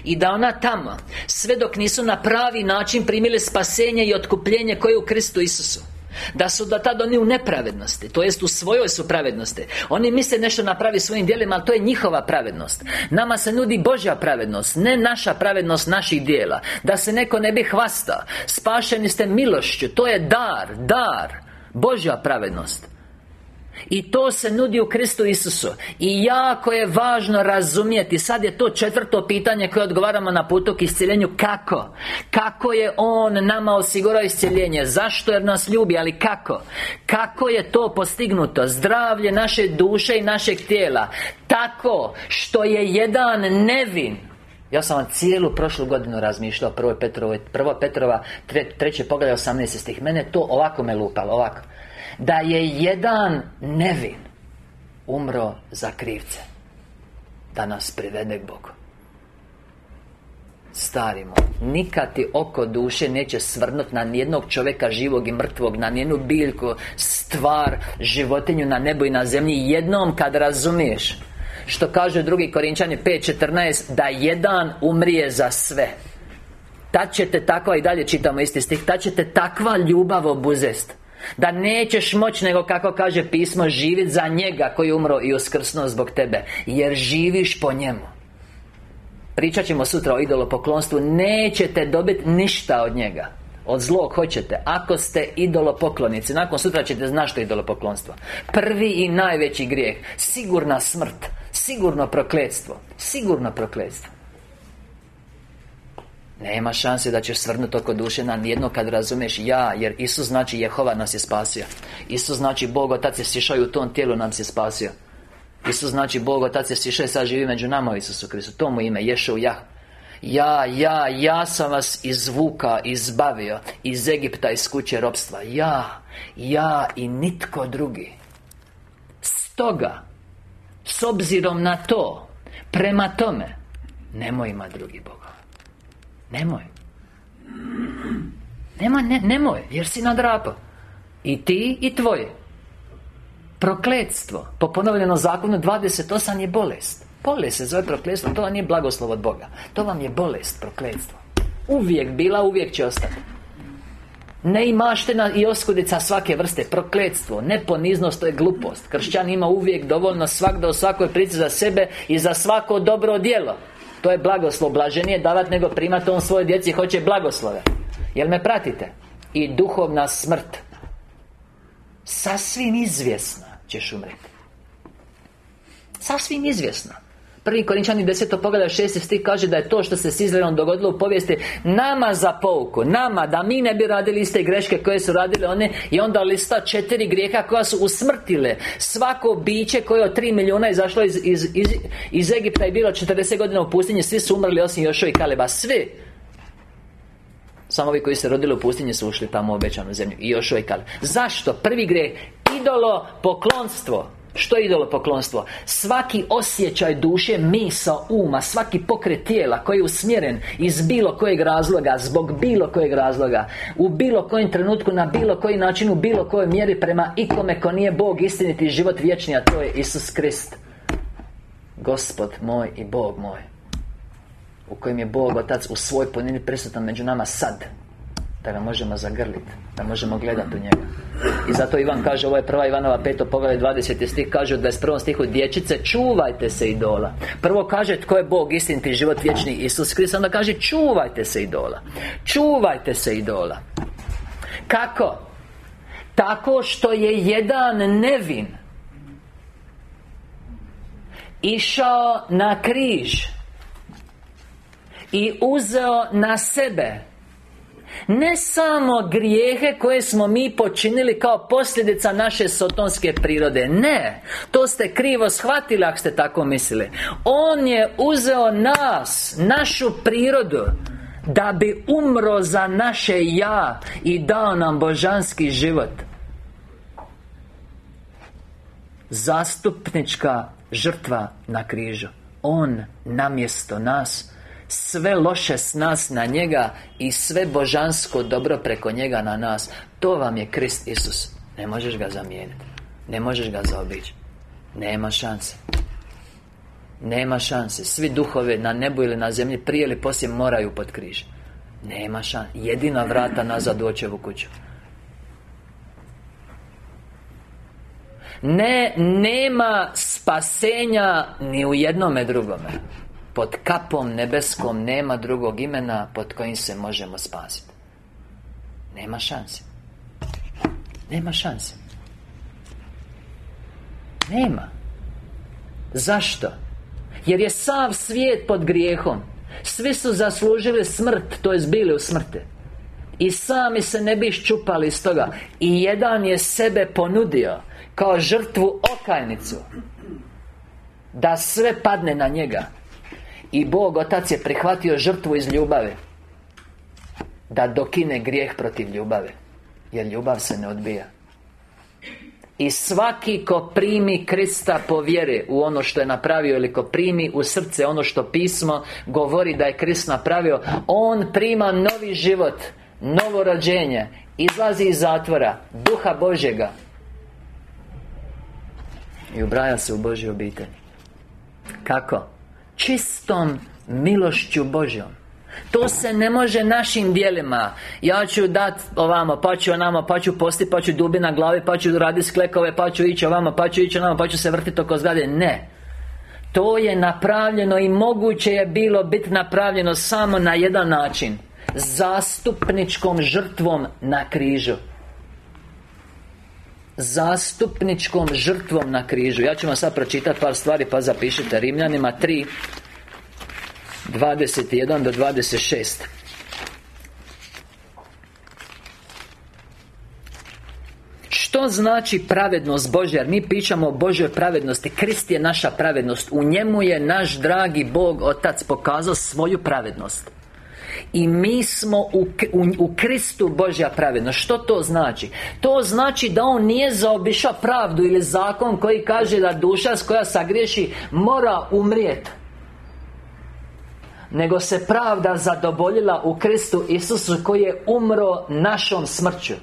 I da ona tamo Sve dok nisu na pravi način primili spasenje i otkupljenje koje je u Kristu Isusu da su da tad oni u nepravednosti To jest u svojoj su pravednosti. Oni misle nešto napravi svojim djelima Ali to je njihova pravednost. Nama se nudi Božja pravednost Ne naša pravednost naših dijela Da se neko ne bi hvastao Spašeni ste milošću To je dar, dar Božja pravednost i to se nudi u Kristu Isusu I jako je važno razumjeti Sad je to četvrto pitanje koje odgovaramo na putu k iscjeljenju Kako? Kako je On nama osigurao iscjeljenje? Zašto? Jer nas ljubi, ali kako? Kako je to postignuto? Zdravlje naše duše i našeg tijela Tako što je jedan nevin ja sam vam cijelu prošlu godinu razmišljao Prvo Petrova, prvo Petrova treće pogled 18 stih Mene to ovako me lupalo, ovako da je jedan nevin umro za krivce da nas privede k Bogu. Starimo. Nikad ti oko duše neće svrnut na nijednog čovjeka živog i mrtvog Na nijednu biljku, stvar, životinju na nebu i na zemlji. Jednom kad razumiješ Što kaže drugi Korinčani 5.14 Da jedan umrije za sve. Tad ćete takva i dalje čitamo isti stih Tad ćete takva ljubav obuzest da nećeš moći, nego kako kaže pismo Živjeti za njega koji umro i uskrsnuo zbog tebe Jer živiš po njemu. Pričat ćemo sutra o idolopoklonstvu. Nećete dobiti ništa od njega. Od zlog hoćete. Ako ste idolopoklonici. Nakon sutra ćete znati što je idolopoklonstvo. Prvi i najveći grijeh. Sigurna smrt. Sigurno prokletstvo. Sigurno prokletstvo nema šanse da ćeš svrnuti oko duše na nijedno kad razumiješ ja Jer Isus znači Jehova nas je spasio. Isus znači Bog Otac je sišao u tom tijelu nam se spasio. Isus znači Bog Otac je sišao i sad živi među nama u Isusu Kristu. To mu ime, Ješov Ja Ja, ja, ja sam vas izvuka, izbavio Iz Egipta, iz kuće robstva Ja, ja i nitko drugi. Stoga S obzirom na to Prema tome Nemoj ima drugi Bog Nemoj. Nemoj, ne, nemoj, jer si nadrapao. I ti i tvoje. Prokletstvo Po ponovljenom zakonu 28 je bolest. Bolest se zove prokletstvo To vam nije blagoslov od Boga. To vam je bolest, prokletstvo. Uvijek bila, uvijek će ostati. Neimaština i oskudica svake vrste Prokletstvo, neponiznost, to je glupost. Kršćan ima uvijek dovoljno svakda u svakoj prici za sebe I za svako dobro djelo to je blagoslov, blaženije davati nego primati on svoje djeci hoće blagoslove. Jel me pratite? I duhovna smrt. Sasvim izvjesna ćeš umreti Sasvim izvjesna Prvi Korinčani deseto pogleda šesti stih kaže da je to što se s Izraelom dogodilo u povijesti Nama za pouku, nama Da mi ne bi radili iste greške koje su radile one I onda lista četiri grijeha koja su usmrtile Svako biće koje od tri milijuna izašlo iz, iz, iz, iz Egipta i bilo 40 godina u pustinji Svi su umrli osim Jošo i Kaleba Svi. Samo ovi koji se rodili u pustinji su ušli tamo u obećanu zemlju I Jošo i Kaleb Zašto? Prvi grijeh Idolo poklonstvo što je idolopoklonstvo? Svaki osjećaj duše, misa, uma Svaki pokret tijela koji je usmjeren Iz bilo kojeg razloga Zbog bilo kojeg razloga U bilo kojem trenutku, na bilo koji način U bilo kojoj mjeri prema ikome ko nije Bog istiniti život vječni A to je Isus Krist Gospod moj i Bog moj U kojem je Bog Otac u svoj punini prisutan među nama sad da ga možemo zagrliti Da možemo gledati u njega I zato Ivan kaže, ovo je prva Ivanova peto pogled 20. stih Kaže u 21. stihu Dječice, čuvajte se idola Prvo kaže tko je Bog, istiniti život vječni Isus Krist Onda kaže čuvajte se idola Čuvajte se idola Kako? Tako što je jedan nevin Išao na križ I uzeo na sebe ne samo grijehe koje smo mi počinili kao posljedica naše sotonske prirode. Ne. To ste krivo shvatili ako ste tako mislili. On je uzeo nas Našu prirodu Da bi umro za naše ja I dao nam božanski život. Zastupnička žrtva na križu. On namjesto nas Sve loše s nas na njega I sve božansko dobro preko njega na nas. To vam je Krist Isus. Ne možeš ga zamijeniti Ne možeš ga zaobići. Nema šanse. Nema šanse. Svi duhove na nebu ili na zemlji Prije ili poslije moraju pod križ. Nema šanse. Jedina vrata nazad u očevu kuću. Ne, nema spasenja ni u jednome drugome Pod kapom nebeskom nema drugog imena pod kojim se možemo spasiti. Nema šanse. Nema šanse. Nema. Zašto? Jer je sav svijet pod grijehom. Svi su zaslužili smrt, to je bili u smrti. I sami se ne bi iščupali iz toga. I jedan je sebe ponudio Kao žrtvu okajnicu Da sve padne na njega I Bog Otac je prihvatio žrtvu iz ljubave Da dokine grijeh protiv ljubave Jer ljubav se ne odbija. I svaki ko primi Krista po vjeri U ono što je napravio Ili ko primi u srce ono što pismo Govori da je Krist napravio On prima novi život Novo rođenje Izlazi iz zatvora Duha Božjega. I ubraja se u Božju obitelj. Kako? Čistom milošću Božjom. To se ne može našim dijelima Ja ću dat ovamo, pa ću onamo, pa ću posti, pa ću dubi na glavi Pa ću raditi sklekove, pa ću ići ovamo, pa ću ići onamo, pa ću se vrtiti oko zgrade. Ne. To je napravljeno i moguće je bilo biti napravljeno samo na jedan način. Zastupničkom žrtvom na križu Zastupničkom žrtvom na križu. Ja ću vam sad pročitati par stvari pa zapišite Rimljanima 3 21 do 26 Što znači pravednost Božja? Jer mi pričamo o Božjoj pravednosti. Krist je naša pravednost. U njemu je naš dragi Bog Otac pokazao svoju pravednost i mi smo u, u, u, Kristu Božja pravednost. Što to znači? To znači da On nije zaobišao pravdu ili zakon koji kaže da duša s koja sagriješi mora umrijeti. Nego se pravda zadovoljila u Kristu Isusu koji je umro našom smrću.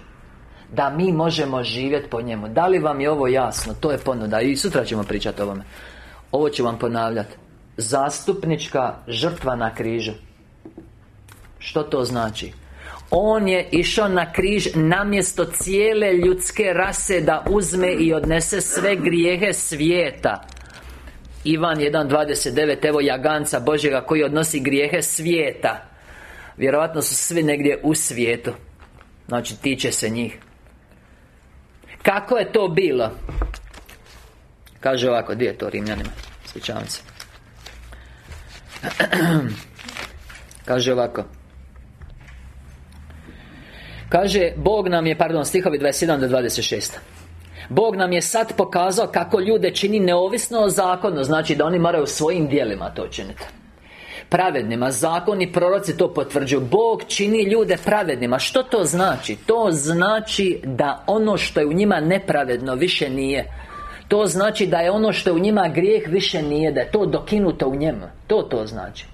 Da mi možemo živjeti po njemu. Da li vam je ovo jasno? To je ponuda. I sutra ćemo pričati o ovome. Ovo ću vam ponavljati. Zastupnička žrtva na križu Što to znači? On je išao na križ namjesto cijele ljudske rase Da uzme i odnese sve grijehe svijeta Ivan 1.29 Evo jaganca Božjega koji odnosi grijehe svijeta Vjerojatno su svi negdje u svijetu Znači tiče se njih Kako je to bilo? Kaže ovako, gdje je to Rimljanima? Sjećavam se Kaže ovako Kaže, Bog nam je, pardon, stihovi 27 do 26 Bog nam je sad pokazao kako ljude čini neovisno o zakonu Znači da oni moraju svojim dijelima to činiti. Pravednima, zakoni proroci to potvrđuju. Bog čini ljude pravednima. Što to znači? To znači da ono što je u njima nepravedno više nije. To znači da je ono što je u njima grijeh više nije Da je to dokinuto u njemu. To to znači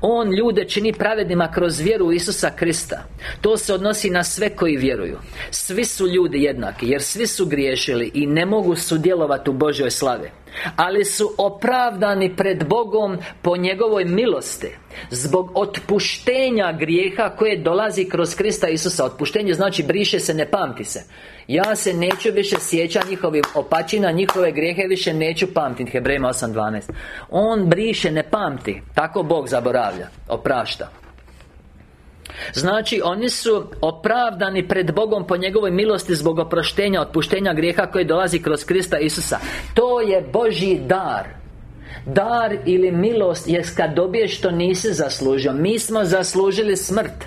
on ljude čini pravednima kroz vjeru u Isusa Krista. To se odnosi na sve koji vjeruju. Svi su ljudi jednaki Jer svi su griješili I ne mogu sudjelovati u Božoj slave ali su opravdani pred Bogom po njegovoj milosti Zbog otpuštenja grijeha koje dolazi kroz Krista Isusa. Otpuštenje znači briše se, ne pamti se. Ja se neću više sjećati njihovih opačina, njihove grijehe više neću pamtiti Hebrejima 8.12 On briše, ne pamti. Tako Bog zaboravlja, oprašta Znači, oni su opravdani pred Bogom po njegovoj milosti zbog oproštenja, otpuštenja grijeha koji dolazi kroz Krista Isusa. To je Božji dar. Dar ili milost je kad dobiješ što nisi zaslužio. Mi smo zaslužili smrt.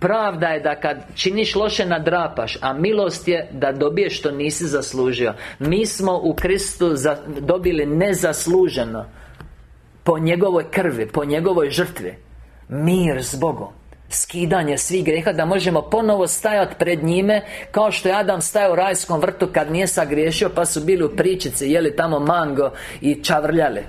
Pravda je da kad činiš loše nadrapaš A milost je da dobiješ što nisi zaslužio. Mi smo u Kristu dobili nezasluženo Po njegovoj krvi, po njegovoj žrtvi Mir s Bogom Skidanje svih greha Da možemo ponovo stajati pred njime Kao što je Adam stajao u rajskom vrtu Kad nije sagriješio Pa su bili u pričici Jeli tamo mango I čavrljali.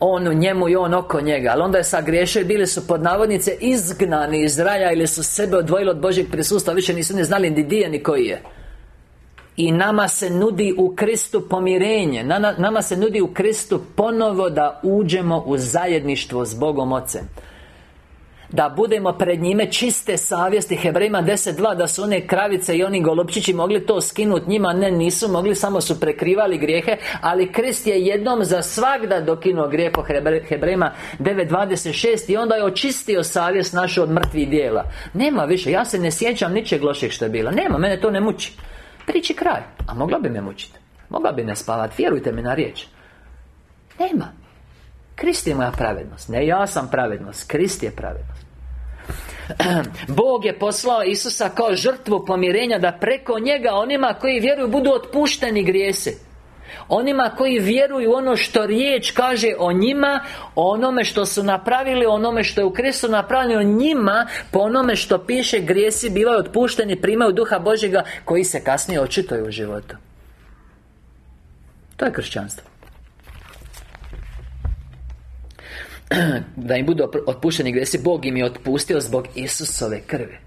On u njemu i on oko njega Ali onda je sagriješio i bili su pod navodnice izgnani iz raja Ili su sebe odvojili od Božjeg prisustva. Više nisu ni znali ni di ni koji je i nama se nudi u Kristu pomirenje. Nama se nudi u Kristu ponovo da uđemo u zajedništvo s Bogom Ocem da budemo pred njime čiste savjesti. Hebrejima 10.2 Da su one kravice i oni golupčići mogli to skinuti Njima. Ne, nisu mogli, samo su prekrivali grijehe. Ali Krist je jednom za svagda dokinuo grijeh po Hebrejima 9.26 I onda je očistio savjest našu od mrtvih dijela. Nema više, ja se ne sjećam ničeg lošeg što je bilo. Nema, mene to ne muči Priči kraj A mogla bi me mučiti Mogla bi ne spavati, vjerujte mi na riječ. Nema. Krist je moja pravednost. Ne ja sam pravednost. Krist je pravednost. Bog je poslao Isusa kao žrtvu pomirenja Da preko njega onima koji vjeruju budu otpušteni grijese Onima koji vjeruju ono što riječ kaže o njima O onome što su napravili O onome što je u Kristu napravljeno njima Po onome što piše Grijesi bivaju otpušteni Primaju duha Božjega Koji se kasnije očituje u životu. To je kršćanstvo. Da im budu otpušteni grijesi Bog im je otpustio zbog Isusove krvi.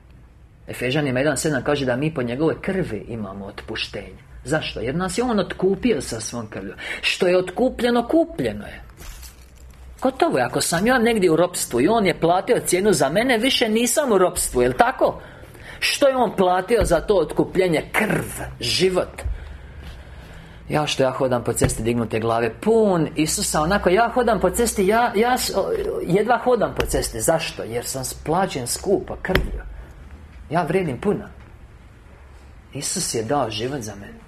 Efežanima 1.7 kaže da mi po njegove krvi imamo otpuštenje Zašto? Jer nas je On otkupio sa svom krvlju Što je otkupljeno, kupljeno je Gotovo je, ako sam ja negdje u ropstvu I On je platio cijenu za mene Više nisam u ropstvu, jel tako? Što je On platio za to otkupljenje? Krv, život ja što ja hodam po cesti dignute glave Pun Isusa Onako ja hodam po cesti Ja, ja jedva hodam po cesti Zašto? Jer sam splaćen skupo krvlju Ja vredim puno Isus je dao život za mene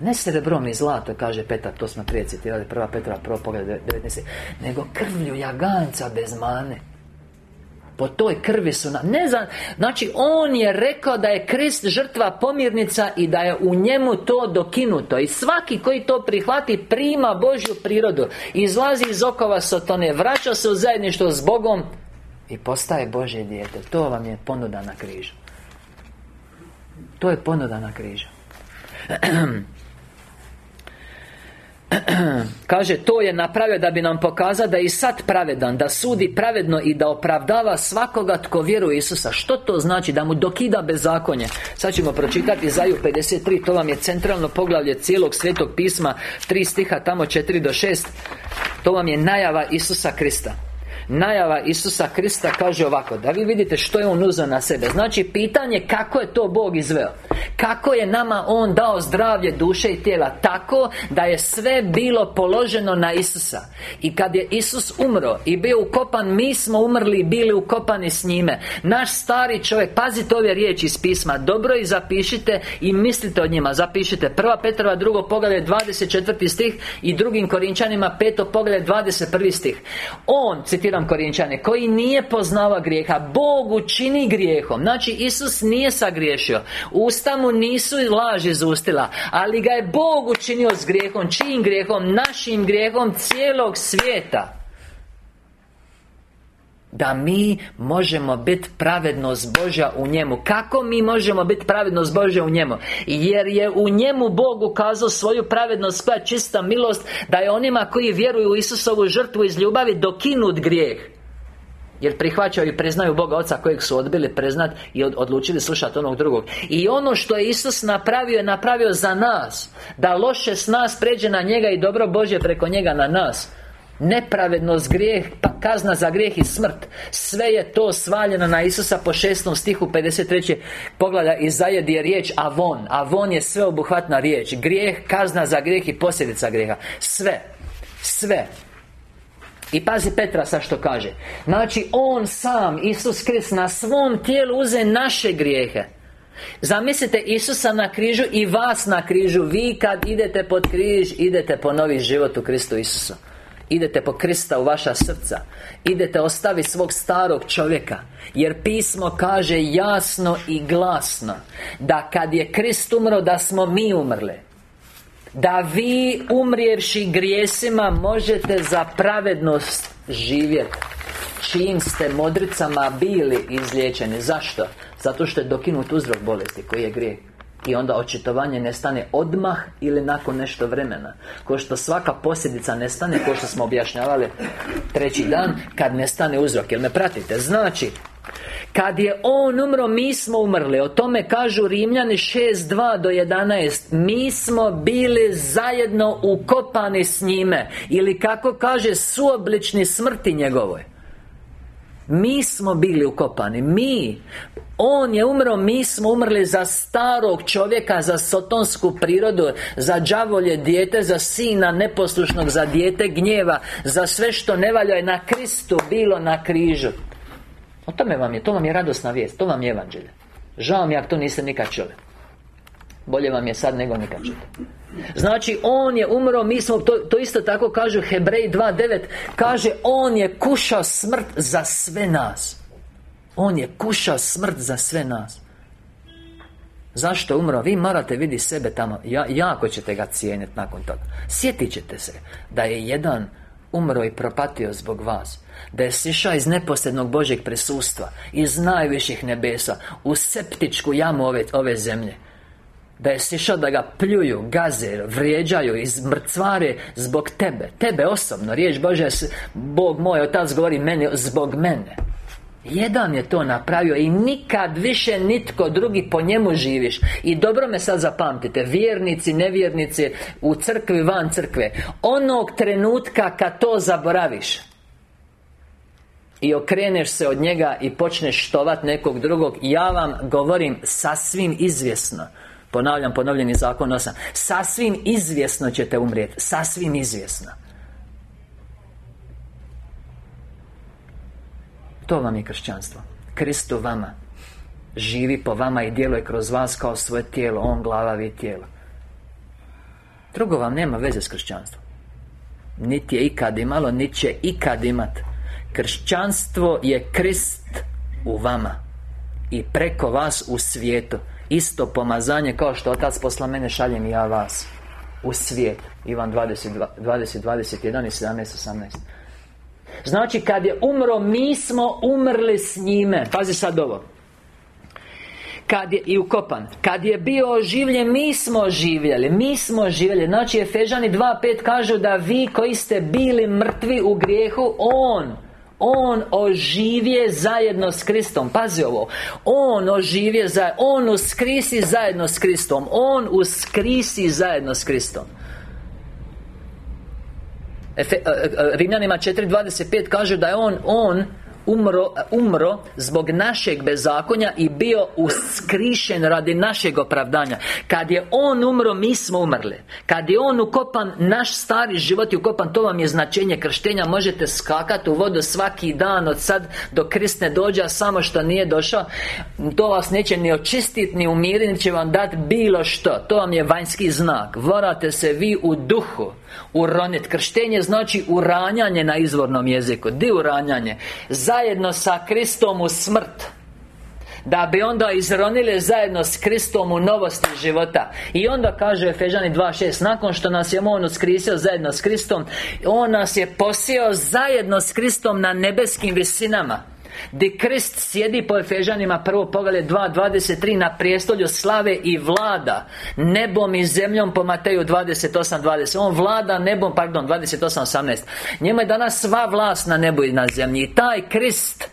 ne srebrom i zlato, kaže Petar, to smo prije citirali, prva Petra, prvo pogled 19. Nego krvlju jaganca bez mane. Po toj krvi su na... Ne znam, znači On je rekao da je Krist žrtva pomirnica I da je u njemu to dokinuto. I svaki koji to prihvati Prima Božju prirodu. Izlazi iz okova Sotone Vraća se u zajedništvo s Bogom I postaje Božje dijete. To vam je ponuda na križu. To je ponuda na križu Kaže, to je napravio da bi nam pokazao da je i sad pravedan Da sudi pravedno i da opravdava svakoga tko vjeruje Isusa. Što to znači? Da mu dokida bezakonje. Sad ćemo pročitati Zaju 53 To vam je centralno poglavlje cijelog svetog pisma Tri stiha, tamo 4 do 6 To vam je najava Isusa Krista Najava Isusa Krista kaže ovako Da vi vidite što je On uzeo na sebe Znači pitanje kako je to Bog izveo Kako je nama On dao zdravlje duše i tijela Tako da je sve bilo položeno na Isusa I kad je Isus umro I bio ukopan Mi smo umrli i bili ukopani s njime Naš stari čovjek Pazite ove riječi iz pisma Dobro i zapišite I mislite o njima Zapišite Prva Petrova drugo poglavlje 24. stih I drugim Korinčanima peto poglavlje 21. stih On, citiram čitam Koji nije poznava grijeha Bog učini grijehom Znači Isus nije sagriješio Usta mu nisu laži izustila Ali ga je Bog učinio s grijehom Čijim grijehom? Našim grijehom cijelog svijeta da mi možemo biti pravednost Božja u njemu. Kako mi možemo biti pravednost Božja u njemu? Jer je u njemu Bog ukazao svoju pravednost Koja čista milost Da je onima koji vjeruju u Isusovu žrtvu iz ljubavi Dokinut grijeh. Jer prihvaćaju i priznaju Boga Oca kojeg su odbili priznat I odlučili slušati onog drugog. I ono što je Isus napravio je napravio za nas Da loše s nas pređe na njega i dobro Božje preko njega na nas Nepravednost, grijeh, pa kazna za grijeh i smrt. Sve je to svaljeno na Isusa po šestom stihu 53. pogleda i zajedi je riječ Avon. Avon je sveobuhvatna riječ. Grijeh, kazna za grijeh i posljedica grijeha. Sve Sve. I pazi Petra sa što kaže. Znači On sam, Isus Krist Na svom tijelu uze naše grijehe. Zamislite Isusa na križu i vas na križu. Vi kad idete pod križ Idete po novi život u Kristu Isusu Idete po Krista u vaša srca. Idete ostavi svog starog čovjeka. Jer pismo kaže jasno i glasno Da kad je Krist umro da smo mi umrli. Da vi umrijevši grijesima Možete za pravednost živjeti. Čim ste modricama bili izliječeni? Zašto? Zato što je dokinut uzrok bolesti Koji je grijeh i onda očitovanje nestane odmah ili nakon nešto vremena. Ko što svaka posljedica nestane Ko što smo objašnjavali treći dan Kad nestane uzrok. Jel me pratite? Znači kad je On umro, mi smo umrli. O tome kažu Rimljani 6.2 do 11 Mi smo bili zajedno ukopani s njime. Ili kako kaže suoblični smrti njegovoj mi smo bili ukopani Mi. On je umro, mi smo umrli za starog čovjeka Za sotonsku prirodu Za đavolje dijete Za sina neposlušnog Za dijete gnjeva Za sve što ne valja na Kristu Bilo na križu. O tome vam je, to vam je radosna vijest To vam je evanđelje. Žao mi ako to niste nikad čuli Bolje vam je sad nego nikad. Znači, On je umro, mi smo, to, to isto tako kaže Hebrej 2.9 Kaže, On je kušao smrt za sve nas. On je kušao smrt za sve nas. Zašto umro? Vi morate vidjeti sebe tamo. Ja, Jako ćete ga cijeniti nakon toga. Sjetit ćete se Da je jedan umro i propatio zbog vas. Da je sišao iz neposrednog Božeg prisustva Iz najviših nebesa U septičku jamu ove, ove zemlje da je sišao da ga pljuju, gaze, vrijeđaju, izmrcvare zbog tebe. Tebe osobno, riječ Bože, Bog moj, Otac govori meni zbog mene. Jedan je to napravio i nikad više nitko drugi po njemu živiš. I dobro me sad zapamtite Vjernici, nevjernici U crkvi, van crkve. Onog trenutka kad to zaboraviš i okreneš se od njega i počneš štovat nekog drugog Ja vam govorim sasvim izvjesno Ponavljam, ponovljeni zakon 8 Sasvim izvjesno ćete umrijeti. Sasvim izvjesno. To vam je kršćanstvo. Kristu vama. Živi po vama i djeluje kroz vas kao svoje tijelo. On glava, vi tijelo. Drugo vam nema veze s kršćanstvom. Niti je ikad imalo, niti će ikad imat. Kršćanstvo je Krist u vama I preko vas u svijetu Isto pomazanje kao što Otac posla mene šaljem i ja vas U svijet. Ivan 20, 20, 21 i 17, 18 Znači kad je umro Mi smo umrli s njime. Pazi sad ovo. Kad je i ukopan. Kad je bio oživljen Mi smo živjeli. Mi smo živjeli. Znači Efežani 2.5 kažu da vi koji ste bili mrtvi u grijehu On on oživje zajedno s Kristom. Pazi ovo. On oživje za On uskrisi zajedno s Kristom. On uskrisi zajedno s Kristom. E, e, Rimljanima 4.25 kaže da je On On umro, umro zbog našeg bezakonja i bio uskrišen radi našeg opravdanja. Kad je On umro, mi smo umrli. Kad je On ukopan, naš stari život je ukopan. To vam je značenje krštenja. Možete skakati u vodu svaki dan od sad do Krist ne dođe, samo što nije došao To vas neće ni očistiti, ni umiriti će vam dati bilo što. To vam je vanjski znak. Vorate se vi u duhu Uronit. Krštenje znači uranjanje na izvornom jeziku. Di uranjanje? Zajedno sa Kristom u smrt. Da bi onda izronili zajedno s Kristom u novosti života. I onda kaže Efežani 2.6 Nakon što nas je On uskrisio zajedno s Kristom On nas je posio zajedno s Kristom na nebeskim visinama Di Krist sjedi po Efežanima prvo pogled 2.23 na prijestolju slave i vlada. Nebom i zemljom po Mateju 28.20 On vlada nebom, pardon, 28.18 Njemu je danas sva vlast na nebu i na zemlji. I taj Krist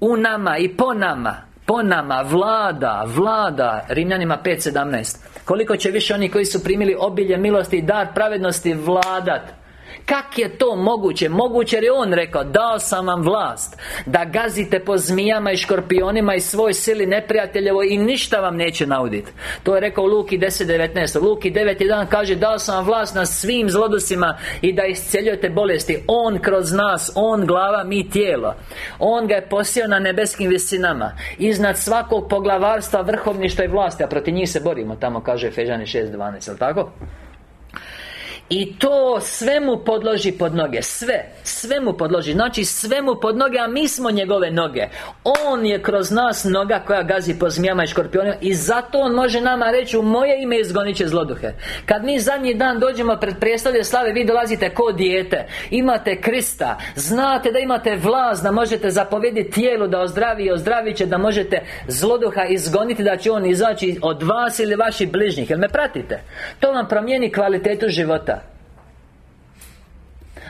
U nama i po nama Po nama vlada, vlada Rimljanima 5.17 Koliko će više oni koji su primili obilje milosti i dar pravednosti vladat Kak je to moguće? Moguće jer je On rekao Dao sam vam vlast Da gazite po zmijama i škorpionima I svoj sili neprijateljevo I ništa vam neće nauditi To je rekao Luki 10.19 Luki 9.1 kaže Dao sam vam vlast na svim zlodusima I da isceljujete bolesti On kroz nas On glava, mi tijelo On ga je posio na nebeskim visinama Iznad svakog poglavarstva, vrhovništva i vlasti A protiv njih se borimo Tamo kaže Fežani 6.12 Jel' tako? I to sve mu podloži pod noge Sve Sve mu podloži. Znači sve mu pod noge A mi smo njegove noge. On je kroz nas noga koja gazi po zmijama i škorpionima I zato on može nama reći U moje ime izgonit će zloduhe. Kad mi zadnji dan dođemo pred prijestolje slave Vi dolazite ko dijete. Imate Krista Znate da imate vlast Da možete zapovjediti tijelu Da ozdravi i ozdravit će Da možete zloduha izgoniti Da će on izaći od vas ili vaših bližnjih. Jel me pratite? To vam promijeni kvalitetu života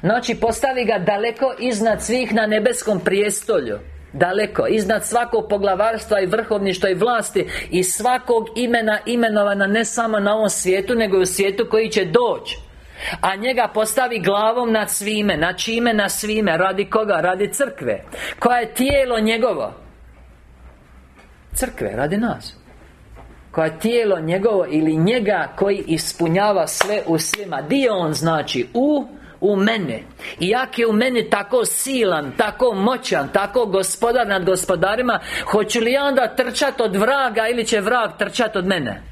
Znači postavi ga daleko iznad svih na nebeskom prijestolju. Daleko, iznad svakog poglavarstva i vrhovništva i vlasti I svakog imena imenovana ne samo na ovom svijetu Nego i u svijetu koji će doći a njega postavi glavom nad svime Na čime na svime Radi koga? Radi crkve Koja je tijelo njegovo. Crkve, radi nas. Koja je tijelo njegovo ili njega koji ispunjava sve u svima. Dio on znači? U u mene. I jak je u meni tako silan, tako moćan, tako gospodar nad gospodarima Hoću li ja onda trčat od vraga ili će vrag trčat od mene?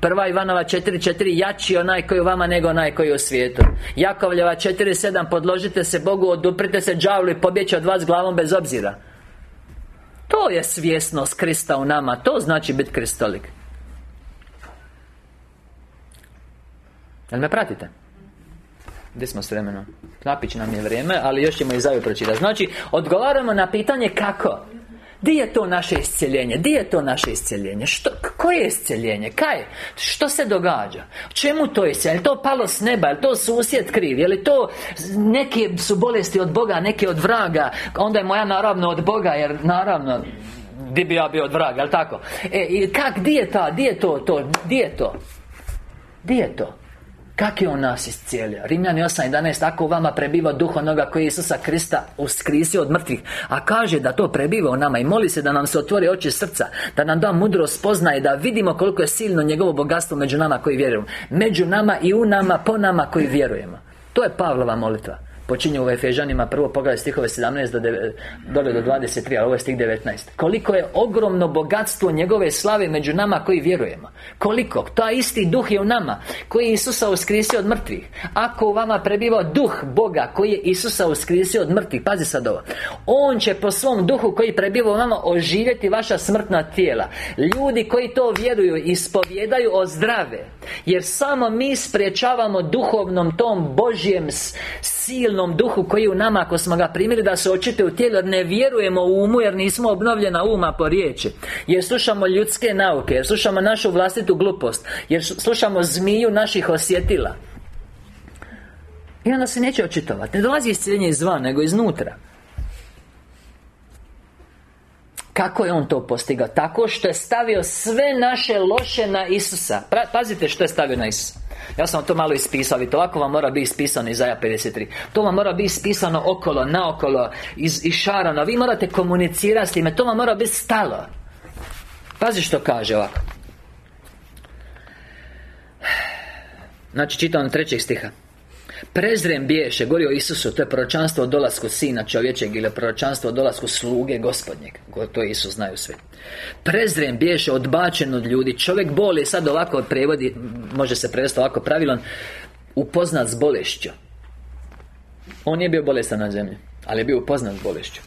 Prva Ivanova 4.4 Jači onaj koji u vama nego onaj koji u svijetu. Jakovljeva 4.7 Podložite se Bogu, oduprite se đavlu i pobjeće od vas glavom bez obzira. To je svjesnost Krista u nama To znači biti kristolik Jel me pratite? Gdje smo s vremenom? Knapić nam je vrijeme, ali još ćemo i zaju pročitati Znači, odgovaramo na pitanje kako Di je to naše iscjeljenje? Di je to naše iscjeljenje? Što, koje je iscjeljenje? Kaj? Što se događa? Čemu to je Je to palo s neba? Je to susjed kriv? Je li to neke su bolesti od Boga, neke od vraga? Onda je moja naravno od Boga, jer naravno Di bi ja bio od vraga, jel tako? E, i kak, di je ta, di je to, to, di je to? Di je to? Kak je on nas iscijelio? Rimljani 8.11 Ako vama prebiva duh onoga koji je Isusa Krista uskrisio od mrtvih A kaže da to prebiva u nama I moli se da nam se otvori oči srca Da nam da mudro spoznaje Da vidimo koliko je silno njegovo bogatstvo među nama koji vjerujemo. Među nama i u nama, po nama koji vjerujemo. To je Pavlova molitva Počinje u Efežanima prvo poglavlje stihove 17 do, 9, dole do 23, a ovo je stih 19 Koliko je ogromno bogatstvo njegove slave među nama koji vjerujemo. Koliko? To isti duh je u nama Koji je Isusa uskrisio od mrtvih. Ako u vama prebiva duh Boga Koji je Isusa uskrisio od mrtvih Pazi sad ovo. On će po svom duhu koji prebiva u vama Oživjeti vaša smrtna tijela. Ljudi koji to vjeruju Ispovjedaju o zdrave. Jer samo mi spriječavamo duhovnom tom Božjem silnom duhu koji je u nama ako smo ga primili da se očite u tijelu jer ne vjerujemo u umu jer nismo obnovljena uma po riječi. Jer slušamo ljudske nauke jer slušamo našu vlastitu glupost jer slušamo zmiju naših osjetila. I onda se neće očitovati. Ne dolazi isciljenje izvan, nego iznutra Kako je On to postigao? Tako što je stavio sve naše loše na Isusa. Pazite što je stavio na Isusa. Ja sam to malo ispisao, vidite, ovako vam mora biti ispisano Izaja 53 To vam mora biti ispisano okolo, naokolo, iz, išarano Vi morate komunicirati s time, to vam mora biti stalo. Pazi što kaže ovako. Znači, čitam trećeg stiha Prezrem biješe, govori o Isusu To je proročanstvo o dolasku Sina čovječeg Ili proročanstvo o dolasku sluge gospodnjeg. To je Isus, znaju sve Prezrem biješe, odbačen od ljudi. Čovjek boli, sad ovako prevodi Može se prevesti ovako pravilan Upoznat s bolešću. On nije bio bolestan na zemlji Ali je bio upoznat s bolešću.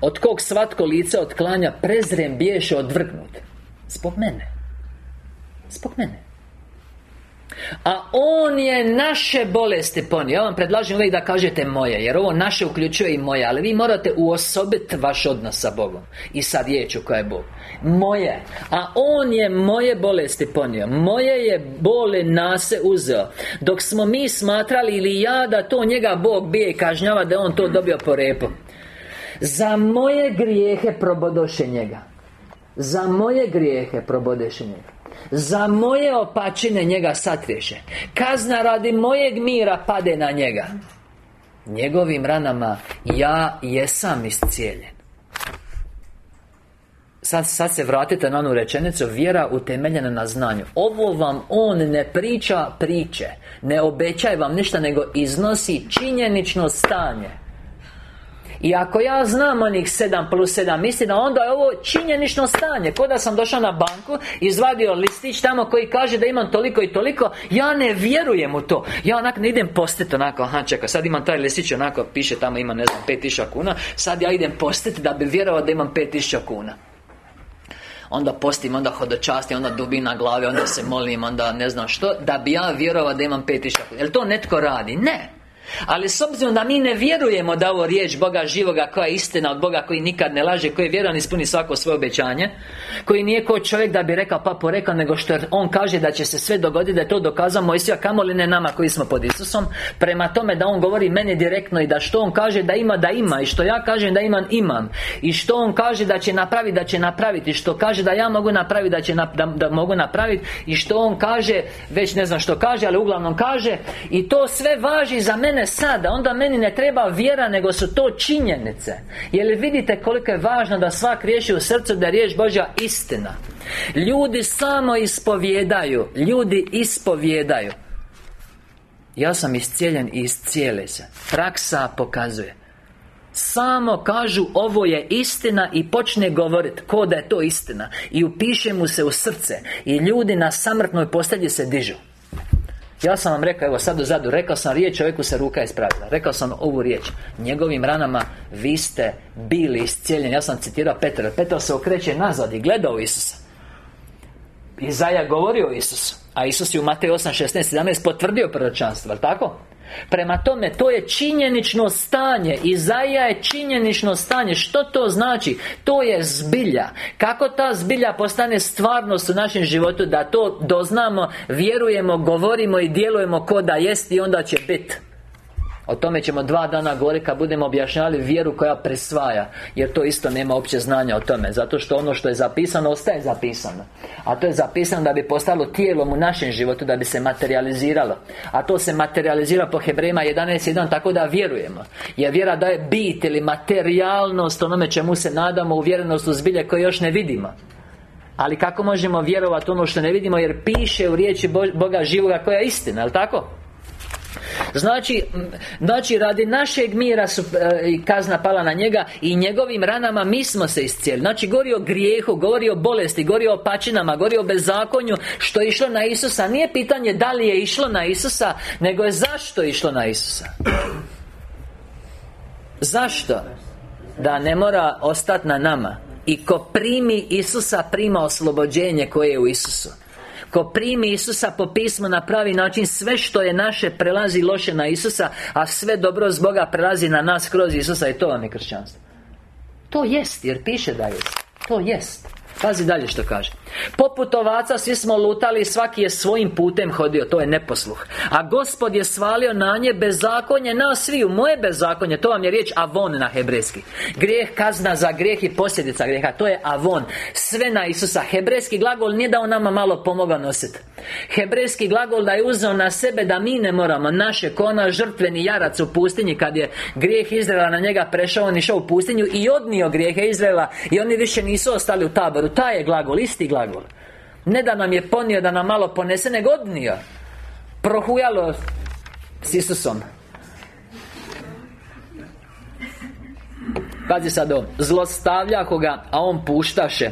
Od kog svatko lice otklanja Prezrem biješe odvrgnut? Zbog mene. Zbog mene a On je naše bolesti ponio. Ja vam predlažem uvijek da kažete moje Jer ovo naše uključuje i moje Ali vi morate uosobiti vaš odnos sa Bogom I sa riječu koja je Bog. Moje. A On je moje bolesti ponio. Moje je bole nase uzeo. Dok smo mi smatrali ili ja da to njega Bog bije i kažnjava Da je on to dobio po repu. Za moje grijehe probodoše njega. Za moje grijehe probodeše njega za moje opačine njega satriješe Kazna radi mojeg mira pade na njega. Njegovim ranama ja jesam iscijeljen. Sad, sad se vratite na onu rečenicu Vjera utemeljena na znanju. Ovo vam On ne priča priče. Ne obećaj vam ništa Nego iznosi činjenično stanje I ako ja znam onih 7 plus 7 istina Onda je ovo činjenično stanje. Ko da sam došao na banku Izvadio listić tamo koji kaže da imam toliko i toliko Ja ne vjerujem u to. Ja onak ne idem postiti onako Aha čekaj sad imam taj listić onako Piše tamo ima ne znam 5000 kuna Sad ja idem postiti da bi vjerovao da imam 5000 kuna. Onda postim, onda hodočastim, onda dubina glave, onda se molim, onda ne znam što Da bi ja vjerovao da imam 5000 kuna. Jel to netko radi? Ne ali s obzirom da mi ne vjerujemo da ovo riječ Boga živoga koja je istina od Boga koji nikad ne laže Koji je vjeran ispuni svako svoje obećanje Koji nije ko čovjek da bi rekao pa porekao Nego što on kaže da će se sve dogoditi Da je to dokazao Mojsija Kamoli ne nama koji smo pod Isusom. Prema tome da on govori meni direktno I da što on kaže da ima da ima. I što ja kažem da imam imam. I što on kaže da će napraviti da će napraviti I što kaže da ja mogu napraviti da će da, da mogu napraviti I što on kaže Već ne znam što kaže Ali uglavnom kaže. I to sve važi za mene mene sada Onda meni ne treba vjera Nego su to činjenice. Jer vidite koliko je važno da svak riješi u srcu Da je riječ Božja istina? Ljudi samo ispovjedaju Ljudi ispovjedaju. Ja sam iscijeljen i iscijeli se. Praksa pokazuje. Samo kažu ovo je istina i počne govoriti ko da je to istina. I upiše mu se u srce. I ljudi na samrtnoj postelji se dižu ja sam vam rekao, evo sad u zadu Rekao sam riječ, čovjeku se ruka ispravila. Rekao sam ovu riječ Njegovim ranama vi ste bili iscijeljeni. Ja sam citirao Petra. Petar se okreće nazad i gleda u Isusa. Izaja govorio o Isusu. A Isus je u Matej 8, 16, 17 potvrdio proročanstvo, jel tako? Prema tome, to je činjenično stanje. Izaija je činjenično stanje. Što to znači? To je zbilja. Kako ta zbilja postane stvarnost u našem životu? Da to doznamo, vjerujemo, govorimo i djelujemo ko da jest I onda će biti o tome ćemo dva dana govoriti kad budemo objašnjavali vjeru koja presvaja Jer to isto nema opće znanja o tome Zato što ono što je zapisano, ostaje zapisano. A to je zapisano da bi postalo tijelom u našem životu Da bi se materializiralo. A to se materializira po Hebrejima 11.1 Tako da vjerujemo. Jer vjera daje bit ili materijalnost Onome čemu se nadamo Uvjerenost u zbilje koje još ne vidimo. Ali kako možemo vjerovati ono što ne vidimo Jer piše u riječi Boga živoga koja je istina, jel tako? Znači, znači radi našeg mira su e, kazna pala na njega I njegovim ranama mi smo se iscijeli Znači govori o grijehu, govori o bolesti, govori o pačinama, govori o bezakonju Što je išlo na Isusa. Nije pitanje da li je išlo na Isusa Nego je zašto je išlo na Isusa. Zašto? Da ne mora ostati na nama. I ko primi Isusa prima oslobođenje koje je u Isusu Ko primi Isusa po pismu na pravi način Sve što je naše prelazi loše na Isusa A sve dobro zboga prelazi na nas kroz Isusa. I to vam je kršćanstvo. To jest, jer piše da je To jest. Pazi dalje što kaže Poput ovaca svi smo lutali Svaki je svojim putem hodio To je neposluh. A Gospod je svalio na nje bezakonje Nas sviju Moje bezakonje To vam je riječ avon na hebrejski. Grijeh kazna za grijeh i posljedica grijeha To je avon. Sve na Isusa. Hebrejski glagol nije da on nama malo pomogao nositi Hebrejski glagol da je uzeo na sebe Da mi ne moramo. Naše kona žrtveni jarac u pustinji Kad je grijeh Izraela na njega prešao On išao u pustinju I odnio grijehe Izraela I oni više nisu ostali u taboru. Taj je glagol, isti glagol glagol Ne da nam je ponio da nam malo ponese, nego odnio. Prohujalo s Isusom. Pazi sad ovo. Zlostavlja koga, a on puštaše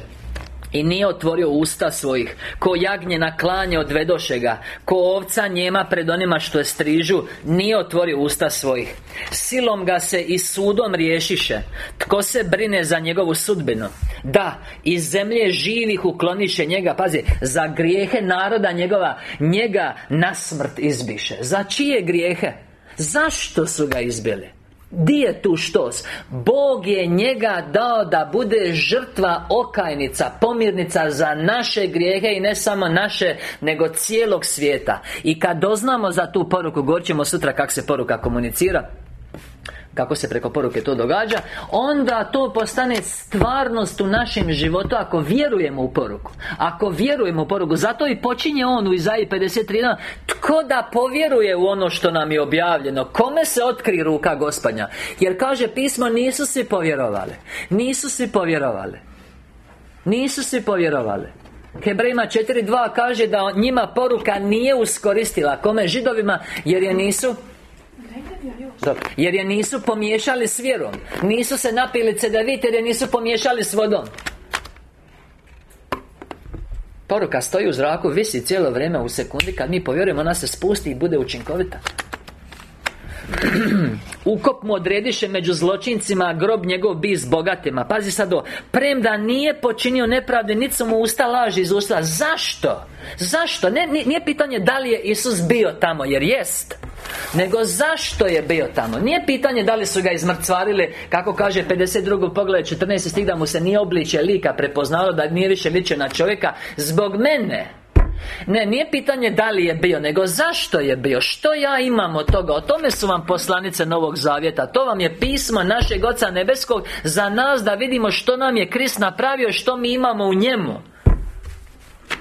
i nije otvorio usta svojih. Ko jagnje na klanje odvedoše ga. Ko ovca njema pred onima što je strižu Nije otvorio usta svojih. Silom ga se i sudom riješiše. Tko se brine za njegovu sudbinu? Da, iz zemlje živih ukloniše njega. Pazi, za grijehe naroda njegova Njega na smrt izbiše. Za čije grijehe? Zašto su ga izbili? Di je tu štos? Bog je njega dao da bude žrtva okajnica Pomirnica za naše grijehe I ne samo naše Nego cijelog svijeta I kad doznamo za tu poruku Govorit sutra kako se poruka komunicira kako se preko poruke to događa Onda to postane stvarnost u našem životu Ako vjerujemo u poruku. Ako vjerujemo u poruku Zato i počinje on u Izaji 53 Tko da povjeruje u ono što nam je objavljeno? Kome se otkri ruka gospodnja? Jer kaže pismo nisu si povjerovali. Nisu si povjerovali. Nisu si povjerovali. Hebrejima 4.2 kaže da njima poruka nije uskoristila Kome? Židovima Jer je nisu Dobro. Jer je nisu pomiješali s vjerom. Nisu se napili cedavit jer je nisu pomiješali s vodom. Poruka stoji u zraku, visi cijelo vrijeme u sekundi Kad mi povjerujemo, ona se spusti i bude učinkovita Ukop mu odrediše među zločincima Grob njegov bi s bogatima Pazi sad ovo Premda nije počinio nepravde Niti mu usta laži iz usta Zašto? Zašto? Ne, nije pitanje da li je Isus bio tamo Jer jest nego zašto je bio tamo Nije pitanje da li su ga izmrcvarili Kako kaže 52. pogled 14. stig Da mu se nije obličje lika prepoznalo Da nije više ličio na čovjeka Zbog mene ne, nije pitanje da li je bio, nego zašto je bio Što ja imam od toga? O tome su vam poslanice Novog Zavjeta. To vam je pismo našeg Oca Nebeskog Za nas da vidimo što nam je Krist napravio Što mi imamo u njemu.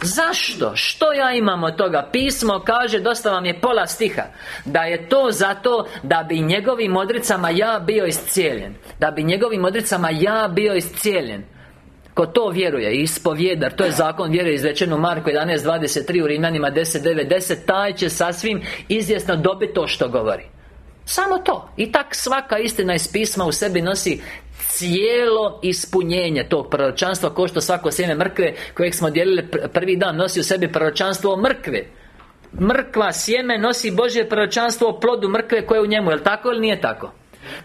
Zašto? Što ja imam od toga? Pismo kaže, dosta vam je pola stiha Da je to zato da bi njegovim modricama ja bio iscijeljen. Da bi njegovim modricama ja bio iscijeljen Ko to vjeruje, ispovjedar To je zakon vjere izrečen u Marku 11.23 U Rimljanima 10.9.10 Taj će sasvim izvjesno dobiti to što govori. Samo to. I tak svaka istina iz pisma u sebi nosi cijelo ispunjenje tog proročanstva Ko što svako sjeme mrkve Kojeg smo dijelili prvi dan Nosi u sebi proročanstvo mrkve. Mrkva, sjeme nosi Božje proročanstvo o plodu mrkve koje je u njemu Jel tako ili nije tako?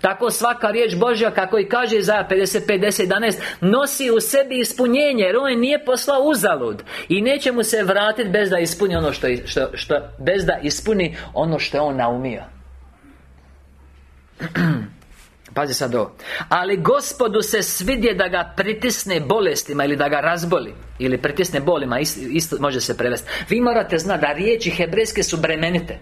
Tako svaka riječ Božja, kako i kaže Izaja 55, 10, 11 Nosi u sebi ispunjenje Jer on nije poslao uzalud I neće mu se vratiti bez da ispuni ono što, što, što Bez da ispuni ono što je on naumio. Pazi sad ovo. Ali gospodu se svidje da ga pritisne bolestima Ili da ga razboli Ili pritisne bolima Isto, može se prevesti. Vi morate znati da riječi hebrejske su bremenite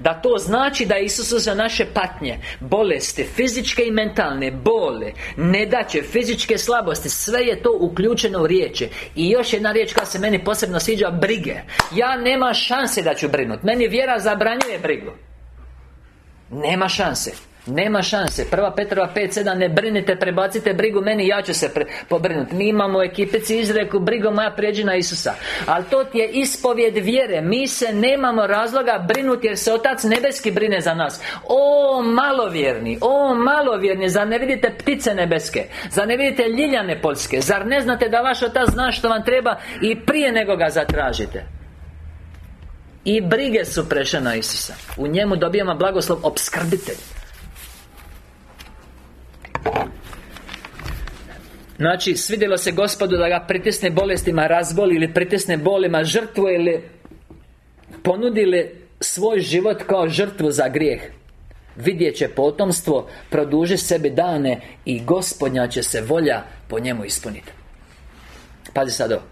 da to znači da Isus za naše patnje Bolesti, fizičke i mentalne Bole, nedaće, fizičke slabosti Sve je to uključeno u riječi. I još jedna riječ koja se meni posebno sviđa Brige. Ja nema šanse da ću brinuti Meni vjera zabranjuje brigu. Nema šanse nema šanse. Prva Petrova 5.7 Ne brinite, prebacite brigu meni Ja ću se pobrinuti Mi imamo u ekipici izreku Brigo moja prijeđi na Isusa. Ali to ti je ispovjed vjere. Mi se nemamo razloga brinuti Jer se Otac Nebeski brine za nas. O malovjerni O malovjerni Zar ne vidite ptice nebeske? Zar ne vidite ljiljane poljske? Zar ne znate da vaš Otac zna što vam treba I prije nego ga zatražite? I brige su prešle na Isusa. U njemu dobijamo blagoslov opskrbitelj Znači, svidjelo se gospodu da ga pritisne bolestima razboli Ili pritisne bolima žrtvu Ili ponudili svoj život kao žrtvu za grijeh. Vidjet će potomstvo Produži sebi dane I gospodnja će se volja po njemu ispuniti. Pazi sad ovo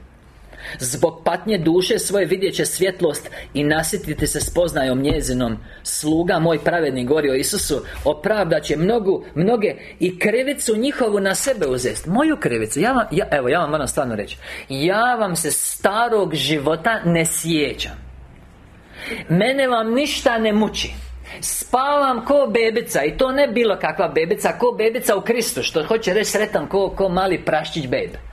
Zbog patnje duše svoje vidjet će svjetlost I nasititi se spoznajom njezinom. Sluga moj pravedni gori o Isusu Opravdat će mnogu, mnoge I krivicu njihovu na sebe uzest. Moju krivicu? Ja vam, ja, Evo, ja vam moram stvarno reći. Ja vam se starog života ne sjećam. Mene vam ništa ne muči. Spavam ko bebica I to ne bilo kakva bebica Ko bebica u Kristu Što hoće reći sretan ko, ko mali praščić bebe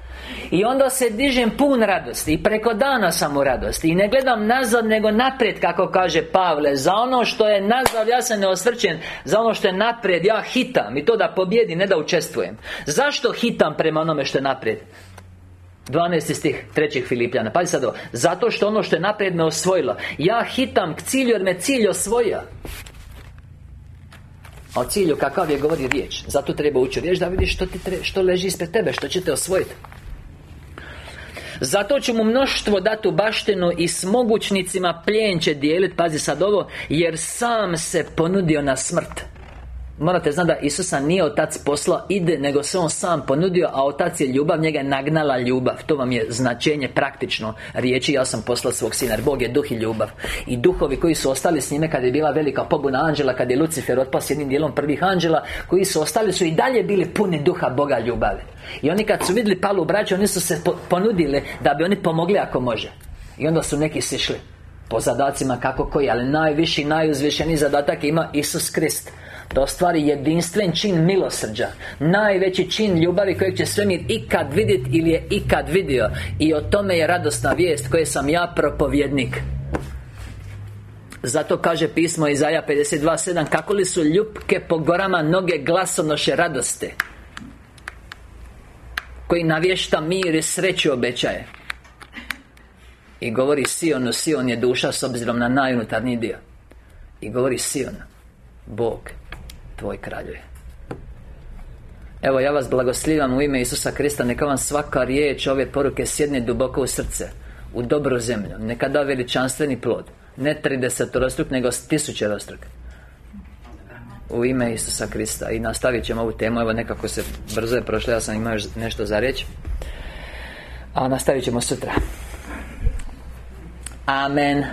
i onda se dižem pun radosti. I preko dana sam u radosti. I ne gledam nazad nego naprijed Kako kaže Pavle. Za ono što je nazad ja se ne osvrćem Za ono što je naprijed ja hitam. I to da pobjedi, ne da učestvujem. Zašto hitam prema onome što je naprijed? 12. stih trećih Filipljana. Pazi sad ovo. Zato što ono što je naprijed me osvojilo. Ja hitam k cilju jer me cilj osvojio a o cilju kakav je govori riječ. Zato treba ući riječ da vidiš što, ti što leži ispred tebe Što će te osvojiti zato ću mu mnoštvo dati u baštinu I s mogućnicima plijen će dijeliti Pazi sad ovo Jer sam se ponudio na smrt Morate znati da Isusa nije Otac poslao ide Nego se On sam ponudio A Otac je ljubav Njega je nagnala ljubav. To vam je značenje praktično Riječi ja sam poslao svog sina Jer Bog je duh i ljubav. I duhovi koji su ostali s njime Kad je bila velika pobuna anđela Kad je Lucifer otpao s jednim dijelom prvih anđela Koji su ostali su i dalje bili puni duha Boga ljubavi. I oni kad su vidjeli palu braću Oni su se ponudili Da bi oni pomogli ako može. I onda su neki sišli Po zadacima kako koji Ali najviši, najuzvišeniji zadatak ima Isus Krist da ostvari jedinstven čin milosrđa Najveći čin ljubavi kojeg će svemir ikad vidjeti ili je ikad vidio. I o tome je radosna vijest koje sam ja propovjednik. Zato kaže pismo Izaja 52.7 Kako li su ljupke po gorama noge glasonoše radoste Koji navješta mir i sreću obećaje. I govori Sionu, Sion je duša s obzirom na najunutarnji dio. I govori Sion Bog Tvoj kraljuje Evo ja vas blagoslivam u ime Isusa Krista Neka vam svaka riječ ove poruke sjedne duboko u srce U dobru zemlju Neka da veličanstveni plod Ne 30 nego tisućerostruk. U ime Isusa Krista. I nastavit ćemo ovu temu Evo nekako se brzo je prošlo Ja sam imao još nešto za reći. A nastavit ćemo sutra. Amen